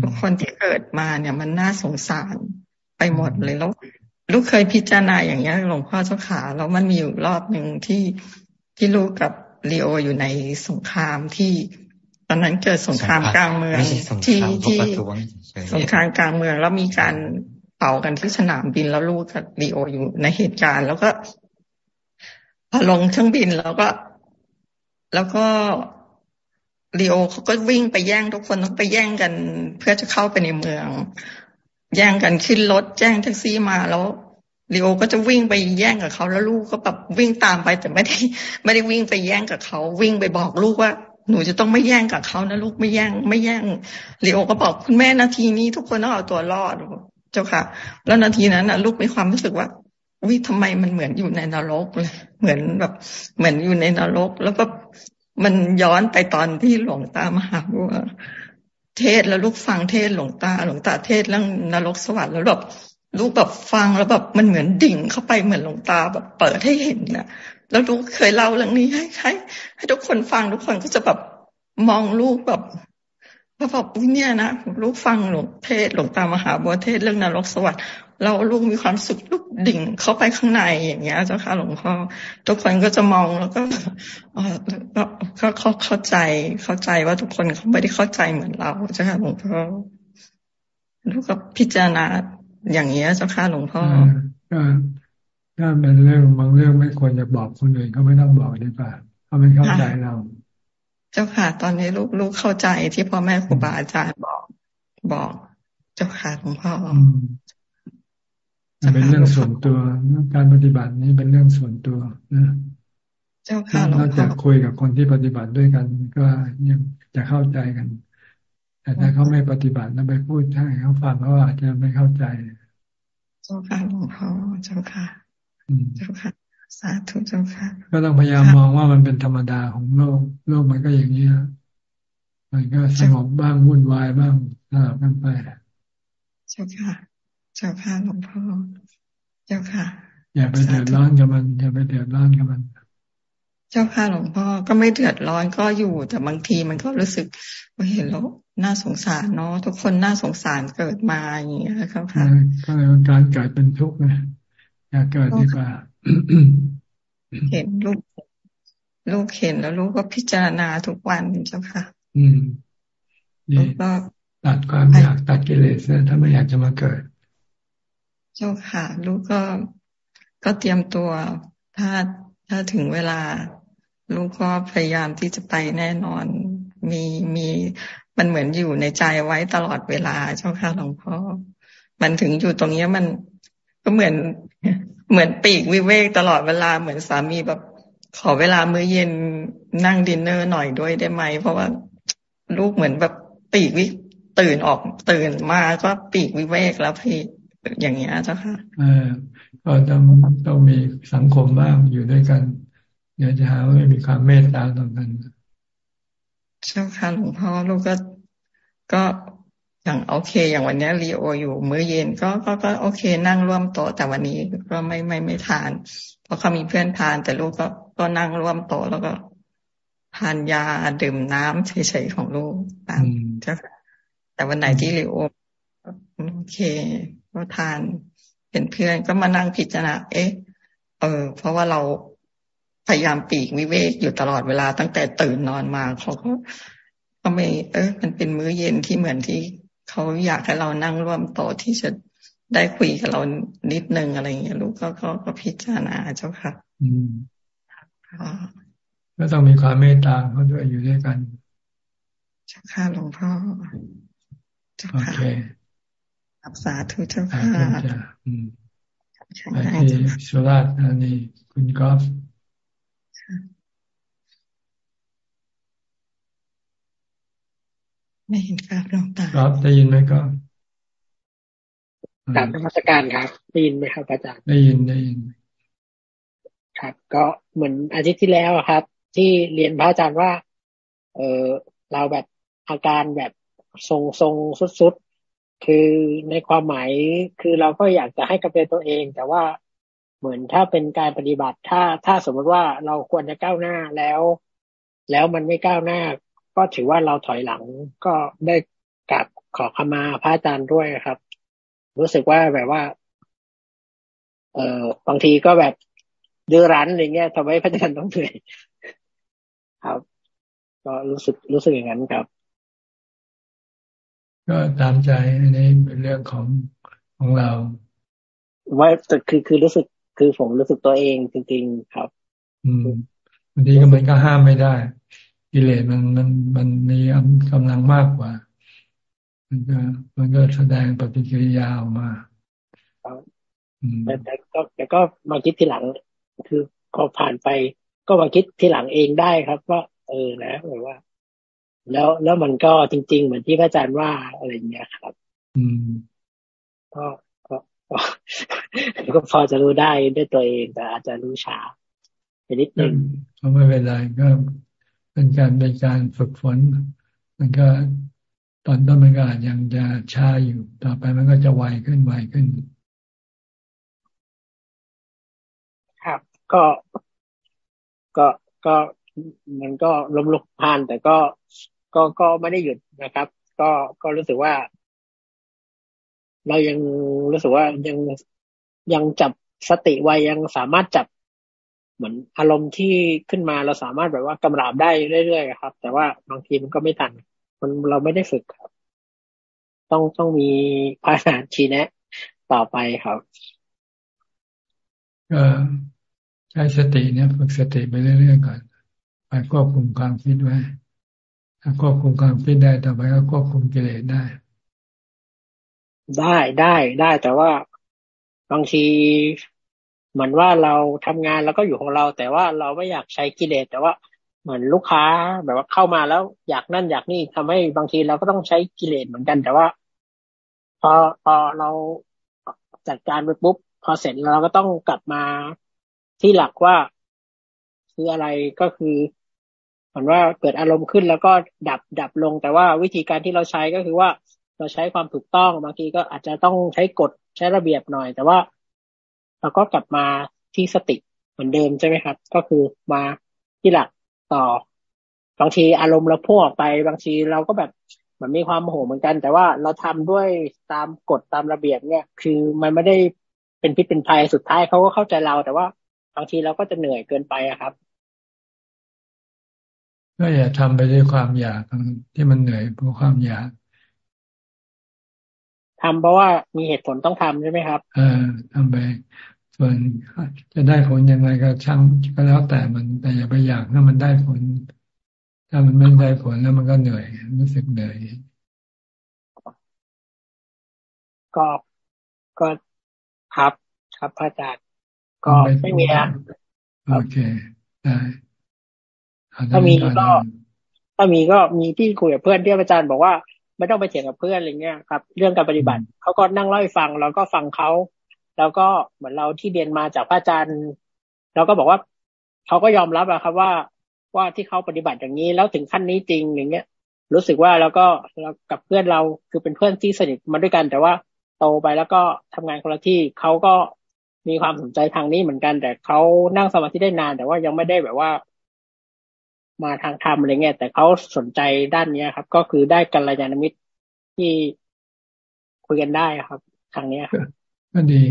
ทุกคนที่เกิดมาเนี่ย มันน่าสงสารไปหมดเลยแล้วลูกเคยพิจารณาอย่างเงี้ยหลวงพ่อเจ้าขาแล้วมันมีอยู่รอบหนึ่งที่ที่ลูกกับลีโออยู่ในสงครามที่ ตอนนั้นเกิดสงครามกลางเมืองที่ที่สงครามกลางเมือง แล้วมีการเป่ากันที่สนามบินแล้วลูกกับลีโออยู่ในเหตุการณ์ แล้วก็พอลงเครื่องบินแล้วก็ แล้วก็ลีโอเขาก็วิ่งไปแย่งทุกคนต้องไปแย่งกัน เพื่อจะเข้าไปในเมือง แย่งกันขึ้นรถแจ้งแท็กซี่มาแล้วลีโอก็จะวิ่งไปแย่งกับเขาแล้วลูกก็แบบวิ่งตามไปแต่ไม่ได้ไม่ได้วิ่งไปแย่งกับเขาวิ่งไปบอกลูกว่า หนูจะต้องไม่แย่งกับเขานะลูกไม่แย่ง ไม่แย่งลีโอก็บอกคุณแม่นาทีนี้ทุกคนต้องเอาตัวรอดเจ้าค่ะ แล้วนาทีนั้นนะลูกมีความรู้สึกว่าวิทำไมมันเหมือนอยู่ในนรกเลยเหมือนแบบเหมือนอยู่ในนรก แล้วก็มันย้อนไปตอนที่หลวงตามหาบัวเทศแล้วลูกฟังเทศหลวงตาหลวงตาเทศเรื่องนรกสวรรค์แล้วแบบลูกแบบฟังแล้วแบบมันเหมือนดิ่งเข้าไปเหมือนหลวงตาแบบเปิดให้เห็นนะ แล้วลูกเคยเล่าเรื่องนี้ให้ให้ให้ทุกคนฟังทุกคนก็จะแบบมองลูกแบบแบบเนี่ยนะลูกฟังหลวงเทศหลวงตามหาบัวเทศเรื่องนรกสวรรค์เราลูกมีความสุขลูกดิ่งเข้าไปข้างในอย่างเงี้ยเจ้าค่ะหลวงพ่อทุกคนก็จะมองแล้วก็ก็เขาเขาเข้าใจเข้าใจว่าทุกคนเขาไม่ได้เข้าใจเหมือนเราเจ้าค่ะหลวงพ่อลูกก็พิจารณาอย่างเงี้ยเจ้าค่ะหลวงพ่อ ถ้าเป็นเรื่องบางเรื่องไม่ควรจะบอกคนอื่นก็ไม่ต้องบอกดีกว่าเขาไม่เข้าใจเรา เจ้าค่ะ ตอนนี้ลูกลูกเข้าใจที่พ่อแม่ครูบาอาจารย์บอกบอก เจ้าค่ะหลวงพ่อเป็นเรื่องส่วนตัวการปฏิบัตินี้เป็นเรื่องส่วนตัวนะเจ้าค่ะนอกจากคุยกับคนที่ปฏิบัติด้วยกัน ก็ยังจะเข้าใจกัน แต่ถ้าเขาไม่ปฏิบัติแล้วไปพูดให้เขาฟังเขาอาจจะไม่เข้าใจ เจ้าค่ะหลวงพ่อเจ้าค่ะ เจ้าค่ะ สาธุเจ้าค่ะ ก็ต้องพยายามมองว่ามันเป็นธรรมดาของโลก โลกมันก็อย่างนี้มันก็สงบบ้างวุ่นวายบ้างสลับกันไปเจ้าค่ะ เจ้าค่ะหลวงพ่อ เจ้าค่ะ อย่าไปเดือดร้อนกับมัน อย่าไปเดือดร้อนกับมัน เจ้าค่ะหลวงพ่อก็ไม่เดือดร้อนก็อยู่ แต่บางทีมันก็รู้สึกว่าเห็นแล้วน่าสงสารเนาะทุกคนน่าสงสารเกิดมาอย่างเงี้ยครับค่ะก็เลยการเกิดเป็นทุกข์นะ อยากเกิดดีกว่าเห็นลูก ลูกเห็นแล้วลูกก็พิจารณาทุกวันเจ้าค่ะ อืมลูกก็ตัดความอยากตัดกิเลสถ้าไม่อยากจะมาเกิด เจ้าค่ะ ลูกก็ก็เตรียมตัวถ้าถ้าถึงเวลา ลูกก็พยายามที่จะไปแน่นอน มีมีมันเหมือนอยู่ในใจไว้ตลอดเวลาเจ้าค่ะหลวงพ่อมันถึงอยู่ตรงนี้มัน ก็เหมือนเหมือนปีกวิเวกตลอดเวลาเหมือนสามีแบบ ขอเวลามื้อเย็นนั่งดินเนอร์หน่อยด้วยได้ไหม เพราะว่าลูกเหมือนแบบปีกวิตื่นออกตื่นมาก็ปีกวิเวกแล้วพี่อย่างเงี้ยเจ้าค่ะเออก็ต้องต้องมีสังคมบ้างอยู่ด้วยกันเดี๋ยวจะหาว่าไม่มีความเมตตาต่อกันเจ้าค่ะหลวงพ่อลูกก็ก็ อย่างโอเค อย่างวันนี้รีโออยู่มื้อเย็นก็ก็ก็โอเค นั่งร่วมโต๊ะแต่วันนี้ก็ไม่ไม่ไม่ทาน เพราะเขามีเพื่อนทาน แต่ลูกก็ก็นั่งร่วมโต๊ะแล้วก็ทานยาดื่มน้ำเฉยๆของลูกตามเจ้าค่ะแต่วันไหนที่รีโอโอเค ก็ทานเป็นเพื่อนก็มานั่งพิจารณาเอ๊ะ เออ เพราะว่าเราพยายามปีกวิเวกอยู่ตลอดเวลาตั้งแต่ตื่นนอนมาเขาก็ก็ไม่เออมันเป็นมื้อเย็นที่เหมือนที่ เขาอยากให้เรานั่งร่วมโต๊ะที่จะได้คุยกับเรานิดนึงอะไรเงี้ยลูกก็ก็ก็พิจารณาเจ้าค่ะ อืมก็ต้องมีความเมตตาเขาด้วยอยู่ด้วยกันเจ้าค่ะหลวงพ่อเจ้าค่ะอับสาธุเจ้าค่ะไปที่สุราษฎร์ธานีคุณกอล์ฟ ไม่เห็นครับหลวงตาครับได้ยินไหมก็กราบนมัสการครับได้ยินไหมครับอาจารย์ได้ยินได้ยินครับ ก็เหมือนอาทิตย์ที่แล้วครับ ที่เรียนพระอาจารย์ว่า เออเราแบบอาการแบบทรงทรงสุดๆคือในความหมายคือเราก็อยากจะให้กำเนิดตัวเอง แต่ว่าเหมือนถ้าเป็นการปฏิบัติถ้าถ้าสมมติว่าเราควรจะก้าวหน้าแล้ว แล้วมันไม่ก้าวหน้า ก็ถือว่าเราถอยหลังก็ได้กราบขอขมาพระอาจารย์ด้วยครับ รู้สึกว่าแบบว่า เออบางทีก็แบบดื้อรั้นอะไรเงี้ยทำให้พระอาจารย์ต้องเหนื่อยครับ ก็รู้สึกรู้สึกอย่างนั้นครับ ก็ตามใจอันนี้เป็นเรื่องของของเราว่าคือคือรู้สึกคือผมรู้สึกตัวเองจริง ๆ ครับ อืมบางทีก็มันก็ห้ามไม่ได้ กิเลสมันมันมันมีกำลังมากกว่า มันก็มันก็แสดงปฏิกิริยาออกมาแต่แต่ก็แต่ก็มาคิดทีหลัง คือพอผ่านไป ก็มาคิดทีหลังเองได้ครับ ว่า เออนะแบบว่า แล้วแล้วมันก็จริง ๆ เหมือนที่พระอาจารย์ว่าอะไรเงี้ยครับ อืมก็ก็ก็พอจะรู้ได้ด้วยตัวเองแต่อาจจะรู้ช้าไปนิดนึงก็ไม่เป็นไรก็ เป็นการเป็นการฝึกฝน มันก็ตอนต้นมันก็อาจยังจะช้าอยู่ ต่อไปมันก็จะไวขึ้นไวขึ้น ครับ ก็ก็ก็มันก็ล้มลุกผ่าน แต่ก็ก็ก็ไม่ได้หยุดนะครับ ก็ก็รู้สึกว่า เรายังรู้สึกว่ายังยังจับสติไว้ยังสามารถจับ เหมือนอารมณ์ที่ขึ้นมาเราสามารถแบบว่ากำราบได้เรื่อยๆครับ แต่ว่าบางทีมันก็ไม่ทัน มันเราไม่ได้ฝึกครับ ต้องต้องมีพาหาชีแนะ ต่อไปครับก็ใช้สติเนี่ยฝึกสติไปเรื่อยๆก่อนไปควบคุมความคิดไว้ถ้าควบคุมความคิดได้ต่อไปก็ควบคุมกิเลสได้ ได้ได้ได้แต่ว่าบางที เหมือนว่าเราทำงานแล้วก็อยู่ของเรา แต่ว่าเราไม่อยากใช้กิเลสแต่ว่าเหมือนลูกค้าแบบว่าเข้ามาแล้วอยากนั่นอยากนี่ทำให้บางทีเราก็ต้องใช้กิเลสเหมือนกัน แต่ว่า พอพอเราจัดการไปปุ๊บพอเสร็จเราก็ต้องกลับมาที่หลักว่าคืออะไรก็คือเหมือนว่าเกิดอารมณ์ขึ้นแล้วก็ดับดับลง แต่ว่าวิธีการที่เราใช้ก็คือว่าเราใช้ความถูกต้องบางทีก็อาจจะต้องใช้กฎใช้ระเบียบหน่อย แต่ว่า เราก็กลับมาที่สติเหมือนเดิมใช่ไหมครับ ก็คือมาที่หลักต่อบางทีอารมณ์เราพุ่งออกไป บางทีเราก็แบบมันมีความโมโหเหมือนกัน แต่ว่าเราทำด้วยตามกฎตามระเบียบเนี่ย คือมันไม่ได้เป็นพิษเป็นภัยสุดท้ายเขาก็เข้าใจเรา แต่ว่าบางทีเราก็จะเหนื่อยเกินไปอะครับก็อย่าทำไปด้วยความอยากที่มันเหนื่อยเพราะความอยากทำเพราะว่ามีเหตุผลต้องทำใช่ไหมครับ เออทำไป ส่วนจะได้ผลยังไงก็ช่างก็แล้วแต่มันแต่อย่าไปอยากให้มันได้ผล ถ้ามันไม่ได้ผลแล้วมันก็เหนื่อย รู้สึกเหนื่อยก็ก็ครับครับพระอาจารย์ก็ไม่มีอะโอเคได้ถ้ามีก็ถ้ามีก็มีที่คุยกับเพื่อนที่อาจารย์บอกว่าไม่ต้องไปเถียงกับเพื่อนอะไรเงี้ยครับ เรื่องการปฏิบัติเขาก็นั่งเล่าให้ฟังเราก็ฟังเขา แล้วก็เหมือนเราที่เรียนมาจากพระอาจารย์เราก็บอกว่าเขาก็ยอมรับอะครับว่าว่าที่เขาปฏิบัติอย่างนี้แล้วถึงขั้นนี้จริงอย่างเงี้ย รู้สึกว่าแล้วก็เรากับเพื่อนเราคือเป็นเพื่อนที่สนิทมาด้วยกัน แต่ว่าโตไปแล้วก็ทำงานคนละที่เขาก็มีความสนใจทางนี้เหมือนกัน แต่เขานั่งสมาธิได้นาน แต่ว่ายังไม่ได้แบบว่า มาทางธรรมอะไรเงี้ยแต่เขาสนใจด้านเนี้ยครับ ก็คือได้กัลยาณมิตรที่คุยกันได้ครับ ทางเนี้ย ก็ดี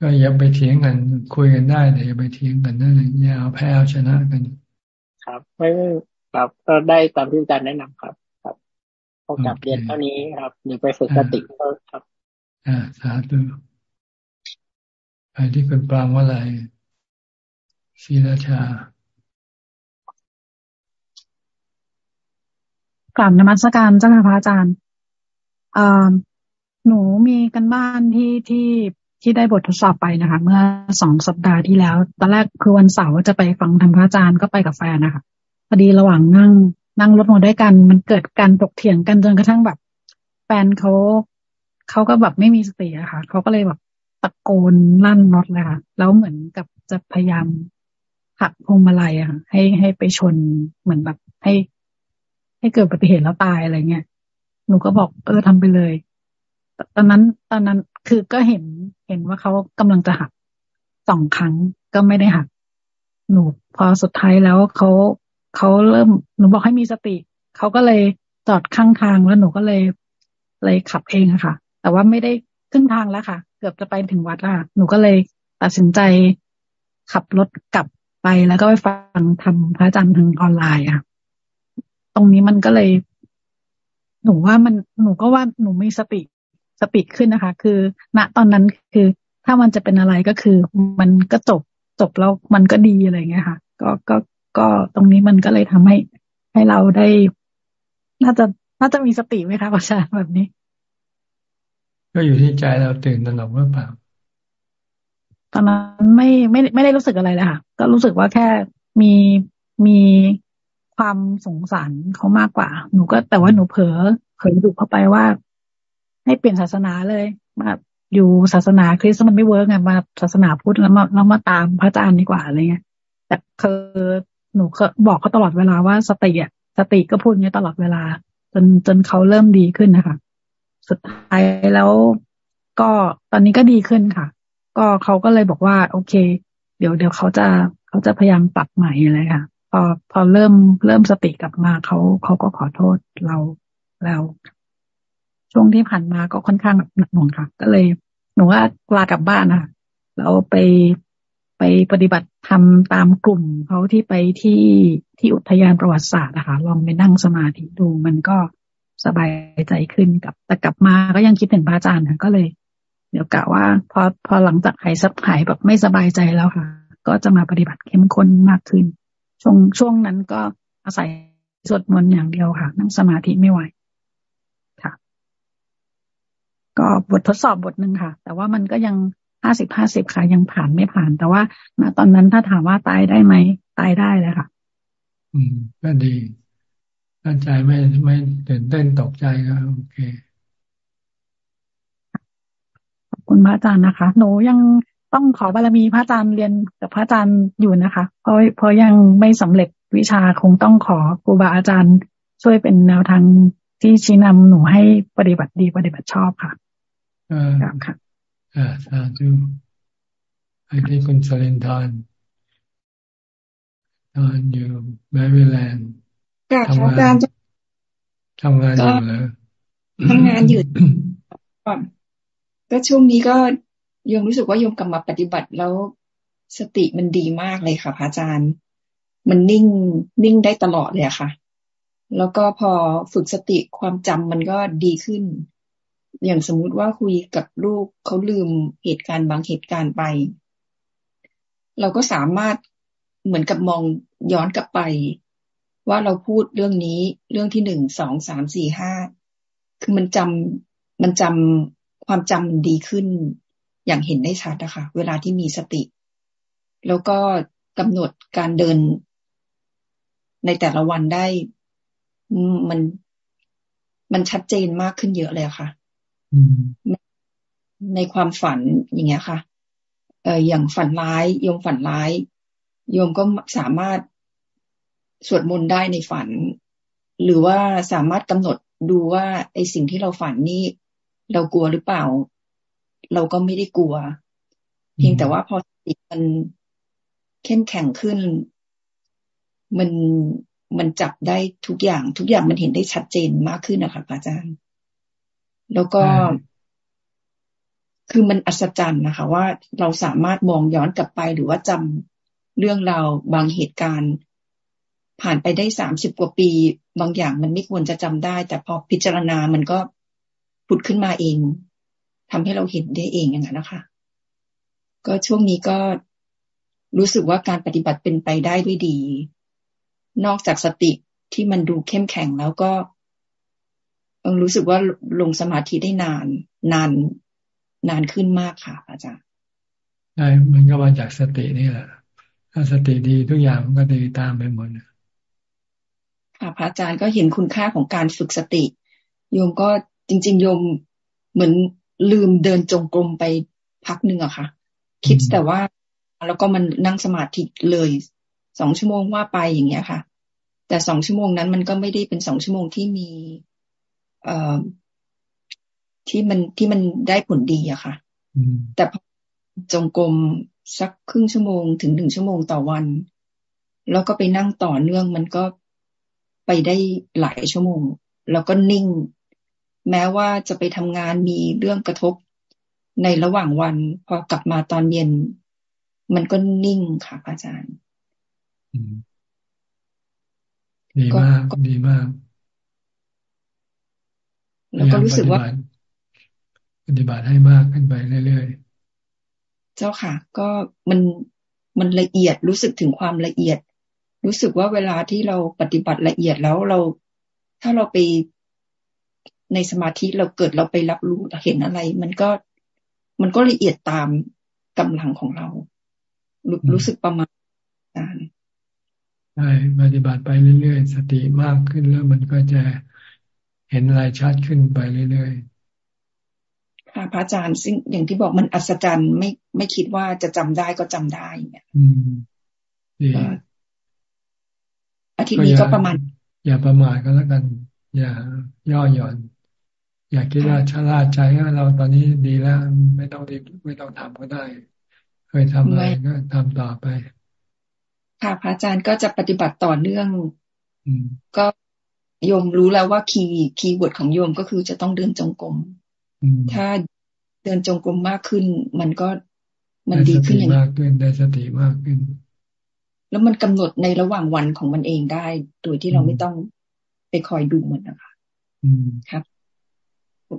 ก็อย่าไปเถียงกันคุยกันได้แต่อย่าไปเถียงกันนั่นอย่าเอาแพ้เอาชนะกัน ครับ ไม่ครับก็ได้ตามที่อาจารย์แนะนำครับ ครับพอกับเรียนเท่านี้ครับเดี๋ยวไปฝึกสติครับ อ่าสาธุไปที่คุณปรางว่าอะไรศีราชากลับนมัสการเจ้าค่ะพระอาจารย์ หนูมีกันบ้านที่ที่ที่ได้บททดสอบไปนะคะ เมื่อสองสัปดาห์ที่แล้ว ตอนแรกคือวันเสาร์จะไปฟังธรรมพระอาจารย์ก็ไปกับแฟนนะคะพอดีระหว่างนั่งนั่งรถมาด้วยกัน มันเกิดการตกเถียงกันจนกระทั่งแบบ แฟนเขาเขาก็แบบไม่มีสติอะค่ะเขาก็เลยแบบตะโกนลั่นรถเลยค่ะ แล้วเหมือนกับจะพยายามหักพวงมาลัยอะค่ะให้ให้ไปชนเหมือนแบบให้ ให้เกิดอุบัติเหตุแล้วตายอะไรเงี้ยหนูก็บอกเออทำไปเลย ตอนนั้นตอนนั้นคือก็เห็นเห็นว่าเขากำลังจะหักสองครั้งก็ไม่ได้หัก หนูพอสุดท้ายแล้วเขาเขาเริ่มหนูบอกให้มีสติเขาก็เลยจอดข้างทางแล้วหนูก็เลยเลยขับเองอะค่ะ แต่ว่าไม่ได้ครึ่งทางแล้วค่ะ เกือบจะไปถึงวัดแล้วหนูก็เลยตัดสินใจขับรถกลับไปแล้วก็ไปฟังทำพระอาจารย์ทางออนไลน์อะ ตรงนี้มันก็เลย หนูว่ามันหนูก็ว่าหนูมีสติ สติขึ้นนะคะ คือ ณตอนนั้นคือถ้ามันจะเป็นอะไรก็คือ มันก็จบจบแล้วมันก็ดีอะไรเงี้ยค่ะ ก็ก็ก็ตรงนี้มันก็เลยทำให้ให้เราได้ น่าจะน่าจะมีสติไหมคะอาจารย์แบบนี้ ก็อยู่ที่ใจเราตื่นตระหนกหรือเปล่าตอนนั้นไม่ไม่ไม่ได้รู้สึกอะไรเลยค่ะ ก็รู้สึกว่าแค่มีมีความสงสารเขามากกว่า หนูก็แต่ว่าหนูเผลอเผลอดุเข้าไปว่า ให้เปลี่ยนศาสนาเลยมาอยู่ศาสนาคริสต์มันไม่เวิร์กไงมาศาสนาพุทธแล้วมาเรามาตามพระอาจารย์ดีกว่าอะไรเงี้ยแต่คือหนูเคยบอกเขาตลอดเวลาว่าสติอะสติก็พูดอย่างนี้ตลอดเวลา จนจนเขาเริ่มดีขึ้นนะคะ สุดท้ายแล้วก็ตอนนี้ก็ดีขึ้นค่ะ ก็เขาก็เลยบอกว่า โอเค เดี๋ยวเดี๋ยวเขาจะเขาจะพยายามปรับใหม่อะไรค่ะ พอพอเริ่มเริ่มสติกลับมาเขาเขาก็ขอโทษเราแล้ว ช่วงที่ผ่านมาก็ค่อนข้างหนักหน่วงค่ะ ก็เลย หนูว่าลากลับบ้านนะคะแล้วไปไปปฏิบัติทำตามกลุ่มเขาที่ไปที่ที่อุทยานประวัติศาสตร์นะคะลองไปนั่งสมาธิดูมันก็สบายใจขึ้นกับแต่กลับมาก็ยังคิดถึงพระอาจารย์ค่ะก็เลย เดี๋ยวกะว่าพอพอหลังจากหายสับหายแบบไม่สบายใจแล้วค่ะ ก็จะมาปฏิบัติเข้มข้นมากขึ้น ช่วงช่วงนั้นก็อาศัยสวดมนต์อย่างเดียวค่ะ นั่งสมาธิไม่ไหว ก็บททดสอบบทหนึ่งค่ะ แต่ว่ามันก็ยังห้าสิบห้าสิบค่ะ ยังผ่านไม่ผ่าน แต่ว่าณตอนนั้นถ้าถามว่าตายได้ไหมตายได้เลยค่ะ อืมก็ดีถ้าใจไม่ไม่ตื่นเต้นตกใจก็โอเคขอบคุณพระอาจารย์นะคะ หนูยังต้องขอบารมีพระอาจารย์เรียนกับพระอาจารย์อยู่นะคะ เพราะเพราะยังไม่สำเร็จวิชาคงต้องขอครูบาอาจารย์ช่วยเป็นแนวทางที่ชี้นำหนูให้ปฏิบัติดีปฏิบัติชอบค่ะอ่า ค่ะอ่าสาธุไอ้ที่คุณสลินทอนตอนอยู่แมริแลนด์กับพระอาจารย์ทำงานอยู่แล้วทำงานอยู่ก็ช่วงนี้ก็ยังรู้สึกว่าโยมกลับมาปฏิบัติแล้วสติมันดีมากเลยค่ะพระอาจารย์ มันนิ่งนิ่งได้ตลอดเลยค่ะ แล้วก็พอฝึกสติความจำมันก็ดีขึ้น อย่างสมมุติว่าคุยกับลูกเขาลืมเหตุการณ์บางเหตุการณ์ไป เราก็สามารถเหมือนกับมองย้อนกลับไป ว่าเราพูดเรื่องนี้เรื่องที่หนึ่งสองสามสี่ห้าคือมันจำมันจำความจำดีขึ้น อย่างเห็นได้ชัดนะคะเวลาที่มีสติ แล้วก็กำหนดการเดินในแต่ละวันได้ มันมันชัดเจนมากขึ้นเยอะเลยค่ะ ในความฝันอย่างเงี้ยค่ะ เอออย่างฝันร้ายโยมฝันร้ายโยมก็สามารถสวดมนต์ได้ในฝัน หรือว่าสามารถกำหนดดูว่าไอสิ่งที่เราฝันนี่เรากลัวหรือเปล่า เราก็ไม่ได้กลัว เพียงแต่ว่าพอสติมันเข้มแข็งขึ้น มันมันจับได้ทุกอย่าง ทุกอย่างมันเห็นได้ชัดเจนมากขึ้นนะคะอาจารย์ แล้วก็ คือมันอัศจรรย์นะคะ ว่าเราสามารถมองย้อนกลับไปหรือว่าจำเรื่องราวบางเหตุการณ์ ผ่านไปได้สามสิบกว่าปี บางอย่างมันไม่ควรจะจำได้ แต่พอพิจารณามันก็ผุดขึ้นมาเองทำให้เราเห็นได้เองอย่างนั้นนะคะ ก็ช่วงนี้ก็รู้สึกว่าการปฏิบัติเป็นไปได้ด้วยดี นอกจากสติที่มันดูเข้มแข็งแล้วก็ รู้สึกว่าลงสมาธิได้นาน นาน นานขึ้นมากค่ะ อาจารย์ใช่มันก็มาจากสตินี่แหละ ถ้าสติดีทุกอย่างมันก็ดีตามไปหมดค่ะพระอาจารย์ก็เห็นคุณค่าของการฝึกสติ โยมก็จริง ๆ โยมเหมือนลืมเดินจงกรมไปพักหนึ่งอะค่ะ คิดแต่ว่าแล้วก็มันนั่งสมาธิเลยสองชั่วโมงว่าไปอย่างเงี้ยค่ะ แต่สองชั่วโมงนั้นมันก็ไม่ได้เป็นสองชั่วโมงที่มี เอ่อที่มันที่มันได้ผลดีอะค่ะแต่พอจงกรมสักครึ่งชั่วโมงถึงหนึ่งชั่วโมงต่อวัน แล้วก็ไปนั่งต่อเนื่องมันก็ไปได้หลายชั่วโมง แล้วก็นิ่ง แม้ว่าจะไปทำงานมีเรื่องกระทบในระหว่างวัน พอกลับมาตอนเย็น มันก็นิ่งค่ะ อาจารย์ดีมากดีมาก แล้วก็รู้สึกว่าปฏิบัติให้มากขึ้นไปเรื่อยๆ เจ้าค่ะ ก็มันมันละเอียดรู้สึกถึงความละเอียด รู้สึกว่าเวลาที่เราปฏิบัติละเอียดแล้วเรา ถ้าเราไปในสมาธิเราเกิดเราไปรับรู้เห็นอะไร มันก็มันก็ละเอียดตามกำลังของเรารู้สึกประมาณนั้นใช่ปฏิบัติไปเรื่อยๆ สติมากขึ้นแล้วมันก็จะ เห็นอะไรชัดขึ้นไปเรื่อยๆค่ะพระอาจารย์ซึ่งอย่างที่บอกมันอัศจรรย์ไม่ไม่คิดว่าจะจำได้ก็จำได้เนี่ยอืมดีอาทิตย์นี้ก็ประมาณ อย่าประมาทก็แล้วกัน อย่า ย่อหย่อน อย่าคิดว่าชะล่าใจว่าเราตอนนี้ดีแล้ว ไม่ต้องรีบไม่ต้องทำก็ได้ เคยทำอะไรก็ทำต่อไป ค่ะพระอาจารย์ก็จะปฏิบัติต่อเนื่องก็ โยมรู้แล้วว่าคีย์คีย์บทของโยมก็คือจะต้องเดินจงกรมถ้าเดินจงกรมมากขึ้น มันก็มันดีขึ้นอย่างมากขึ้นได้สติมากขึ้น แล้วมันกำหนดในระหว่างวันของมันเองได้ โดยที่เราไม่ต้องไปคอยดูมันนะคะครับ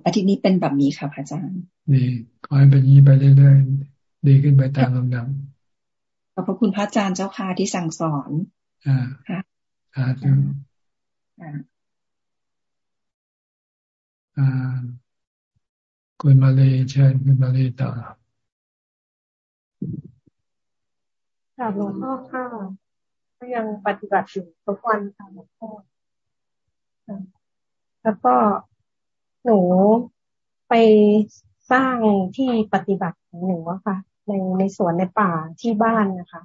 อาทิตย์นี้เป็นแบบนี้ค่ะพระอาจารย์ดีคอยเป็นนี้ไปเรื่อยๆดีขึ้นไปตามลำดับขอบพระคุณพระอาจารย์เจ้าค่ะที่สั่งสอน อ่าค่ะสาธุอ่า คุณมาเลยเชิญคุณมาเลยต่อค่ะหลวงพ่อค่ะก็ยังปฏิบัติอยู่ทุกวันค่ะหลวงพ่อแล้วก็หนูไปสร้างที่ปฏิบัติของหนูอะค่ะ ในในสวนในป่าที่บ้านนะคะ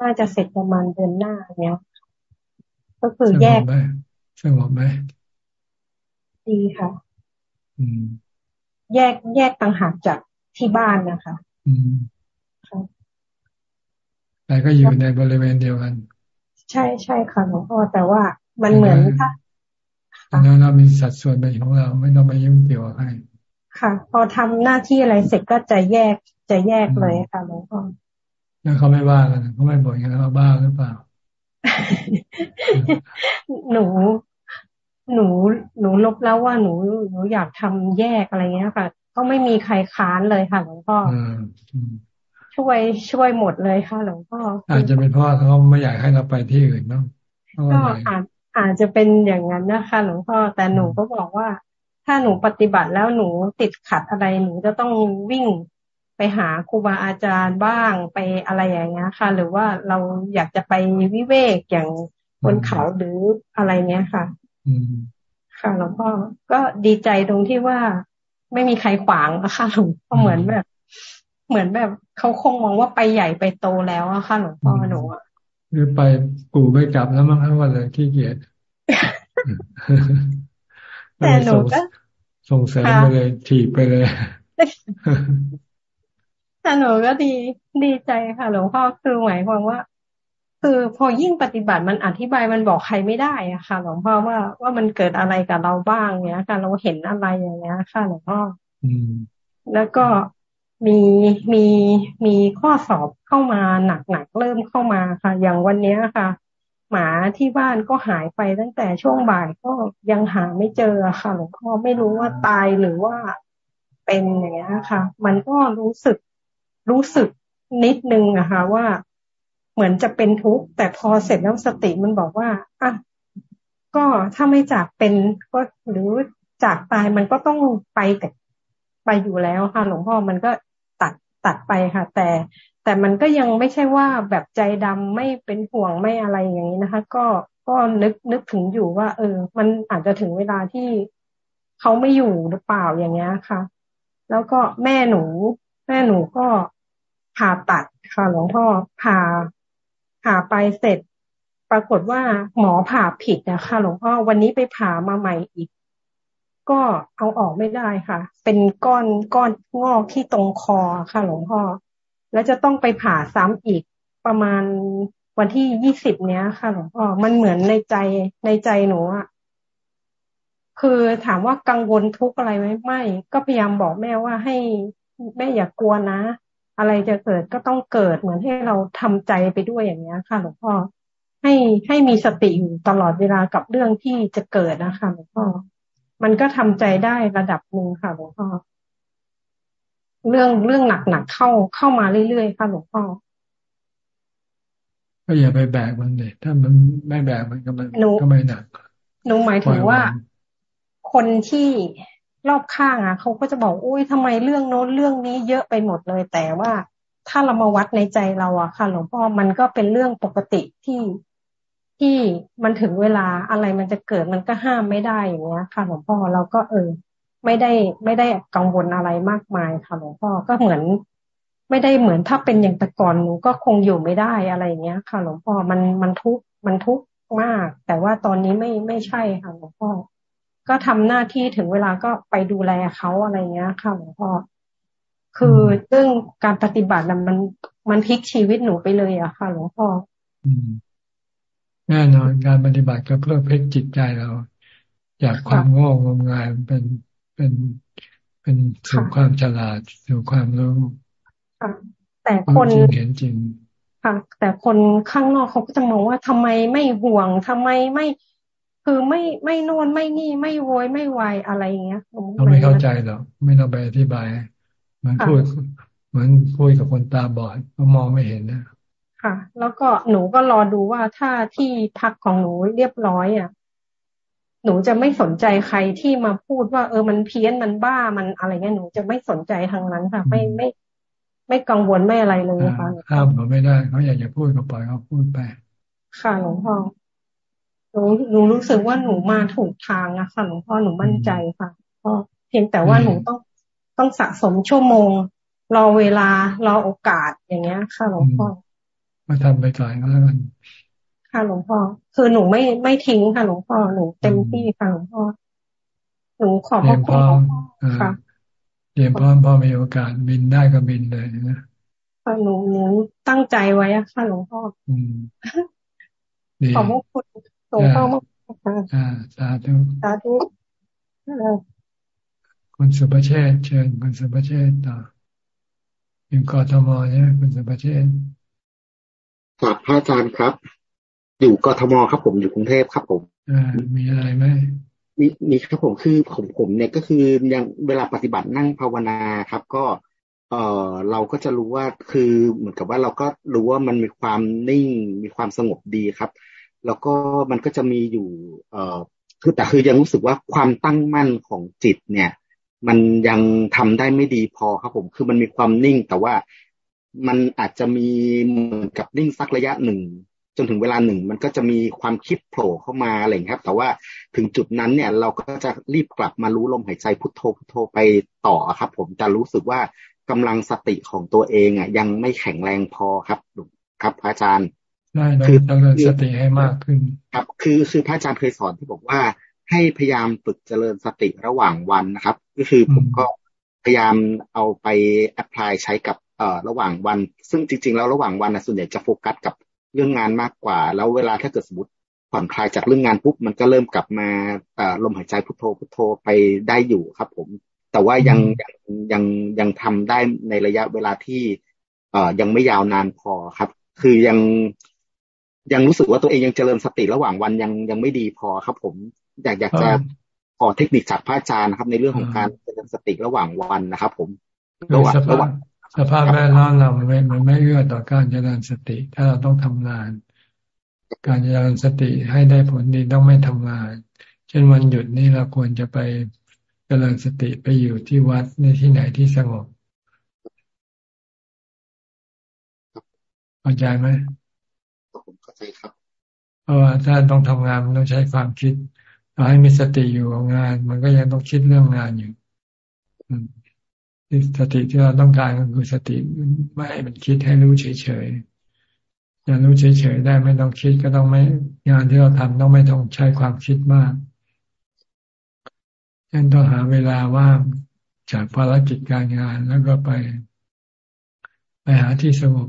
น่าจะเสร็จประมาณเดือนหน้าเนี้ยก็คือแยกสงบไหม ดีค่ะแยกแยกต่างหากจากที่บ้านนะคะแต่ก็อยู่ในบริเวณเดียวกัน ใช่ใช่ค่ะหลวงพ่อแต่ว่ามันเหมือนค่ะแล้วเรามีสัดส่วนเป็นของเราไม่ต้องไปยุ่งเกี่ยวกับใครค่ะ พอทำหน้าที่อะไรเสร็จก็จะแยกจะแยกเลยค่ะหลวงพ่อแล้วเขาไม่ว่ากันเขาไม่บ่นกันว่าบ้าหรือเปล่า หนู หนูหนูลบแล้วว่าหนูหนูอยากทำแยกอะไรเงี้ยค่ะ ก็ไม่มีใครค้านเลยค่ะหลวงพ่อช่วยช่วยหมดเลยค่ะหลวงพ่ออาจจะเป็นเพราะเขาไม่อยากให้เราไปที่อื่นเนาะก็อาจอาจจะเป็นอย่างนั้นนะคะหลวงพ่อแต่หนูก็บอกว่า ถ้าหนูปฏิบัติแล้วหนูติดขัดอะไรหนูจะต้องวิ่งไปหาครูบาอาจารย์บ้างไปอะไรอย่างเงี้ยค่ะ หรือว่าเราอยากจะไปวิเวกอย่างบนเขาหรืออะไรเนี้ยค่ะ ค่ะหลวงพ่อก็ดีใจตรงที่ว่าไม่มีใครขวางอะค่ะหลวงพ่อเหมือนแบบ เหมือนแบบเขาคงมองว่าไปใหญ่ไปโตแล้วอะค่ะหลวงพ่อหนูอะหรือไปกูไม่กลับแล้วมั้งทั้งวันเลยขี้เกียจแต่หนูก็ส่งเสริมไปเลยถีบไปเลยแต่หนูก็ดีดีใจค่ะหลวงพ่อคือหมายความว่า คือพอยิ่งปฏิบัติมันอธิบายมันบอกใครไม่ได้อะค่ะ หลวงพ่อว่าว่ามันเกิดอะไรกับเราบ้างเนี้ยค่ะเราเห็นอะไรอย่างเงี้ยค่ะหลวงพ่อแล้วก็มีมีมีข้อสอบเข้ามาหนักๆเริ่มเข้ามาค่ะ อย่างวันนี้ค่ะ หมาที่บ้านก็หายไปตั้งแต่ช่วงบ่ายก็ยังหาไม่เจอค่ะหลวงพ่อไม่รู้ว่าตายหรือว่าเป็นอย่างเงี้ยค่ะ มันก็รู้สึกรู้สึกนิดนึงนะคะว่า เหมือนจะเป็นทุกข์แต่พอเสร็จแล้วสติมันบอกว่าอะก็ถ้าไม่จากเป็นก็หรือจากตายมันก็ต้องไปแต่ไปอยู่แล้วค่ะ หลวงพ่อมันก็ตัดตัดไปค่ะ แต่แต่มันก็ยังไม่ใช่ว่าแบบใจดำไม่เป็นห่วงไม่อะไรอย่างนี้นะคะ ก็ก็นึกนึกถึงอยู่ว่า เออ มันอาจจะถึงเวลาที่เขาไม่อยู่หรือเปล่าอย่างเงี้ยค่ะ แล้วก็แม่หนู แม่หนูก็ผ่าตัดค่ะหลวงพ่อผ่า ผ่าไปเสร็จ ปรากฏว่าหมอผ่าผิดนะคะหลวงพ่อวันนี้ไปผ่ามาใหม่อีก ก็เอาออกไม่ได้ค่ะ เป็นก้อนก้อนงอกที่ตรงคอค่ะหลวงพ่อ แล้วจะต้องไปผ่าซ้ำอีกประมาณวันที่ยี่สิบเนี้ยค่ะหลวงพ่อมันเหมือนในใจในใจหนูอะคือถามว่ากังวลทุกข์อะไรไหมไม่ ก็พยายามบอกแม่ว่าให้แม่อย่ากกลัวนะ อะไรจะเกิดก็ต้องเกิดเหมือนให้เราทำใจไปด้วยอย่างนี้ค่ะหลวงพ่อให้ให้มีสติอยู่ตลอดเวลากับเรื่องที่จะเกิดนะคะหลวงพ่อมันก็ทำใจได้ระดับหนึ่งค่ะหลวงพ่อเรื่องเรื่องหนักๆเข้าเข้ามาเรื่อยๆค่ะหลวงพ่อก็อย่าไปแบกมันเลยถ้ามันไม่แบกมันก็มันก็ไม่หนักหนูหมายถึงว่า คนที่ รอบข้างอะเขาก็จะบอกอุ้ยทำไมเรื่องโน้นเรื่องนี้เยอะไปหมดเลย แต่ว่าถ้าเรามาวัดในใจเราอะค่ะ หลวงพ่อมันก็เป็นเรื่องปกติที่ที่มันถึงเวลาอะไรมันจะเกิดมันก็ห้ามไม่ได้อย่างเงี้ยค่ะ หลวงพ่อเราก็เออ ไม่ได้ไม่ได้กังวลอะไรมากมายค่ะ หลวงพ่อก็เหมือน ไม่ได้เหมือนถ้าเป็นอย่างแต่ก่อนหนูก็คงอยู่ไม่ได้อะไรอย่างเงี้ย ค่ะ หลวงพ่อมันมันทุกมันทุกมาก แต่ว่าตอนนี้ไม่ไม่ใช่ค่ะหลวงพ่อ ก็ทำหน้าที่ถึงเวลาก็ไปดูแลเขาอะไรเงี้ยค่ะหลวงพ่อคือเรื่องการปฏิบัติมันมันพลิกชีวิตหนูไปเลยอะค่ะหลวงพ่อแน่นอนการปฏิบัติก็เพื่อพลิกจิตใจเรา จากความโง่งมงายเป็นเป็นเป็นสู่ความฉลาดสู่ความรู้แต่คนเห็นจริงค่ะแต่คนข้างนอกเขาก็จะมองว่าทำไมไม่ห่วงทำไมไม่ คือไม่ไม่นวนไม่นี่ไม่โวยไม่วายอะไรอย่างเงี้ยเราไม่เข้าใจหรอกไม่ต้องไปอธิบายเหมือนพูดเหมือนพูดกับคนตาบอดก็มองไม่เห็นนะค่ะ แล้วก็หนูก็รอดูว่าถ้าที่พักของหนูเรียบร้อยอะหนูจะไม่สนใจใครที่มาพูดว่า เออมันเพี้ยนมันบ้ามันอะไรเงี้ยหนูจะไม่สนใจทางนั้นค่ะ ไม่ไม่ ไม่กังวลไม่อะไรเลยค่ะห้ามเขาไม่ได้เขาอยากจะพูดก็ปล่อยเขาพูดไปค่ะหลวงพ่อ หนูหนูรู้สึกว่าหนูมาถูกทางนะค่ะหลวงพ่อหนูมั่นใจค่ะก็เพียงแต่ว่าหนูต้องต้องสะสมชั่วโมง รอเวลารอโอกาสอย่างเงี้ย ค่ะหลวงพ่อมาทำไปก่อนก็แล้วกันค่ะหลวงพ่อคือหนูไม่ไม่ทิ้งค่ะหลวงพ่อหนูเต็มที่ค่ะหลวงพ่อหนูขอบพระคุณค่ะเรียนพร้อมพอมีโอกาสบินได้ก็บินเลยนะค่ะหนูหนูตั้งใจไว้อะค่ะหลวงพ่อขอบพระคุณ หลวงพ่อมากค่ะสาธุสาธุคุณสุภเชษเชิญคุณสุภเชษต่ออยู่กทมใช่ไหมคุณสุภเชษครับพระอาจารย์ครับ อยู่กทมครับผมอยู่กรุงเทพครับผมอ่ามีอะไรไหมมีมีครับผมคือผมผมเนี่ยก็คือยังเวลาปฏิบัตินั่งภาวนาครับ ก็ เออเราก็จะรู้ว่าคือเหมือนกับว่าเราก็รู้ว่ามันมีความนิ่งมีความสงบดีครับ แล้วก็มันก็จะมีอยู่ เอ่อคือแต่คือยังรู้สึกว่าความตั้งมั่นของจิตเนี่ย มันยังทำได้ไม่ดีพอครับผม คือมันมีความนิ่งแต่ว่ามันอาจจะมีเหมือนกับนิ่งสักระยะหนึ่ง จนถึงเวลาหนึ่ง มันก็จะมีความคิดโผล่เข้ามาอะไรครับ แต่ว่าถึงจุดนั้นเนี่ย เราก็จะรีบกลับมารู้ลมหายใจพุทโธพุทโธไปต่อครับ ผมแต่รู้สึกว่ากำลังสติของตัวเองอะ ยังไม่แข็งแรงพอครับครับพระอาจารย์ ได้คือต้องเริญสติให้มากขึ้น ครับ คือคือพระอาจารย์เคยสอนที่บอกว่า ให้พยายามฝึกเจริญสติระหว่างวันนะครับ ก็คือผมก็พยายามเอาไปแอพพลายใช้กับเอ่อระหว่างวัน ซึ่งจริง ๆ แล้วระหว่างวันนะส่วนใหญ่จะโฟกัสกับเรื่องงานมากกว่า แล้วเวลาถ้าเกิดสมมติผ่อนคลายจากเรื่องงานปุ๊บมันก็เริ่มกลับมาเอ่อลมหายใจพุทโธพุทโธไปได้อยู่ครับ ผม แต่ว่ายังยังยังยังทำได้ในระยะเวลาที่ เอ่อยังไม่ยาวนานพอครับ คือยัง ยังรู้สึกว่าตัวเองยังเจริญสติระหว่างวันยังยังไม่ดีพอครับ ผมอยากอยากจะขอเทคนิคจากพระอาจารย์นะครับ ในเรื่องของการเจริญสติระหว่างวันนะครับ ผมระหว่างระหว่างสภาพแวดล้อมเรามันไม่มันไม่เอื้อต่อการเจริญสติ ถ้าเราต้องทำงาน การเจริญสติให้ได้ผลดีต้องไม่ทำงาน เช่นวันหยุดนี่เราควรจะไปเจริญสติไปอยู่ที่วัดในที่ไหนที่สงบเข้าใจไหม เข้าใจครับเพราะว่าถ้าต้องทำงานมันต้องใช้ความคิดต่อให้มีสติอยู่กับงาน มันก็ยังต้องคิดเรื่องงานอยู่สติที่เราต้องการก็คือสติไม่ให้มันคิดให้รู้เฉยๆอย่ารู้เฉยๆได้ไม่ต้องคิดก็ต้องไม่งานที่เราทำต้องไม่ต้องใช้ความคิดมากยันต้องหาเวลาว่างจากภารกิจการงานแล้วก็ไป ไปหาที่สงบ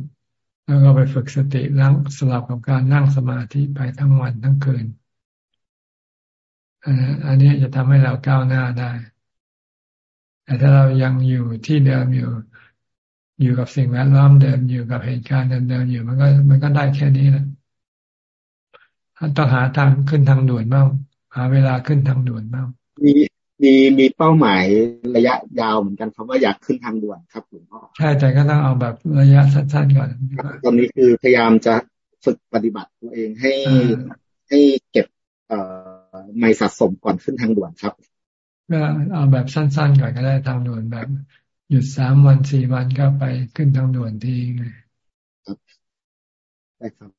แล้วก็ไปฝึกสติล้างสลับกับการนั่งสมาธิไปทั้งวันทั้งคืน อันนี้จะทำให้เราก้าวหน้าได้ แต่ถ้าเรายังอยู่ที่เดิมอยู่ อยู่กับสิ่งแวดล้อมเดิมอยู่กับเหตุการณ์เดิมๆอยู่ มันก็ มันก็ได้แค่นี้แหละต้องหาทางขึ้นทางด่วนบ้างหาเวลาขึ้นทางด่วนบ้างมี มีมีเป้าหมายระยะยาวเหมือนกันครับว่าอยากขึ้นทางด่วนครับหลวงพ่อใช่แต่ก็ต้องเอาแบบระยะสั้นๆก่อนตอนนี้คือพยายามจะฝึกปฏิบัติตัวเองให้ให้เก็บเอ่อไม่สะสมก่อนขึ้นทางด่วนครับก็เอาแบบสั้นๆก่อนก็ได้ทางด่วนแบบ หยุดสามวันสี่วันก็ไปขึ้นทางด่วนทีไงครับได้ครับ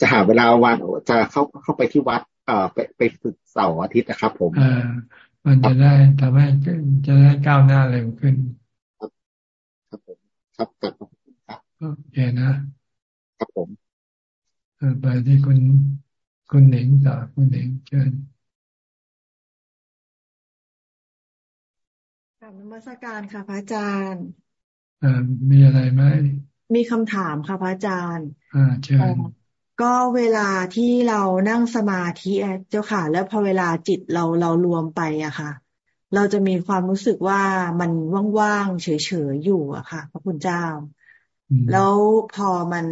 จะหาเวลาวันจะเข้าเข้าไปที่วัด เอ่อไปไปฝึกเสาร์อาทิตย์นะครับ ผมอ่า มันจะได้ทำให้จะได้ก้าวหน้าเร็วขึ้น ครับผมครับครับครับโอเคนะครับผมไปที่คุณคุณหนิงต่อคุณหนิงเชิญกลับนมัสการค่ะพระอาจารย์มีอะไรไหมมีคำถามค่ะพระอาจารย์ อ่าเชิญ ก็เวลาที่เรานั่งสมาธิเจ้าค่ะ แล้วพอเวลาจิตเราเรารวมไปอะค่ะ เราจะมีความรู้สึกว่ามันว่างๆเฉยๆอยู่อะค่ะ พระคุณเจ้า แล้วพอมัน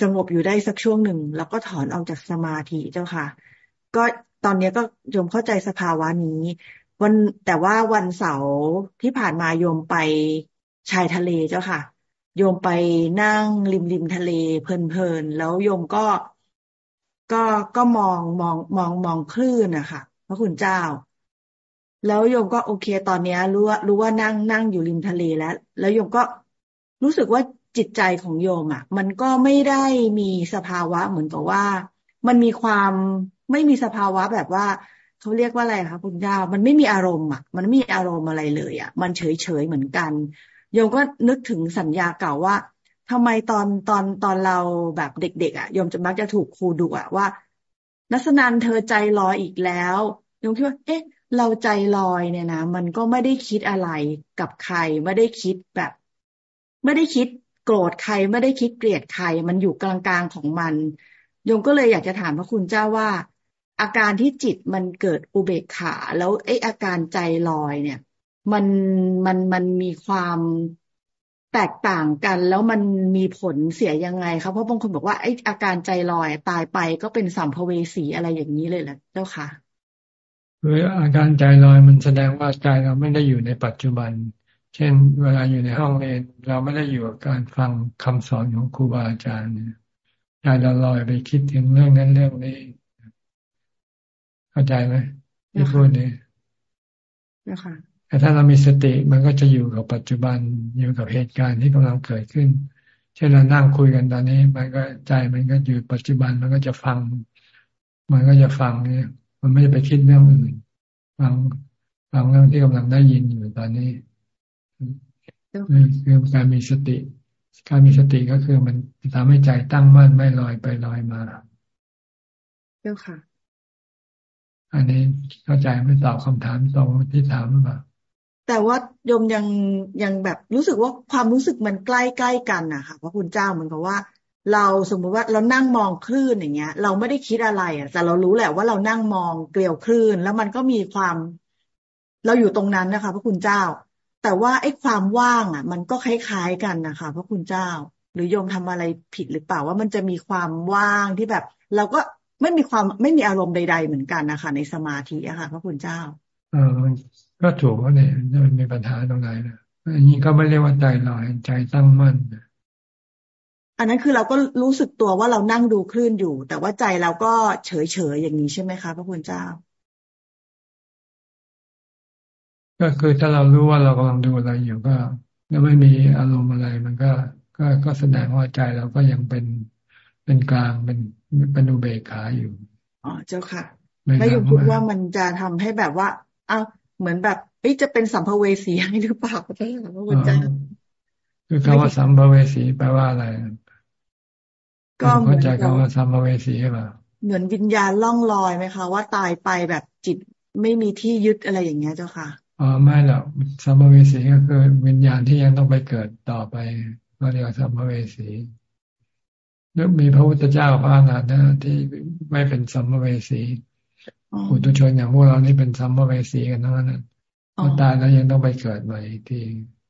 สงบอยู่ได้สักช่วงหนึ่งแล้วก็ถอนออกจากสมาธิเจ้าค่ะ ก็ตอนนี้ก็โยมเข้าใจสภาวะนี้ วันแต่ว่าวันเสาร์ที่ผ่านมาโยมไปชายทะเลเจ้าค่ะ โยมไปนั่งริมริมทะเลเพลินๆแล้วโยมก็ก็ก็มองมองมองมองคลื่นนะคะพระคุณเจ้า แล้วโยมก็โอเคตอนนี้รู้ว่ารู้ว่านั่งนั่งอยู่ริมทะเลแล้ว แล้วโยมก็รู้สึกว่าจิตใจของโยมอะ มันก็ไม่ได้มีสภาวะเหมือนกับว่า มันมีความไม่มีสภาวะแบบว่าเขาเรียกว่าอะไรคะคุณเจ้ามันไม่มีอารมณ์อะ มันไม่มีอารมณ์อะไรเลยอะ มันเฉยเฉยเหมือนกัน โยมก็นึกถึงสัญญาเก่าว่าทำไมตอนตอนตอนเราแบบเด็ก ๆ อะโยมจะมักจะถูกครูดุอะว่านัสนันเธอใจลอยอีกแล้วโยมคิดว่า เอ๊ะ เราใจลอยเนี่ยนะมันก็ไม่ได้คิดอะไรกับใคร ไม่ได้คิดแบบ ไม่ได้คิดโกรธใครไม่ได้คิดเกลียดใคร มันอยู่กลางๆของมันโยมก็เลยอยากจะถามพระคุณเจ้าว่า อาการที่จิตมันเกิดอุเบกขา แล้วไอ้อาการใจลอยเนี่ย มันมันมันมีความแตกต่างกัน แล้วมันมีผลเสียยังไงครับเพราะบางคนบอกว่าไอ้อาการใจลอยตายไปก็เป็นสัมภเวสีอะไรอย่างนี้เลยแหละเจ้าค่ะคืออาการใจลอยมันแสดงว่าใจเราไม่ได้อยู่ในปัจจุบัน เช่น เวลาอยู่ในห้องเรียนเราไม่ได้อยู่กับการฟังคำสอนของครูบาอาจารย์ใจใจเราลอยไปคิดถึงเรื่องนั้นเรื่องนี้ เข้าใจไหมที่พูดนี่นะคะ แต่ถ้าเรามีสติมันก็จะอยู่กับปัจจุบันอยู่กับเหตุการณ์ที่กำลังเกิดขึ้น เช่นเรานั่งคุยกันตอนนี้ มันก็ใจมันก็อยู่ปัจจุบันมันก็จะฟัง มันก็จะฟังเนี่ยมันไม่ได้ไปคิดเรื่องอื่นฟังฟังเรื่องที่กำลังได้ยินอยู่ตอนนี้นี่คือการมีสติ การมีสติก็คือมันทำให้ใจตั้งมั่นไม่ลอยไปลอยมาเจ้าค่ะ อันนี้เข้าใจไม่ตอบคำถามตรงที่ถามหรือเปล่า แต่ว่าโยมยังยังแบบรู้สึกว่าความรู้สึกมันใกล้ใกล้กันนะคะพระคุณเจ้าเหมือนกับว่า เราสมมุติว่าเรานั่งมองคลื่นอย่างเงี้ย เราไม่ได้คิดอะไรอะแต่เรารู้แหละว่าเรานั่งมองเกลียวคลื่น แล้วมันก็มีความ เราอยู่ตรงนั้นนะคะ พระคุณเจ้า แต่ว่าไอ้ความว่างอะ มันก็คล้ายๆกันนะคะ พระคุณเจ้า หรือโยมทำอะไรผิดหรือเปล่าว่ามันจะมีความว่างที่แบบ เราก็ไม่มีความไม่มีอารมณ์ใด ๆ เหมือนกันนะคะ ในสมาธิอะค่ะ พระคุณเจ้าเออ ก็ถูกว่าเนี่ยมันมีปัญหาตรงไหนนะอันนี้ก็ไม่เรียกว่าใจลอยใจตั้งมั่นอันนั้นคือเราก็รู้สึกตัวว่าเรานั่งดูคลื่นอยู่ แต่ว่าใจเราก็เฉยเฉยอย่างนี้ใช่ไหมคะพระคุณเจ้า ก็คือถ้าเรารู้ว่าเรากำลังดูอะไรอยู่ก็แล้วไม่มีอารมณ์อะไรมันก็ก็ก็แสดงว่าใจเราก็ยังเป็นเป็นกลางเป็นเป็นอุเบกขาอยู่อ๋อเจ้าค่ะ ไม่อยู่พูดว่ามันจะทำให้แบบว่าอ้าว เหมือนแบบเอ๊ะจะเป็นสัมภเวสีให้หรือเปล่าพระคุณเจ้าคือคำว่าสัมภเวสีแปลว่าอะไรก็เข้าใจคำว่าสัมภเวสีหรือเปล่าเหมือนวิญญาณล่องลอยไหมคะ ว่าตายไปแบบจิตไม่มีที่ยึดอะไรอย่างเงี้ยเจ้าค่ะอ๋อไม่หรอกสัมภเวสีก็คือวิญญาณที่ยังต้องไปเกิดต่อไปก็เรียกว่าสัมภเวสีนึกมีพระพุทธเจ้าพระอรหันต์ที่ไม่เป็นสัมภเวสี ปุถุชนอย่างพวกเรานี่เป็นสัมภเวสีกันทั้งนั้นพอตายแล้วยังต้องไปเกิดใหม่ที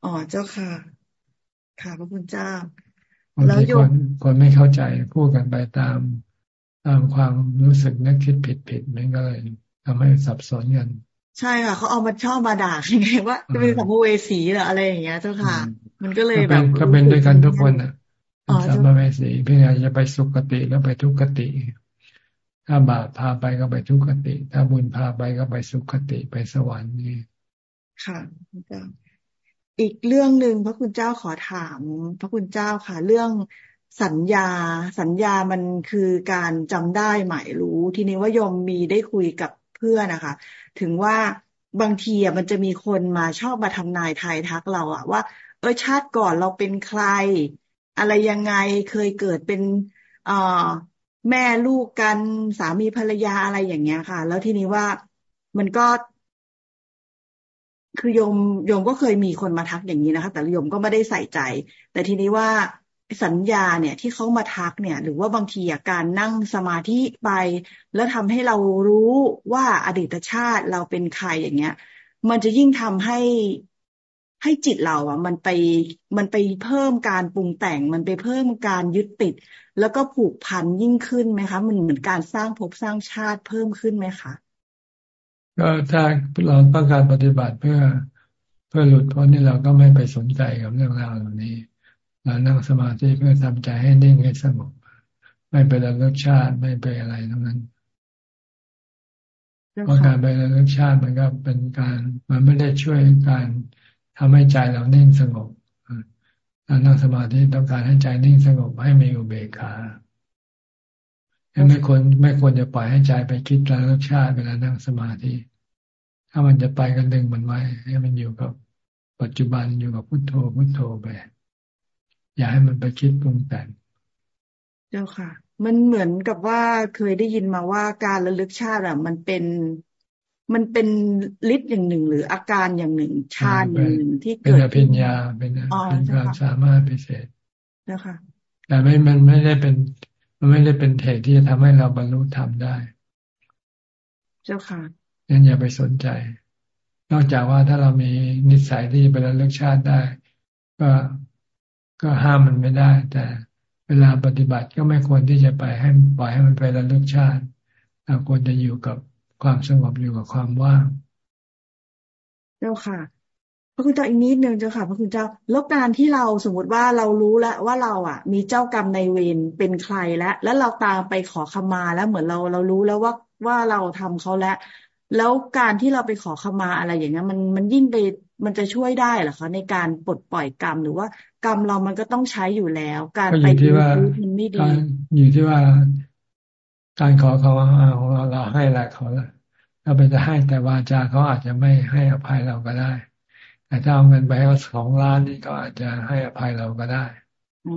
อ๋อเจ้าค่ะ ค่ะพระคุณเจ้า แล้วโยมคนไม่เข้าใจพูดกันไปตามตามความรู้สึกนึกคิดผิดผิดมันก็เลยทำให้สับสนกันใช่ค่ะเขาเอามาชอบมาด่าไงว่าจะเป็นสัมภเวสีหรืออะไรอย่างเงี้ยเจ้าค่ะ มันก็เลยแบบก็เป็นด้วยกันทุกคนอะสัมภเวสีเพื่อจะไปสุคติแล้วไปทุกขติ ถ้าบาปพาไปก็ไปทุกขติ ถ้าบุญพาไปก็ไปสุขติไปสวรรค์นี่ค่ะพระเจ้าอีกเรื่องหนึ่งพระคุณเจ้าขอถาม พระคุณเจ้าค่ะ เรื่องสัญญา สัญญามันคือการจำได้หมายรู้ ทีนี้ว่ายมมีได้คุยกับเพื่อนนะคะ ถึงว่าบางทีอะมันจะมีคนมาชอบมาทำนายทายทักเราอะว่า เออชาติก่อนเราเป็นใคร อะไรยังไงเคยเกิดเป็นอ่า แม่ลูกกันสามีภรรยาอะไรอย่างเงี้ยค่ะ แล้วทีนี้ว่ามันก็ คือโยมโยมก็เคยมีคนมาทักอย่างนี้นะคะ แต่โยมก็ไม่ได้ใส่ใจ แต่ทีนี้ว่าสัญญาเนี่ยที่เขามาทักเนี่ย หรือว่าบางทีการนั่งสมาธิไป แล้วทำให้เรารู้ว่าอดีตชาติเราเป็นใครอย่างเงี้ย มันจะยิ่งทำให้ ให้จิตเราอะ มันไปมันไปเพิ่มการปรุงแต่ง มันไปเพิ่มการยึดติด แล้วก็ผูกพันยิ่งขึ้นไหมคะ มันเหมือนการสร้างภพสร้างชาติเพิ่มขึ้นไหมคะก็ถ้าเราต้องการปฏิบัติเพื่อเพื่อหลุดพ้นนี่เราก็ไม่ไปสนใจกับเรื่องราวเหล่านี้เรานั่งสมาธิเพื่อทำใจให้นิ่งให้สงบไม่ไประลึกชาติไม่ไปอะไรทั้งนั้นเพราะการไประลึกชาติมันก็เป็นการ มันไม่ได้ช่วยการ ทำให้ใจเรานิ่งสงบการนั่งสมาธิต้องการให้ใจนิ่งสงบให้มีอุเบกขาไม่ควรไม่ควรจะปล่อยให้ใจไปคิดระลึกชาติเวลานั่งสมาธิ ถ้ามันจะไปกันดึงมันไว้ ให้มันอยู่กับปัจจุบันอยู่กับพุทโธพุทโธไปอย่าให้มันไปคิดปรุงแต่งเจ้าค่ะ มันเหมือนกับว่าเคยได้ยินมาว่าการระลึกชาติอะมันเป็น มันเป็นฤทธิ์อย่างหนึ่ง หรืออาการอย่างหนึ่งชาติอย่างหนึ่งที่เกิดเป็นพิญญาเป็นเป็นความสามารถพิเศษนะคะแต่ไม่มันไม่ได้เป็น มันไม่ได้เป็นเหตุที่จะทำให้เราบรรลุธรรมได้ เจ้าค่ะงั้นอย่าไปสนใจ นอกจากว่าถ้าเรามีนิสัยที่ไประลึกชาติได้ ก็ก็ห้ามมันไม่ได้ แต่เวลาปฏิบัติก็ไม่ควรที่จะไปให้ปล่อยให้มันไประลึกชาติเราควรจะอยู่กับ ความสงบอยู่กับความว่าง เจ้าค่ะ พระคุณเจ้าอีกนิดนึงเจ้าค่ะ พระคุณเจ้าแล้วการที่เราสมมติว่าเรารู้แล้วว่าเราอะ มีเจ้ากรรมในเวรเป็นใครแล้วแล้วเราตามไปขอขมาแล้วเหมือนเราเรารู้แล้วว่าว่าเราทำเขาแล้วแล้วการที่เราไปขอขมาอะไรอย่างเงี้ยมันมันยิ่งไปมันจะช่วยได้เหรอคะในการปลดปล่อยกรรมหรือว่ากรรมเรามันก็ต้องใช้อยู่แล้ว การไปที่ว่ามันไม่ดีอยู่ที่ว่า การขอเขาของเราเราให้อะไรเขาแล้วเราไปจะให้แต่วาจาเขาอาจจะไม่ให้อภัยเราก็ได้ แต่ถ้าเอาเงินไปให้เขาสองล้านนี่ก็อาจจะให้อภัยเราก็ได้อ๋อ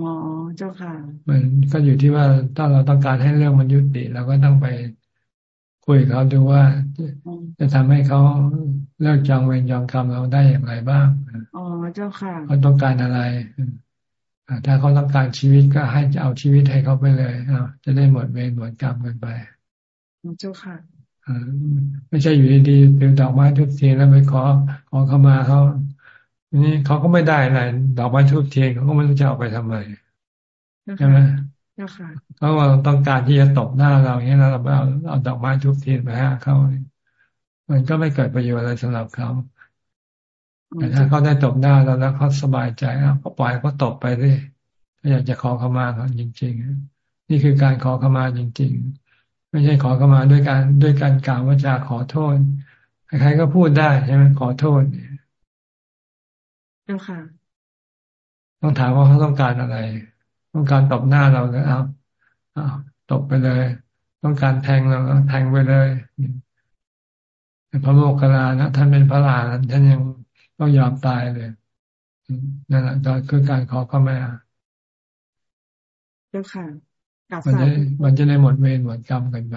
เจ้าค่ะ มันก็อยู่ที่ว่าถ้าเราต้องการให้เรื่องมันยุติเราก็ต้องไปคุยเขาดูว่า จะทำให้เขาเลิกจองเวรจองกรรมเราได้อย่างไรบ้างอ๋อเจ้าค่ะเขาต้องการอะไร ถ้าเขาต้องการชีวิตก็ให้เอาชีวิตให้เขาไปเลยจะได้หมดเวรหมดกรรมกันไปเจ้าค่ะไม่ใช่อยู่ดีๆเป็นดอกไม้ทุกทีแล้วไปขอขอเข้ามาเขานี่เขาก็ไม่ได้อะไรดอกไม้ทุกทีเขาก็ไม่รู้จะเอาไปทำไมใช่ไหมเขาต้องการที่จะตบหน้าเราอย่างนี้แล้วเราเอาเอาดอกไม้ทุกทีไปให้เขามันก็ไม่เกิดประโยชน์อะไรสำหรับเขา แต่ถ้าเขาได้ตบหน้าเราแล้วเขาสบายใจเขาปล่อยเขาตบไปดิถ้าอยากจะขอเข้ามาเขาจริง ๆ นี่คือการขอเข้ามาจริง ๆ ไม่ใช่ขอเข้ามาด้วยการด้วยการกล่าวว่าจะขอโทษใครๆก็พูดได้ใช่ไหมขอโทษเนี่ยเจ้าค่ะ ต้องถามว่าเขาต้องการอะไร ต้องการตบหน้าเราแล้วเอาเอาตบไปเลย ต้องการแทงเราแทงไปเลยพระโมกขลานะท่านเป็นพระลาท่านยัง ต้องยอมตายเลยนั่นแหละก็คือการขอเข้ามาเจ้าค่ะมันจะมันจะได้หมดเวรหมดกรรมกันไป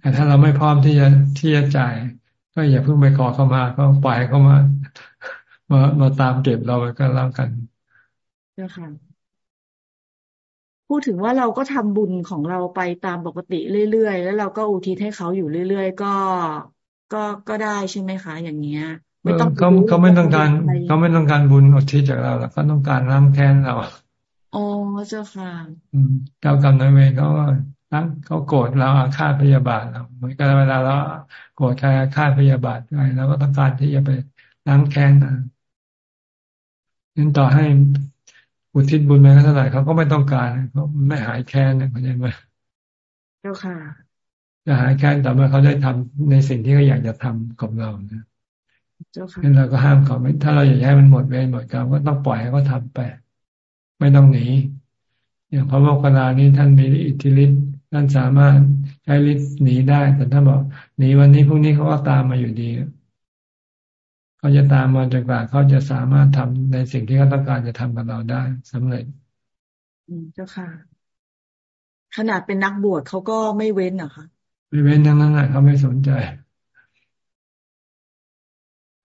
แต่ถ้าเราไม่พร้อมที่จะที่จะจ่าย ก็อย่าเพิ่งไปขอเข้ามาก็ปล่อยเข้ามามามาตามเก็บเราก็แล้วกันเจ้าค่ะพูดถึงว่าเราก็ทำบุญของเราไปตามปกติเรื่อยๆ แล้วเราก็อุทิศให้เขาอยู่เรื่อยๆ ก็ก็ก็ได้ใช่ไหมคะ อย่างเงี้ยไม่ต้อง เขาเขาไม่ต้องการเขาไม่ต้องการบุญอุทิศจากเราแล้วก็ต้องการน้ำแค้นเราอ๋อเจ้าค่ะเจ้ากรรมนายเวรเขาตั้งเขาโกรธเราอาฆาตพยาบาทเราเหมือนกันเวลาเราโกรธใครอาฆาตพยาบาทใครเราก็ต้องการที่จะไปล้างแค้นนั่นต่อให้อุทิศบุญไปเท่าไหร่เขาก็ไม่ต้องการเขาไม่หายแค้นเข้าใจไหมเจ้าค่ะจะหายแค้นแต่เมื่อเขาได้ทำในสิ่งที่เขาอยากจะทำกับเรานะเจ้า ค่ะงั้นเราก็ห้ามเขาไม่ถ้าเราอยากให้มันหมดเวรหมดกรรมก็ต้องปล่อยให้เขาทาไป ไม่ต้องหนี อย่างพระโมคคัลลานี้ท่านมีอิทธิฤทธิ์ท่านสามารถใช้ฤทธิ์หนีได้ แต่ท่านบอกหนีวันนี้พรุ่งนี้เขาก็ตามมาอยู่ดีเขาจะตามมาจนกว่าเขาจะสามารถทำในสิ่งที่เขาต้องการจะทำกับเราได้สำเร็จอืมเจ้าค่ะ ขนาดเป็นนักบวชเขาก็ไม่เว้นเหรอคะไม่เว้นทั้งนั้นแหละเขาไม่สนใจ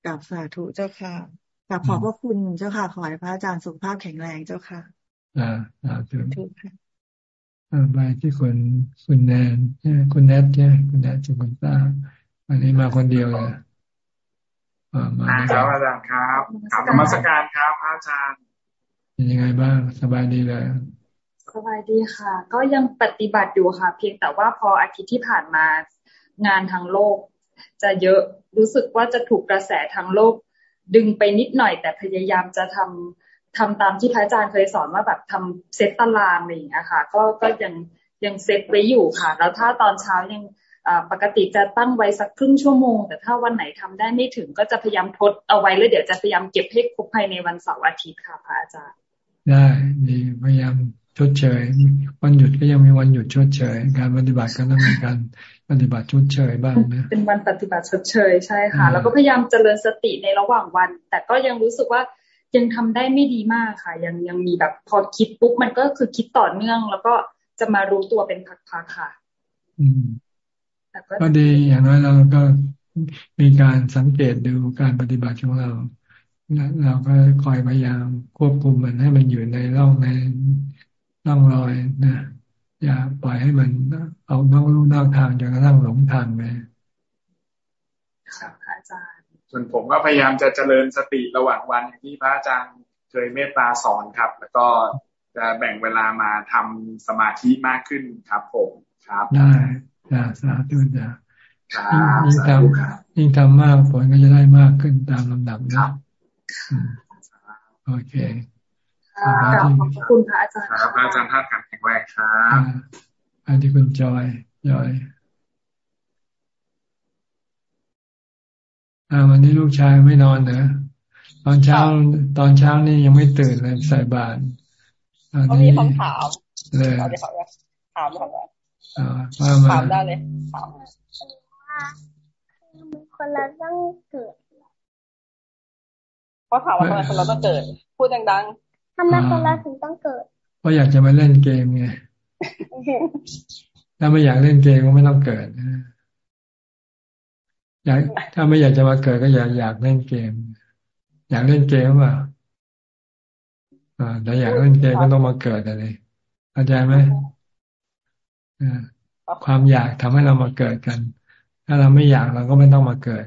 กับสาธุเจ้าค่ะกลับขอบพระคุณเจ้าค่ะ ขอให้พระอาจารย์สุขภาพแข็งแรงเจ้าค่ะ อ่าสาธุถูกค่ะไปที่คนคุณแนนคุณแนทใช่คุณแนทจุกุนตาอันนี้มาคนเดียวเลยมาครับอาจารย์ครับถามธรรมสการครับพระอาจารย์เป็นยังไงบ้างสบายดีเลยสบายดีค่ะ ก็ยังปฏิบัติอยู่ค่ะ เพียงแต่ว่าพออาทิตย์ที่ผ่านมางานทางโลก จะเยอะรู้สึกว่าจะถูกกระแสทางโลก ดึงไปนิดหน่อย แต่พยายามจะทำทำตามที่พระอาจารย์เคยสอนว่าแบบทำเซตตารางอะไรอย่างเงี้ยค่ะ ก็ก็ยังยังเซตไว้อยู่ค่ะ แล้วถ้าตอนเช้ายังปกติจะตั้งไว้สักครึ่งชั่วโมง แต่ถ้าวันไหนทำได้ไม่ถึงก็จะพยายามทดเอาไว้แล้วเดี๋ยวจะพยายามเก็บให้ครบภายในวันเสาร์อาทิตย์ค่ะพระอาจารย์ ได้ดีพยายามชดเชยวันหยุดก็ยังมีวันหยุดชดเชย การปฏิบัติก็ต้องมีการ ปฏิบัติชดเชยบ้างนะเป็นวันปฏิบัติชดเชยใช่ค่ะ แล้วก็พยายามเจริญสติในระหว่างวัน แต่ก็ยังรู้สึกว่ายังทำได้ไม่ดีมากค่ะ ยังยังมีแบบพอคิดปุ๊บมันก็คือคิดต่อเนื่อง แล้วก็จะมารู้ตัวเป็นพักๆค่ะ อืมก็ดีอย่างน้อยเราก็มีการสังเกตดูการปฏิบัติของเราเราก็คอยพยายามควบคุมมันให้มันอยู่ในร่องในร่องรอยนะ อย่าปล่อยให้มันเอานอกลู่นอกทางจนกระทั่งหลงทางไปครับอาจารย์ ส่วนผมก็พยายามจะเจริญสติระหว่างวันอย่างที่พระอาจารย์เคยเมตตาสอนครับ แล้วก็จะแบ่งเวลามาทำสมาธิมากขึ้นครับผมครับ ได้จ้าสาธุจ้ายิ่งทำยิ่งทำมากผลก็จะได้มากขึ้นตามลำดับนะโอเค ขอบคุณพระอาจารย์ครับพระอาจารย์ท่านแข็งแรงครับอันที่คุณจอยจอยอ่าวันนี้ลูกชายไม่นอนเนอะตอนเช้าตอนเช้านี่ยังไม่ตื่นเลยใส่บาตรเขามีคำถามเลยถามถามอ่าว่ามาถามได้เลยถามว่าคนเราต้องเกิดเขาถามว่าทำไมคนเราต้องเกิด พูดดังๆ ทำไมคนเราถึงต้องเกิด เพราะอยากจะมาเล่นเกมไง ถ้าไม่อยากเล่นเกมก็ไม่ต้องเกิดอยากถ้าไม่อยากจะมาเกิดก็อยากอยากเล่นเกม อยากเล่นเกมว่าอ่าแต่อยากเล่นเกมก็ต้องมาเกิดอะไรเข้าใจไหมความอยากทำให้เรามาเกิดกัน ถ้าเราไม่อยากเราก็ไม่ต้องมาเกิด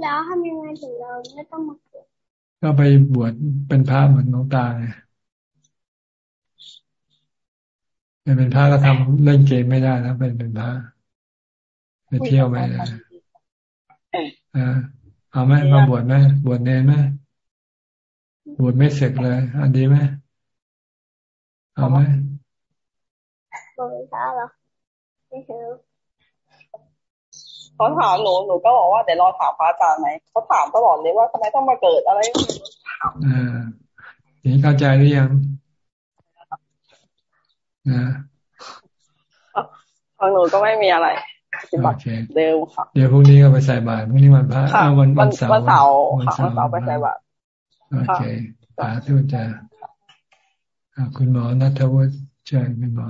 แล้วทำยังไงถึงเราไม่ต้องมาเกิดก็ไปบวชเป็นพระเหมือนน้องตาไงเป็นพระก็ทำเล่นเกมไม่ได้นะเป็นเป็นพระไปเที่ยวไหมอ่าเอาไหมมาบวชไหมบวชเนรไหมบวชไม่เสร็จเลย อันดีไหมเอาไหมบวชช้าหรอไม่เชื่อ เขาถามหนูหนูก็บอกว่าเดี๋ยวรอถามพระอาจารย์ไหมเขาถามตลอดเลยว่าทำไมต้องมาเกิดอะไรอ่านี่เข้าใจหรือยังนะของหนูก็ไม่มีอะไรฏิบัติเดิมค่ะเดี๋ยวพรุ่งนี้ก็ไปใส่บาตรพรุ่งนี้วันพระอ้าวันวันเสาร์วันเสาร์วันเสาร์ไปใส่บาตรโอเคสาธุจ้าคุณหมอนัทวุฒิเชิญคุณหมอ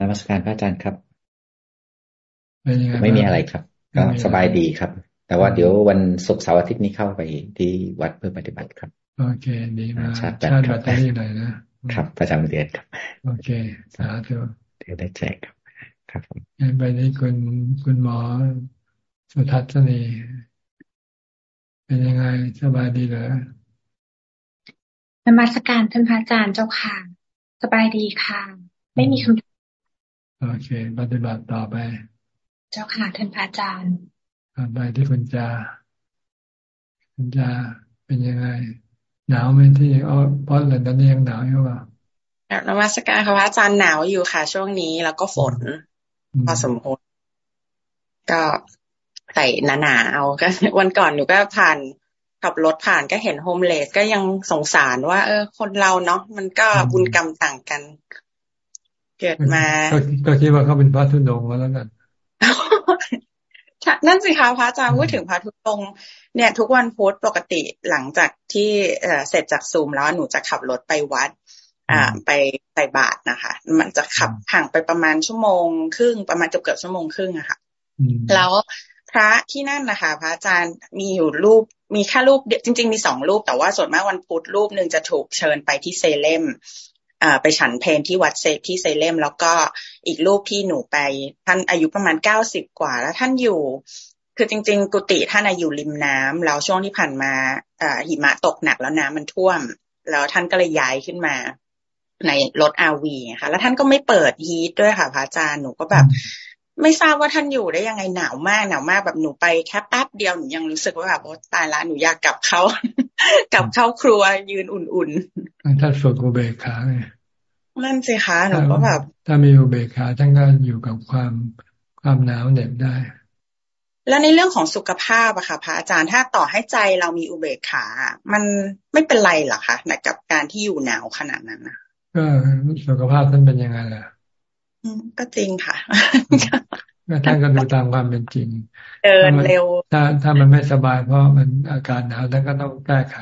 นมัสการพระอาจารย์ครับ ไม่มีอะไรครับ ก็สบายดีครับ แต่ว่าเดี๋ยววันศุกร์เสาร์อาทิตย์นี้เข้าไปที่วัดเพื่อปฏิบัติครับ โอเคดีมากชาติแบตเตอรี่หน่อยนะครับ ประจำเดือนครับ โอเค สาธุเดี๋ยวได้แจกครับ ครับผมไปนี้คุณคุณหมอสุทัศนีเป็นยังไงสบายดีเหรอนมัสการท่านพระอาจารย์เจ้าค่ะ สบายดีค่ะ ไม่มีคำถาม โอเค ปฏิบัติต่อไป เจ้าค่ะท่านพระอาจารย์ไปที่คุณจาคุณจาเป็นยังไง หนาวไหมที่อ๋อพอเลนตอนนี้ยังหนาวอยู่ป่ะนมัสการค่ะพระอาจารย์หนาวอยู่ค่ะ ช่วงนี้แล้วก็ฝนพอสมควรก็ใส่หนาๆเอาก็ วันก่อนหนูก็ผ่านขับรถผ่านก็เห็นโฮมเลสก็ยังสงสารว่า เออ คนเราเนาะมันก็บุญกรรมต่างกัน เกิดมา ก็คิดว่าเขาเป็นพระทุดงมาแล้วกันนั่นสิคะพระอาจารย์พูดถึงพระทุดงเนี่ยทุกวันพุธปกติหลังจากที่เสร็จจากซูมแล้วหนูจะขับรถไปวัด อ่าไปใส่บาตรนะคะ มันจะขับห่างไปประมาณชั่วโมงครึ่งประมาณเกือบเกือบชั่วโมงครึ่งอะค่ะแล้วพระที่นั่นนะคะ พระอาจารย์มีอยู่รูปมีแค่รูปจริง ๆ มีสองรูปแต่ว่าส่วนมากวันพุธรูปหนึ่งจะถูกเชิญไปที่เซเลม ไปฉันเพนที่วัดเซที่เซเลมแล้วก็อีกรูปที่หนูไป ท่านอายุประมาณเก้าสิบกว่า แล้วท่านอยู่ คือจริง ๆ กุฏิท่านอยู่ริมน้ำแล้วช่วงที่ผ่านมาหิมะตกหนักแล้วน้ำมันท่วม แล้วท่านก็เลยย้ายขึ้นมาในรถอาวีค่ะ แล้วท่านก็ไม่เปิดฮีทด้วยค่ะพระอาจารย์หนูก็แบบ ไม่ทราบว่าท่านอยู่ได้ยังไงหนาวมากหนาวมากแบบหนูไปแค่แป๊บเดียวหนูยังรู้สึกว่าแบบโอ้ตายละหนูอยากกลับเขากลับเข้าครัวยืนอุ่นๆท่านฝึกอุเบกขาไงนั่นสิคะหนูก็แบบ ถ้ามีอุเบกขาท่านก็อยู่กับความความหนาวเหน็บได้ แล้วในเรื่องของสุขภาพอะค่ะพระอาจารย์ถ้าต่อให้ใจเรามีอุเบกขา มันไม่เป็นไรหรอคะกับการที่อยู่หนาวขนาดนั้นนะก็สุขภาพท่านเป็นยังไงล่ะ ก็จริงค่ะท่านก็ดูตามความเป็นจริงเดินเร็ว ถ้าถ้ามันไม่สบายเพราะมันอากาศหนาวท่านก็ต้องแก้ไข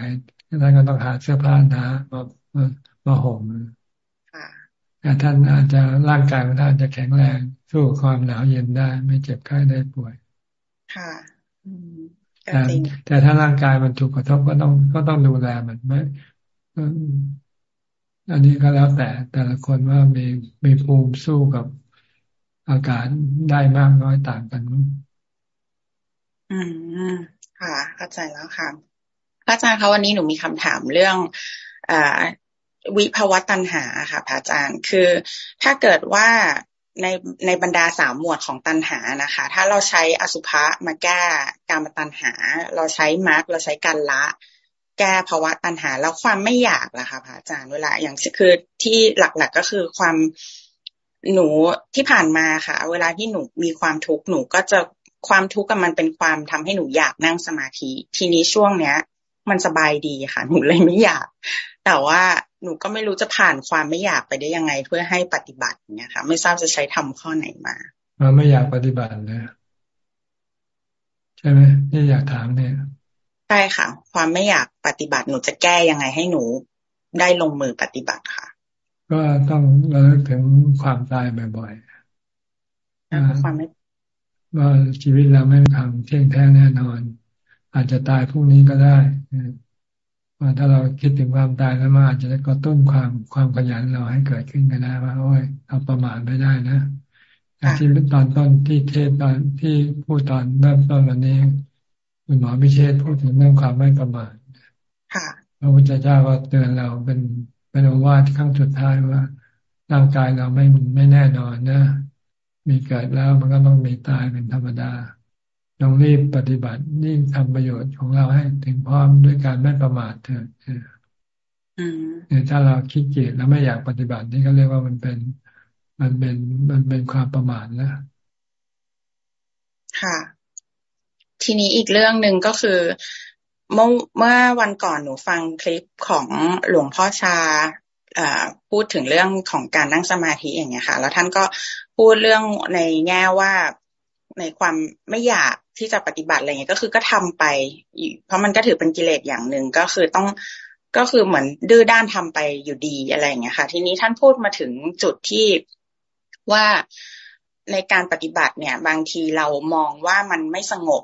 ท่านก็ต้องหาเสื้อผ้าหนามามามาห่มแต่ท่านอาจจะร่างกายของท่านจะแข็งแรงสู้ความหนาวเย็นได้ ไม่เจ็บไข้ได้ป่วย ค่ะแต่แต่ถ้าร่างกายมันถูกกระทบก็ต้องก็ต้องดูแลมันไม่ อันนี้ก็แล้วแต่แต่ละคนว่ามีมีภูมิสู้กับอากาศได้มากน้อยต่างกัน อืมค่ะ เข้าใจแล้วค่ะอาจารย์คะวันนี้หนูมีคำถามเรื่องอวิภวตัณหาค่ะพระอาจารย์คือถ้าเกิดว่าในในบรรดาสามหมวดของตันหานะคะ ถ้าเราใช้อสุภะมาแก้การมตันหา เราใช้มรรคเราใช้การละ แก้ภาวะตันหา แล้วความไม่อยากล่ะคะพระอาจารย์เวลาอย่างคือที่หลักๆก็คือความหนูที่ผ่านมาค่ะ เวลาที่หนูมีความทุกข์หนูก็จะความทุกข์กับมันเป็นความทำให้หนูอยากนั่งสมาธิ ทีนี้ช่วงเนี้ย มันสบายดีค่ะ หนูเลยไม่อยาก แต่ว่าหนูก็ไม่รู้จะผ่านความไม่อยากไปได้ยังไง เพื่อให้ปฏิบัติเนี่ยค่ะ ไม่ทราบจะใช้ทำข้อไหนมาเราไม่อยากปฏิบัติเลยใช่ไหมนี่อยากถามเนี่ย ใช่ค่ะ ความไม่อยากปฏิบัติหนูจะแก้ยังไงให้หนูได้ลงมือปฏิบัติค่ะ ก็ต้องระลึกถึงความตายบ่อยๆความไม่ว่าชีวิตเราไม่มีทางเที่ยงแท้แน่นอน อาจจะตายพรุ่งนี้ก็ได้ว่าถ้าเราคิดถึงความตายแล้วมันอาจจะกระตุ้นความความขยันเราให้เกิดขึ้นก็ได้ว่าโอ้ยเอาประมาทไม่ได้นะที่ตอนต้นที่เทศตอนที่พูดตอนเริ่มต้นวันนี้ คุณหมอพิเชษพูดถึงเรื่องความไม่ประมาทพระพุทธเจ้าก็เตือนเราเป็นเป็นโอวาทขั้งสุดท้ายว่าร่างกายเราไม่ไม่แน่นอนนะ มีเกิดแล้วมันก็ต้องมีตายเป็นธรรมดาต้องรีบปฏิบัตินี่ทำประโยชน์ของเราให้ถึงพร้อมด้วยการไม่ประมาทเถิดเนี่ยถ้าเราคิดเกียจแล้วไม่อยากปฏิบัตินี่ก็เรียกว่ามันเป็น มันเป็นมันเป็นความประมาทนะค่ะ ทีนี้อีกเรื่องหนึ่งก็คือเมื่อเมื่อวันก่อนหนูฟังคลิปของหลวงพ่อชาพูดถึงเรื่องของการนั่งสมาธิอย่างเงี้ยค่ะ แล้วท่านก็พูดเรื่องในแง่ว่าในความไม่อยากที่จะปฏิบัติอะไรเงี้ยก็คือก็ทำไป เพราะมันก็ถือเป็นกิเลสอย่างหนึ่งก็คือต้องก็คือเหมือนดื้อด้านทำไปอยู่ดีอะไรเงี้ยค่ะ ทีนี้ท่านพูดมาถึงจุดที่ว่าในการปฏิบัติเนี่ย บางทีเรามองว่ามันไม่สงบ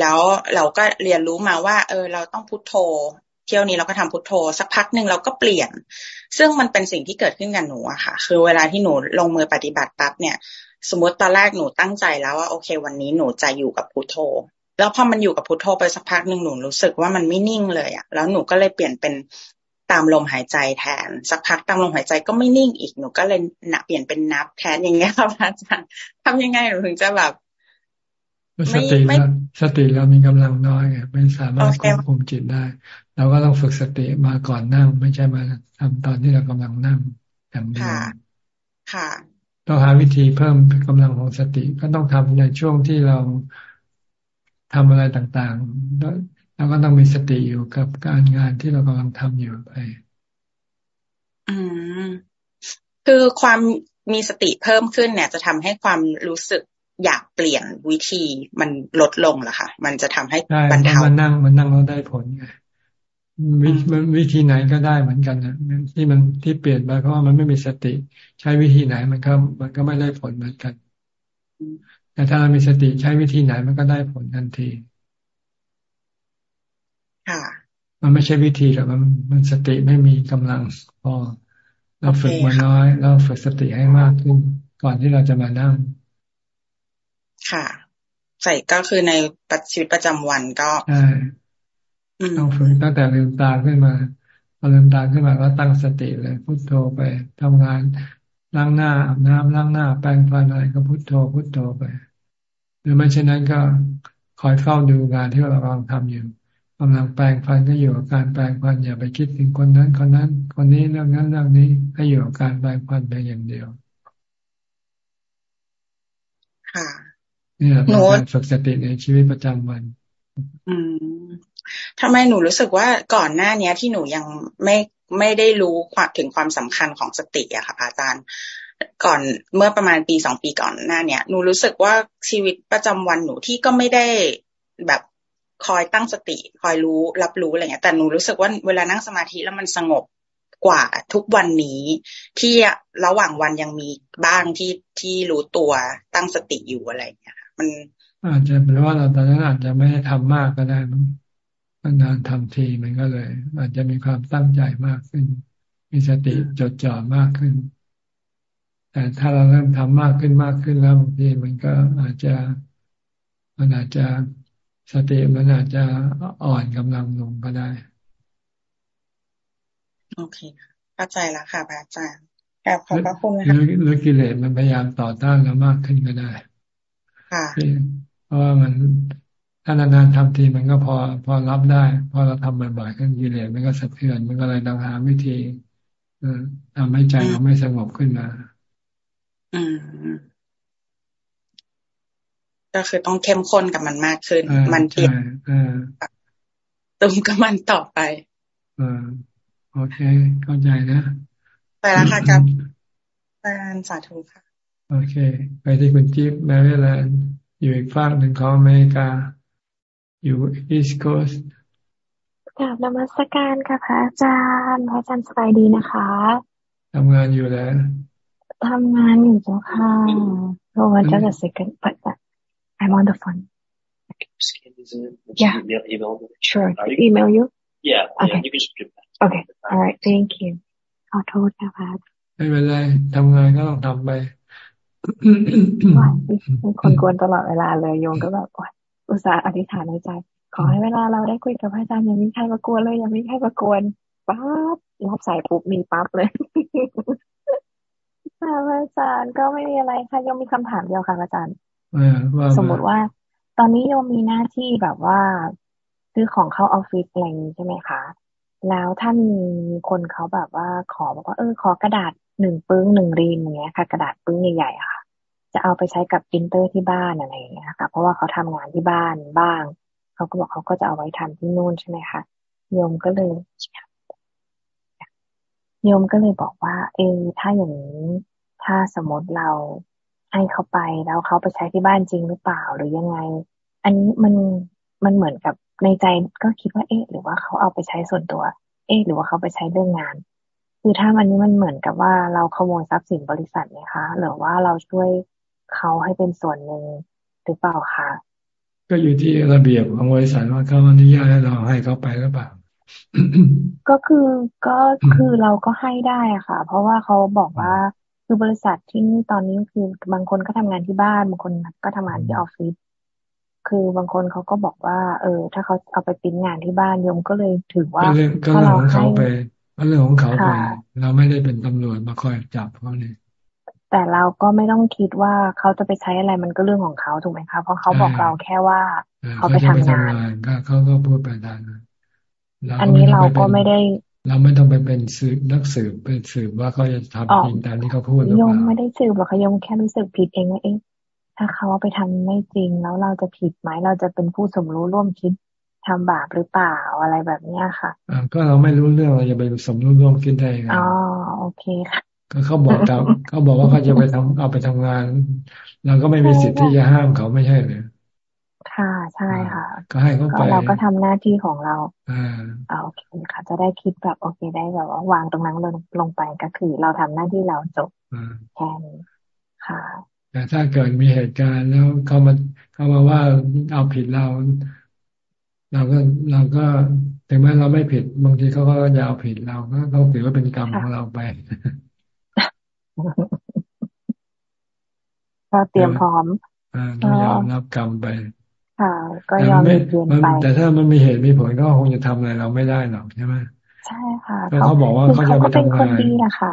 แล้วเราก็เรียนรู้มาว่า เออ เราต้องพุโทโธ เที่ยวนี้เราก็ทำพุโทโธ สักพักหนึ่งเราก็เปลี่ยน ซึ่งมันเป็นสิ่งที่เกิดขึ้นกับหนูอะค่ะ คือเวลาที่หนูลงมือปฏิบัติปั๊บเนี่ย สมมติตอนแรกหนูตั้งใจแล้วว่าโอเค วันนี้หนูจะอยู่กับพุทโธ แล้วพอมันอยู่กับพุทโธไปสักพักหนึ่งหนูรู้สึกว่ามันไม่นิ่งเลยอะแล้วหนูก็เลยเปลี่ยนเป็นตามลมหายใจแทน สักพักตามลมหายใจก็ไม่นิ่งอีกหนูก็เลยนับเปลี่ยนเป็นนับแทนอย่างเงี้ยครับอาจารย์ทำยังไงหนูถึงจะแบบ สติแล้วสติเรามีกำลังน้อยไงไม่สามารถควบคุมจิตได้เราก็ต้องฝึกสติมาก่อนนั่ง ไม่ใช่มาทำตอนที่เรากำลังนั่งอย่างเดียวค่ะค่ะต้องหาวิธีเพิ่มกำลังของสติ ก็ต้องทำในช่วงที่เราทำอะไรต่างๆแล้วก็ต้องมีสติอยู่กับการงานที่เรากำลังทำอยู่ไป อืมคือความมีสติเพิ่มขึ้นเนี่ย จะทำให้ความรู้สึก อยากเปลี่ยนวิธีมันลดลงเหรอคะมันจะทำให้บรรเทามันนั่งมันนั่งแล้วได้ผลไงวิธีไหนก็ได้เหมือนกันนะที่มันที่เปลี่ยนไปเพราะว่ามันไม่มีสติ ใช้วิธีไหนมันก็มันก็ไม่ได้ผลเหมือนกัน แต่ถ้าเรามีสติใช้วิธีไหนมันก็ได้ผลทันทีค่ะมันไม่ใช่วิธีหรอกมันมันสติไม่มีกำลังพอเราฝึกมาน้อย เราฝึกสติให้มากขึ้นก่อนที่เราจะมานั่ง ค่ะ ใส่ก็คือในชีวิตประจำวันก็ใช่ต้องฝึกตั้งแต่ลืมตาขึ้นมาพอลืมตาขึ้นมาก็ตั้งสติเลยพุโทโธไปทำงานล้างหน้าอาบน้ำล้างหน้า แปรงฟันอะไรก็พุโทโธพุโทโธไป หรือไม่เช่นนั้นก็คอยเฝ้าดูงานที่เรากำลังทำอยู่กำลังแปรงฟันก็อยู่กับการแปรงฟันอย่าไปคิดถึงคนนั้นคนนั้น คนนี้เรื่องนั้นเรื่องนี้ให้อยู่กับการแปรงฟันไปอย่างเดียว ค่ะ นี่แหละเป็นการฝึกสติในชีวิตประจำวัน อืมทำไมหนูรู้สึกว่าก่อนหน้าเนี้ยที่หนูยังไม่ไม่ได้รู้ความถึงความสำคัญของสติอะค่ะอาจารย์ก่อนเมื่อประมาณปีสองปีก่อนหน้าเนี้ยหนูรู้สึกว่าชีวิตประจำวันหนูที่ก็ไม่ได้แบบคอยตั้งสติ คอยรู้รับรู้อะไรเงี้ยแต่หนูรู้สึกว่าเวลานั่งสมาธิแล้วมันสงบกว่าทุกวันนี้ ที่ระหว่างวันยังมีบ้างที่ที่รู้ตัวตั้งสติอยู่อะไรเงี้ย มัน อาจจะเป็นว่าเราตอนนั้นอาจจะไม่ได้ทำมากก็ได้มั้งนานทำทีมันก็เลย อาจจะมีความตั้งใจมากขึ้น มีสติจดจ่อมากขึ้น แต่ถ้าเราเริ่มทำมากขึ้นมากขึ้นแล้วบางทีมันก็อาจจะมันอาจจะสติมันอาจจะอ่อนกำลังลงก็ได้ โอเคเข้าใจแล้วค่ะอาจารย์กับขอบพระคุณค่ะหรือกิเลสมันพยายามต่อต้านเรามากขึ้นก็ได้ค่ะ เพราะว่ามันถ้านานๆทำทีมันก็พอพอรับได้ พอเราทำบ่อยๆขึ้นกิเลสมันก็สะเทือนมันก็เลยต้องหาวิธีทำให้ใจเราไม่สงบขึ้นมาอืมก็คือต้องเข้มข้นกับมันมากขึ้น มันเปลี่ยนตุ้มกับมันต่อไปอโอเค เข้าใจนะ ไปแล้วค่ะกับแฟนสาธุค่ะ โอเค ไปที่คุณจิ๊บแมริแลนด์อยู่อีกฝั่งหนึ่งของอเมริกา อยู่อีสต์โคสต์กราบนมัสการค่ะพระอาจารย์พระอาจารย์สบายดีนะคะทำงานอยู่แล้วทำงานอยู่เจ้าค่ะเพราะว่าจะจะ second but I'm on the phone. Yeah. Sure. Email you? Yeah. Okay. You can just do that. Okay. All right. Thank you. ขอโทษนะคะไม่เป็นไรทำงานก็ต้องทำไป คนกวนตลอดเวลาเลยโยงก็แบบอุตส่าห์อธิษฐานในใจ ขอให้เวลาเราได้คุยกับพระอาจารย์ยังไม่ใครมากวนเลยยังไม่ใครมากวนปั๊บรับสายปุ๊บมีปั๊บเลยค่ะพระอาจารย์ก็ไม่มีอะไรค่ะยังมีคำถามเดียวค่ะอาจารย์สมมติว่า ตอนนี้โยมมีหน้าที่แบบว่าซื้อของเข้าออฟฟิศอะไรอย่างนี้ใช่ไหมคะแล้วถ้ามีคนเขาแบบว่าขอบอกว่าเออขอกระดาษ หนึ่งปึ้งหนึ่งรีมอย่างเงี้ยค่ะ กระดาษปึ้งใหญ่ๆค่ะ จะเอาไปใช้กับปรินเตอร์ที่บ้านอะไรอย่างเงี้ยค่ะ เพราะว่าเขาทำงานที่บ้านบ้าง เขาก็บอกเขาก็จะเอาไว้ทำที่นู่นใช่ไหมคะโยมก็เลยโยมก็เลยบอกว่า เออถ้าอย่างนี้ ถ้าสมมติเราให้เขาไปแล้วเขาไปใช้ที่บ้านจริงหรือเปล่าหรือยังไง อันนี้มันมันเหมือนกับในใจก็คิดว่าเอ๊ะหรือว่าเขาเอาไปใช้ส่วนตัว เอ๊ะหรือว่าเขาไปใช้เรื่องงาน คือถ้ามันนี้มันเหมือนกับว่าเราขโมยทรัพย์สินบริษัทไหมคะ หรือว่าเราช่วยเขาให้เป็นส่วนหนึ่งหรือเปล่าคะก็อยู่ที่ระเบียบของบริษัทว่าเขาอนุญาตให้เราให้เขาไปหรือเปล่าก็คือก็คือเราก็ให้ได้อะค่ะ เพราะว่าเขาบอกว่าคือบริษัทที่นี่ตอนนี้คือบางคนก็ทำงานที่บ้านบางคนก็ทำงานที่ออฟฟิศคือบางคนเขาก็บอกว่า เออ ถ้าเขาเอาไปปิ้นงานที่บ้านโยมก็เลยถือว่าถ้าเราให้ไป เรื่องของเขาไปเราไม่ได้เป็นตำรวจมาคอยจับเขาเนี่ยแต่เราก็ไม่ต้องคิดว่าเขาจะไปใช้อะไรมันก็เรื่องของเขาถูกไหมคะเพราะเขาบอกเราแค่ว่าเขาไปทำงานเขาก็พูดไปได้อันนี้เราก็ไม่ได้ เราไม่ต้องไปเป็นสืบนักสืบเป็นสืบว่าเขาจะทำจริงตามที่เขาพูดหรือเปล่ายมไม่ได้สืบหรอกค่ะยมแค่รู้สึกผิดเองว่าเองถ้าเขาไปทำไม่จริงแล้วเราจะผิดไหมเราจะเป็นผู้สมรู้ร่วมคิด ทำบาปหรือเปล่าอะไรแบบนี้ค่ะอ่าก็เราไม่รู้เรื่องเราจะไปสมรู้ร่วมคิดได้ไงอ๋อโอเคค่ะ ก็เขาบอกตามเขาบอกว่าเขาจะไปทำเอาไปทำงานเราก็ไม่มีสิทธิ์ที่จะห้ามเขาไม่ใช่เลยค่ะใช่ค่ะ ก็ให้เขาไปเราก็ทำหน้าที่ของเราอ่าโอเคค่ะ จะได้คิดแบบโอเคได้แบบว่าวางตรงนั้นลงลงไปก็คือเราทำหน้าที่เราจบแค่นี้ค่ะแต่ถ้าเกิดมีเหตุการณ์แล้วเขามาเขามาว่าเอาผิดเรา เราก็เราก็ถึงแม้เราไม่ผิดบางทีเขาก็จะเอาผิดเราก็ต้องถือว่าเป็นกรรมของเราไปก็เตรียมพร้อมต้องยอมรับกรรมไปค่ะก็ยอมเรียนไปแต่ถ้ามันมีเหตุมีผลก็คงจะทำอะไรเราไม่ได้หรอกใช่ไหมใช่ค่ะเขาบอกว่าเขาจะไปทำงานคนดีอะค่ะ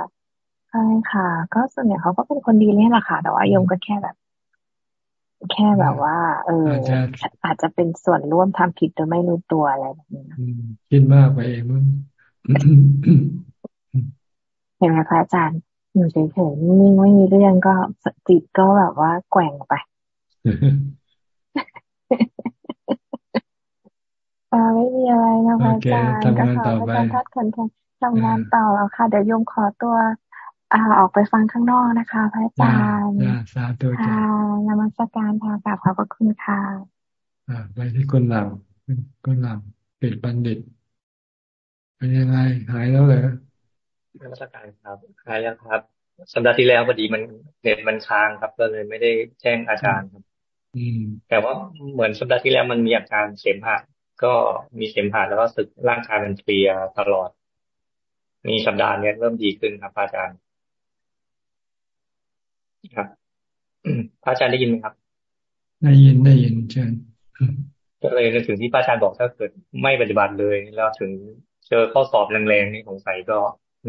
ใช่ค่ะ ก็ส่วนใหญ่เขาก็เป็นคนดีนี่แหละค่ะ แต่ว่ายมก็แค่แบบ แค่แบบว่า เอออาจจะเป็นส่วนร่วมทำผิดโดยไม่รู้ตัวอะไรแบบนี้คิดมากไปเองมั้งเห็นไหมคะอาจารย์อยู่เฉยๆนิ่งๆไม่มีเรื่องก็จิตก็แบบว่าแกว่งไปอ่าไม่มีอะไรนะพระอาจารย์ก็ขอพระอาจารย์ทัดคนทำงานต่อแล้วค่ะ เดี๋ยวโยมขอตัว อ่าออกไปฟังข้างนอกนะคะพระอาจารย์สาธุค่ะนมัสการค่ะกราบขอบพระคุณค่ะอ่าไปที่คนหลังคนหลังเป็นบัณฑิต เป็นยังไงหายแล้วเลยนมัสการครับหายยังครับ สัปดาห์ที่แล้วพอดีมันเน็ตมันค้างครับ ก็เลยไม่ได้แจ้งอาจารย์ครับแต่ว่าเหมือนสัปดาห์ที่แล้วมันมีอาการเสมหะก็มีเสมหะแล้วก็สึกร่างกายมันเพลียตลอด มีสัปดาห์นี้เริ่มดีขึ้นครับอาจารย์ ครับพระอาจารย์ได้ยินไหมครับ ได้ยินได้ยินเชิญก็เลยนึกถึงที่พระอาจารย์บอกถ้าเกิดไม่ปฏิบัติเลยแล้วถึงเจอข้อสอบแรงๆนี่สงสัยก็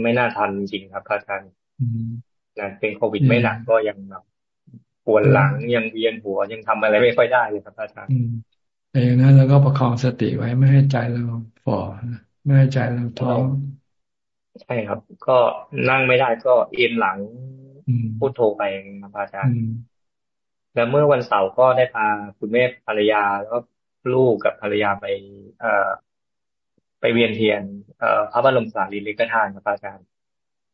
ไม่น่าทันจริงครับพระอาจารย์นะเป็นโควิดไม่หนักก็ยังแบบปวดหลังยังเวียนหัวยังทำอะไรไม่ค่อยได้เลยครับอาจารย์แต่อย่างนั้นเราก็ประคองสติไว้ไม่ให้ใจเราฝ่อไม่ให้ใจเราท้อใช่ครับ ก็นั่งไม่ได้ก็เอ็นหลัง พูดโทรไปครับอาจารย์แล้วเมื่อวันเสาร์ก็ได้พาคุณแม่ภรรยาแล้วก็ลูกกับภรรยาไป เอ่อ ไปเวียนเทียน เอ่อพระบรมสารีริกธาตุครับอาจารย์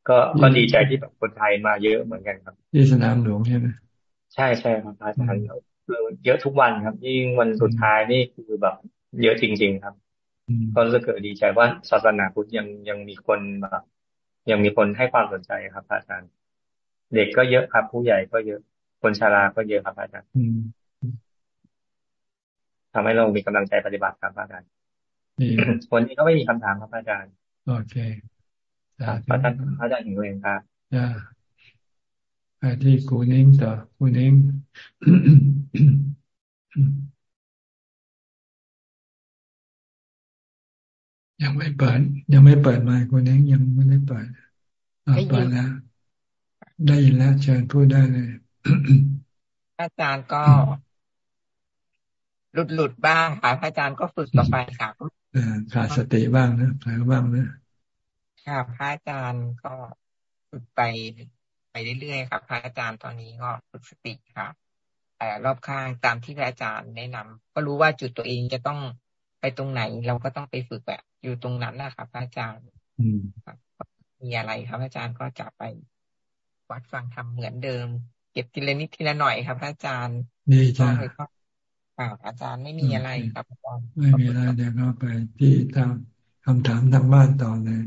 ก็ก็ดีใจที่แบบคนไทยมาเยอะเหมือนกันครับ ที่สนามหลวงใช่ไหมใช่ใช่ครับอาจารย์คือเยอะทุกวันครับ ยิ่งวันสุดท้ายนี่คือแบบ เยอะจริง ๆ ครับก็รู้สึกเกิดดีใจว่าศาสนาพุทธยังยังมีคนแบบยังมีคนให้ความสนใจครับอาจารย์ เด็กก็เยอะครับ ผู้ใหญ่ก็เยอะ คนชราก็เยอะครับอาจารย์ทำให้เรามีกำลังใจปฏิบัติครับอาจารย์วันนี้ก็ไม่มีคำถามครับอาจารย์ โอเคครับอาจารย์อาจารย์ถึงเองครับไปที่กูนิ่งต่อกูนิ่งยังไม่เปิด ยังไม่เปิดไมค์กูนิ่งยังไม่ได้เปิดเปิดแล้ว ได้ยินแล้วเชิญพูดได้เลยอาจารย์ก็หลุดหลุดบ้างค่ะพระอาจารย์ก็ฝึกต่อไปค่ะขาดสติบ้างนะขาดบ้างนะค่ะพระอาจารย์ก็ฝึกไปไปเรื่อยๆครับพระอาจารย์ตอนนี้ก็ฝึกสติค่ะแต่รอบข้างตามที่พระอาจารย์แนะนำก็รู้ว่าจุดตัวเองจะต้องไปตรงไหน เราก็ต้องไปฝึกแบบ อยู่ตรงนั้นนะครับพระอาจารย์มีอะไรครับ อาจารย์ก็จะไป วัดฟังทำเหมือนเดิม เก็บทีละนิดทีละหน่อยครับอาจารย์ดีจ้าค่ะอาจารย์ไม่มีอะไรครับอาจารย์ไม่มีอะไรเดี๋ยวก็ไปที่ทางคำถามทางบ้านต่อเลย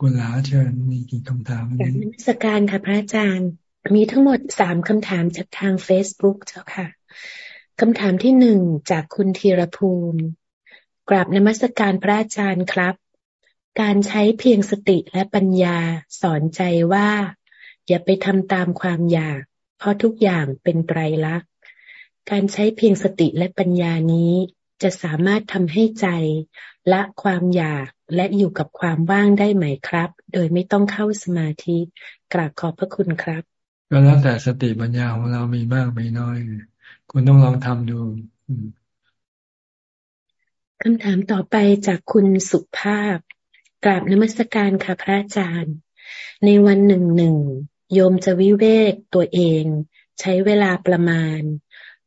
กุลาเชิญมีกี่คำถามนี้นมัสการค่ะพระอาจารย์ มีทั้งหมดสามคำถามจากทางเฟซบุ๊กเจ้าค่ะคำถามที่หนึ่งจากคุณธีรภูมิ กราบนมัสการพระอาจารย์ครับ การใช้เพียงสติและปัญญาสอนใจว่า อย่าไปทำตามความอยาก เพราะทุกอย่างเป็นไตรลักษณ์ การใช้เพียงสติและปัญญานี้ จะสามารถทำให้ใจ ละความอยากและอยู่กับความว่างได้ไหมครับ โดยไม่ต้องเข้าสมาธิกราบขอบพระคุณครับ ก็แล้วแต่สติปัญญาของเรามีมากมีน้อย คุณต้องลองทำดูคำถามต่อไปจากคุณสุภาพ กราบนมัสการค่ะพระอาจารย์ ในวันหนึ่งหนึ่งโยมจะวิเวกตัวเอง ใช้เวลาประมาณ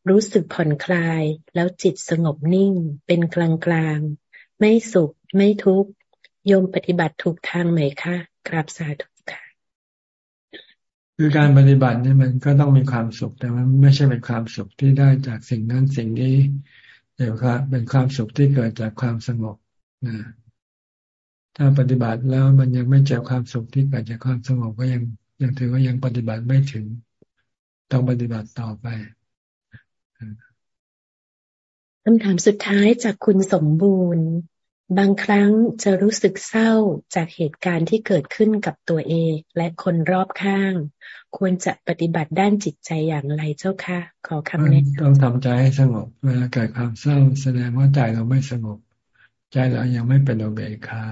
รู้สึกผ่อนคลาย แล้วจิตสงบนิ่ง เป็นกลางกลางไม่สุข ไม่ทุกข์โยมปฏิบัติถูกทางไหมคะกราบสาธุค่ะ คือการปฏิบัติเนี่ยมันก็ต้องมีความสุขแต่มันไม่ใช่เป็นความสุขที่ได้จากสิ่งนั้นสิ่งนี้แต่ว่าเป็นความสุขที่เกิดจากความสงบนะ ถ้าปฏิบัติแล้วมันยังไม่เจอความสุขที่เกิดจากความสงบก็ยังยังถือว่ายังปฏิบัติไม่ถึง ต้องปฏิบัติต่อไปคำถามสุดท้ายจากคุณสมบูรณ์ บางครั้งจะรู้สึกเศร้าจากเหตุการณ์ที่เกิดขึ้นกับตัวเองและคนรอบข้าง ควรจะปฏิบัติด้านจิตใจอย่างไรเจ้าคะขอคำแนะนำต้องทำใจให้สงบเวลาเกิดความเศร้าแสดงว่าใจเราไม่สงบ ใจเรายังไม่เป็นโอเบคา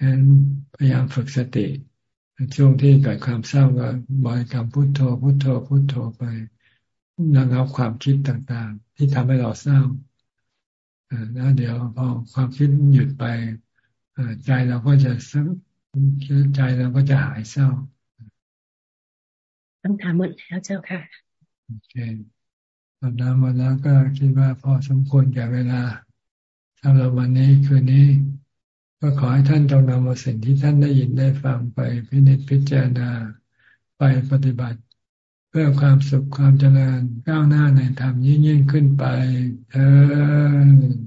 ฉะนั้นพยายามฝึกสติช่วงที่เกิดความเศร้าก็บริกรรมพุโทโธพุโทโธพุโทโธไประงับความคิดต่างๆ ที่ทำให้เราเศร้าแล้วเดี๋ยวพอความคิดหยุดไปใจเราก็จะใจเราก็จะหายเศร้าคำถามหมดแล้วเจ้าค่ะโอเคคำถามหมดแล้วก็คิดว่าพอสมควรแก่เวลาสำหรับวันนี้คืนนี้ ก็ขอให้ท่านจงนำเอาสิ่งที่ท่านได้ยินได้ฟังไปพินิจพิจารณาไปปฏิบัติ เพื่อความสุขความเจริญก้าวหน้าในธรรมยิ่งยิ่งขึ้นไปเธอ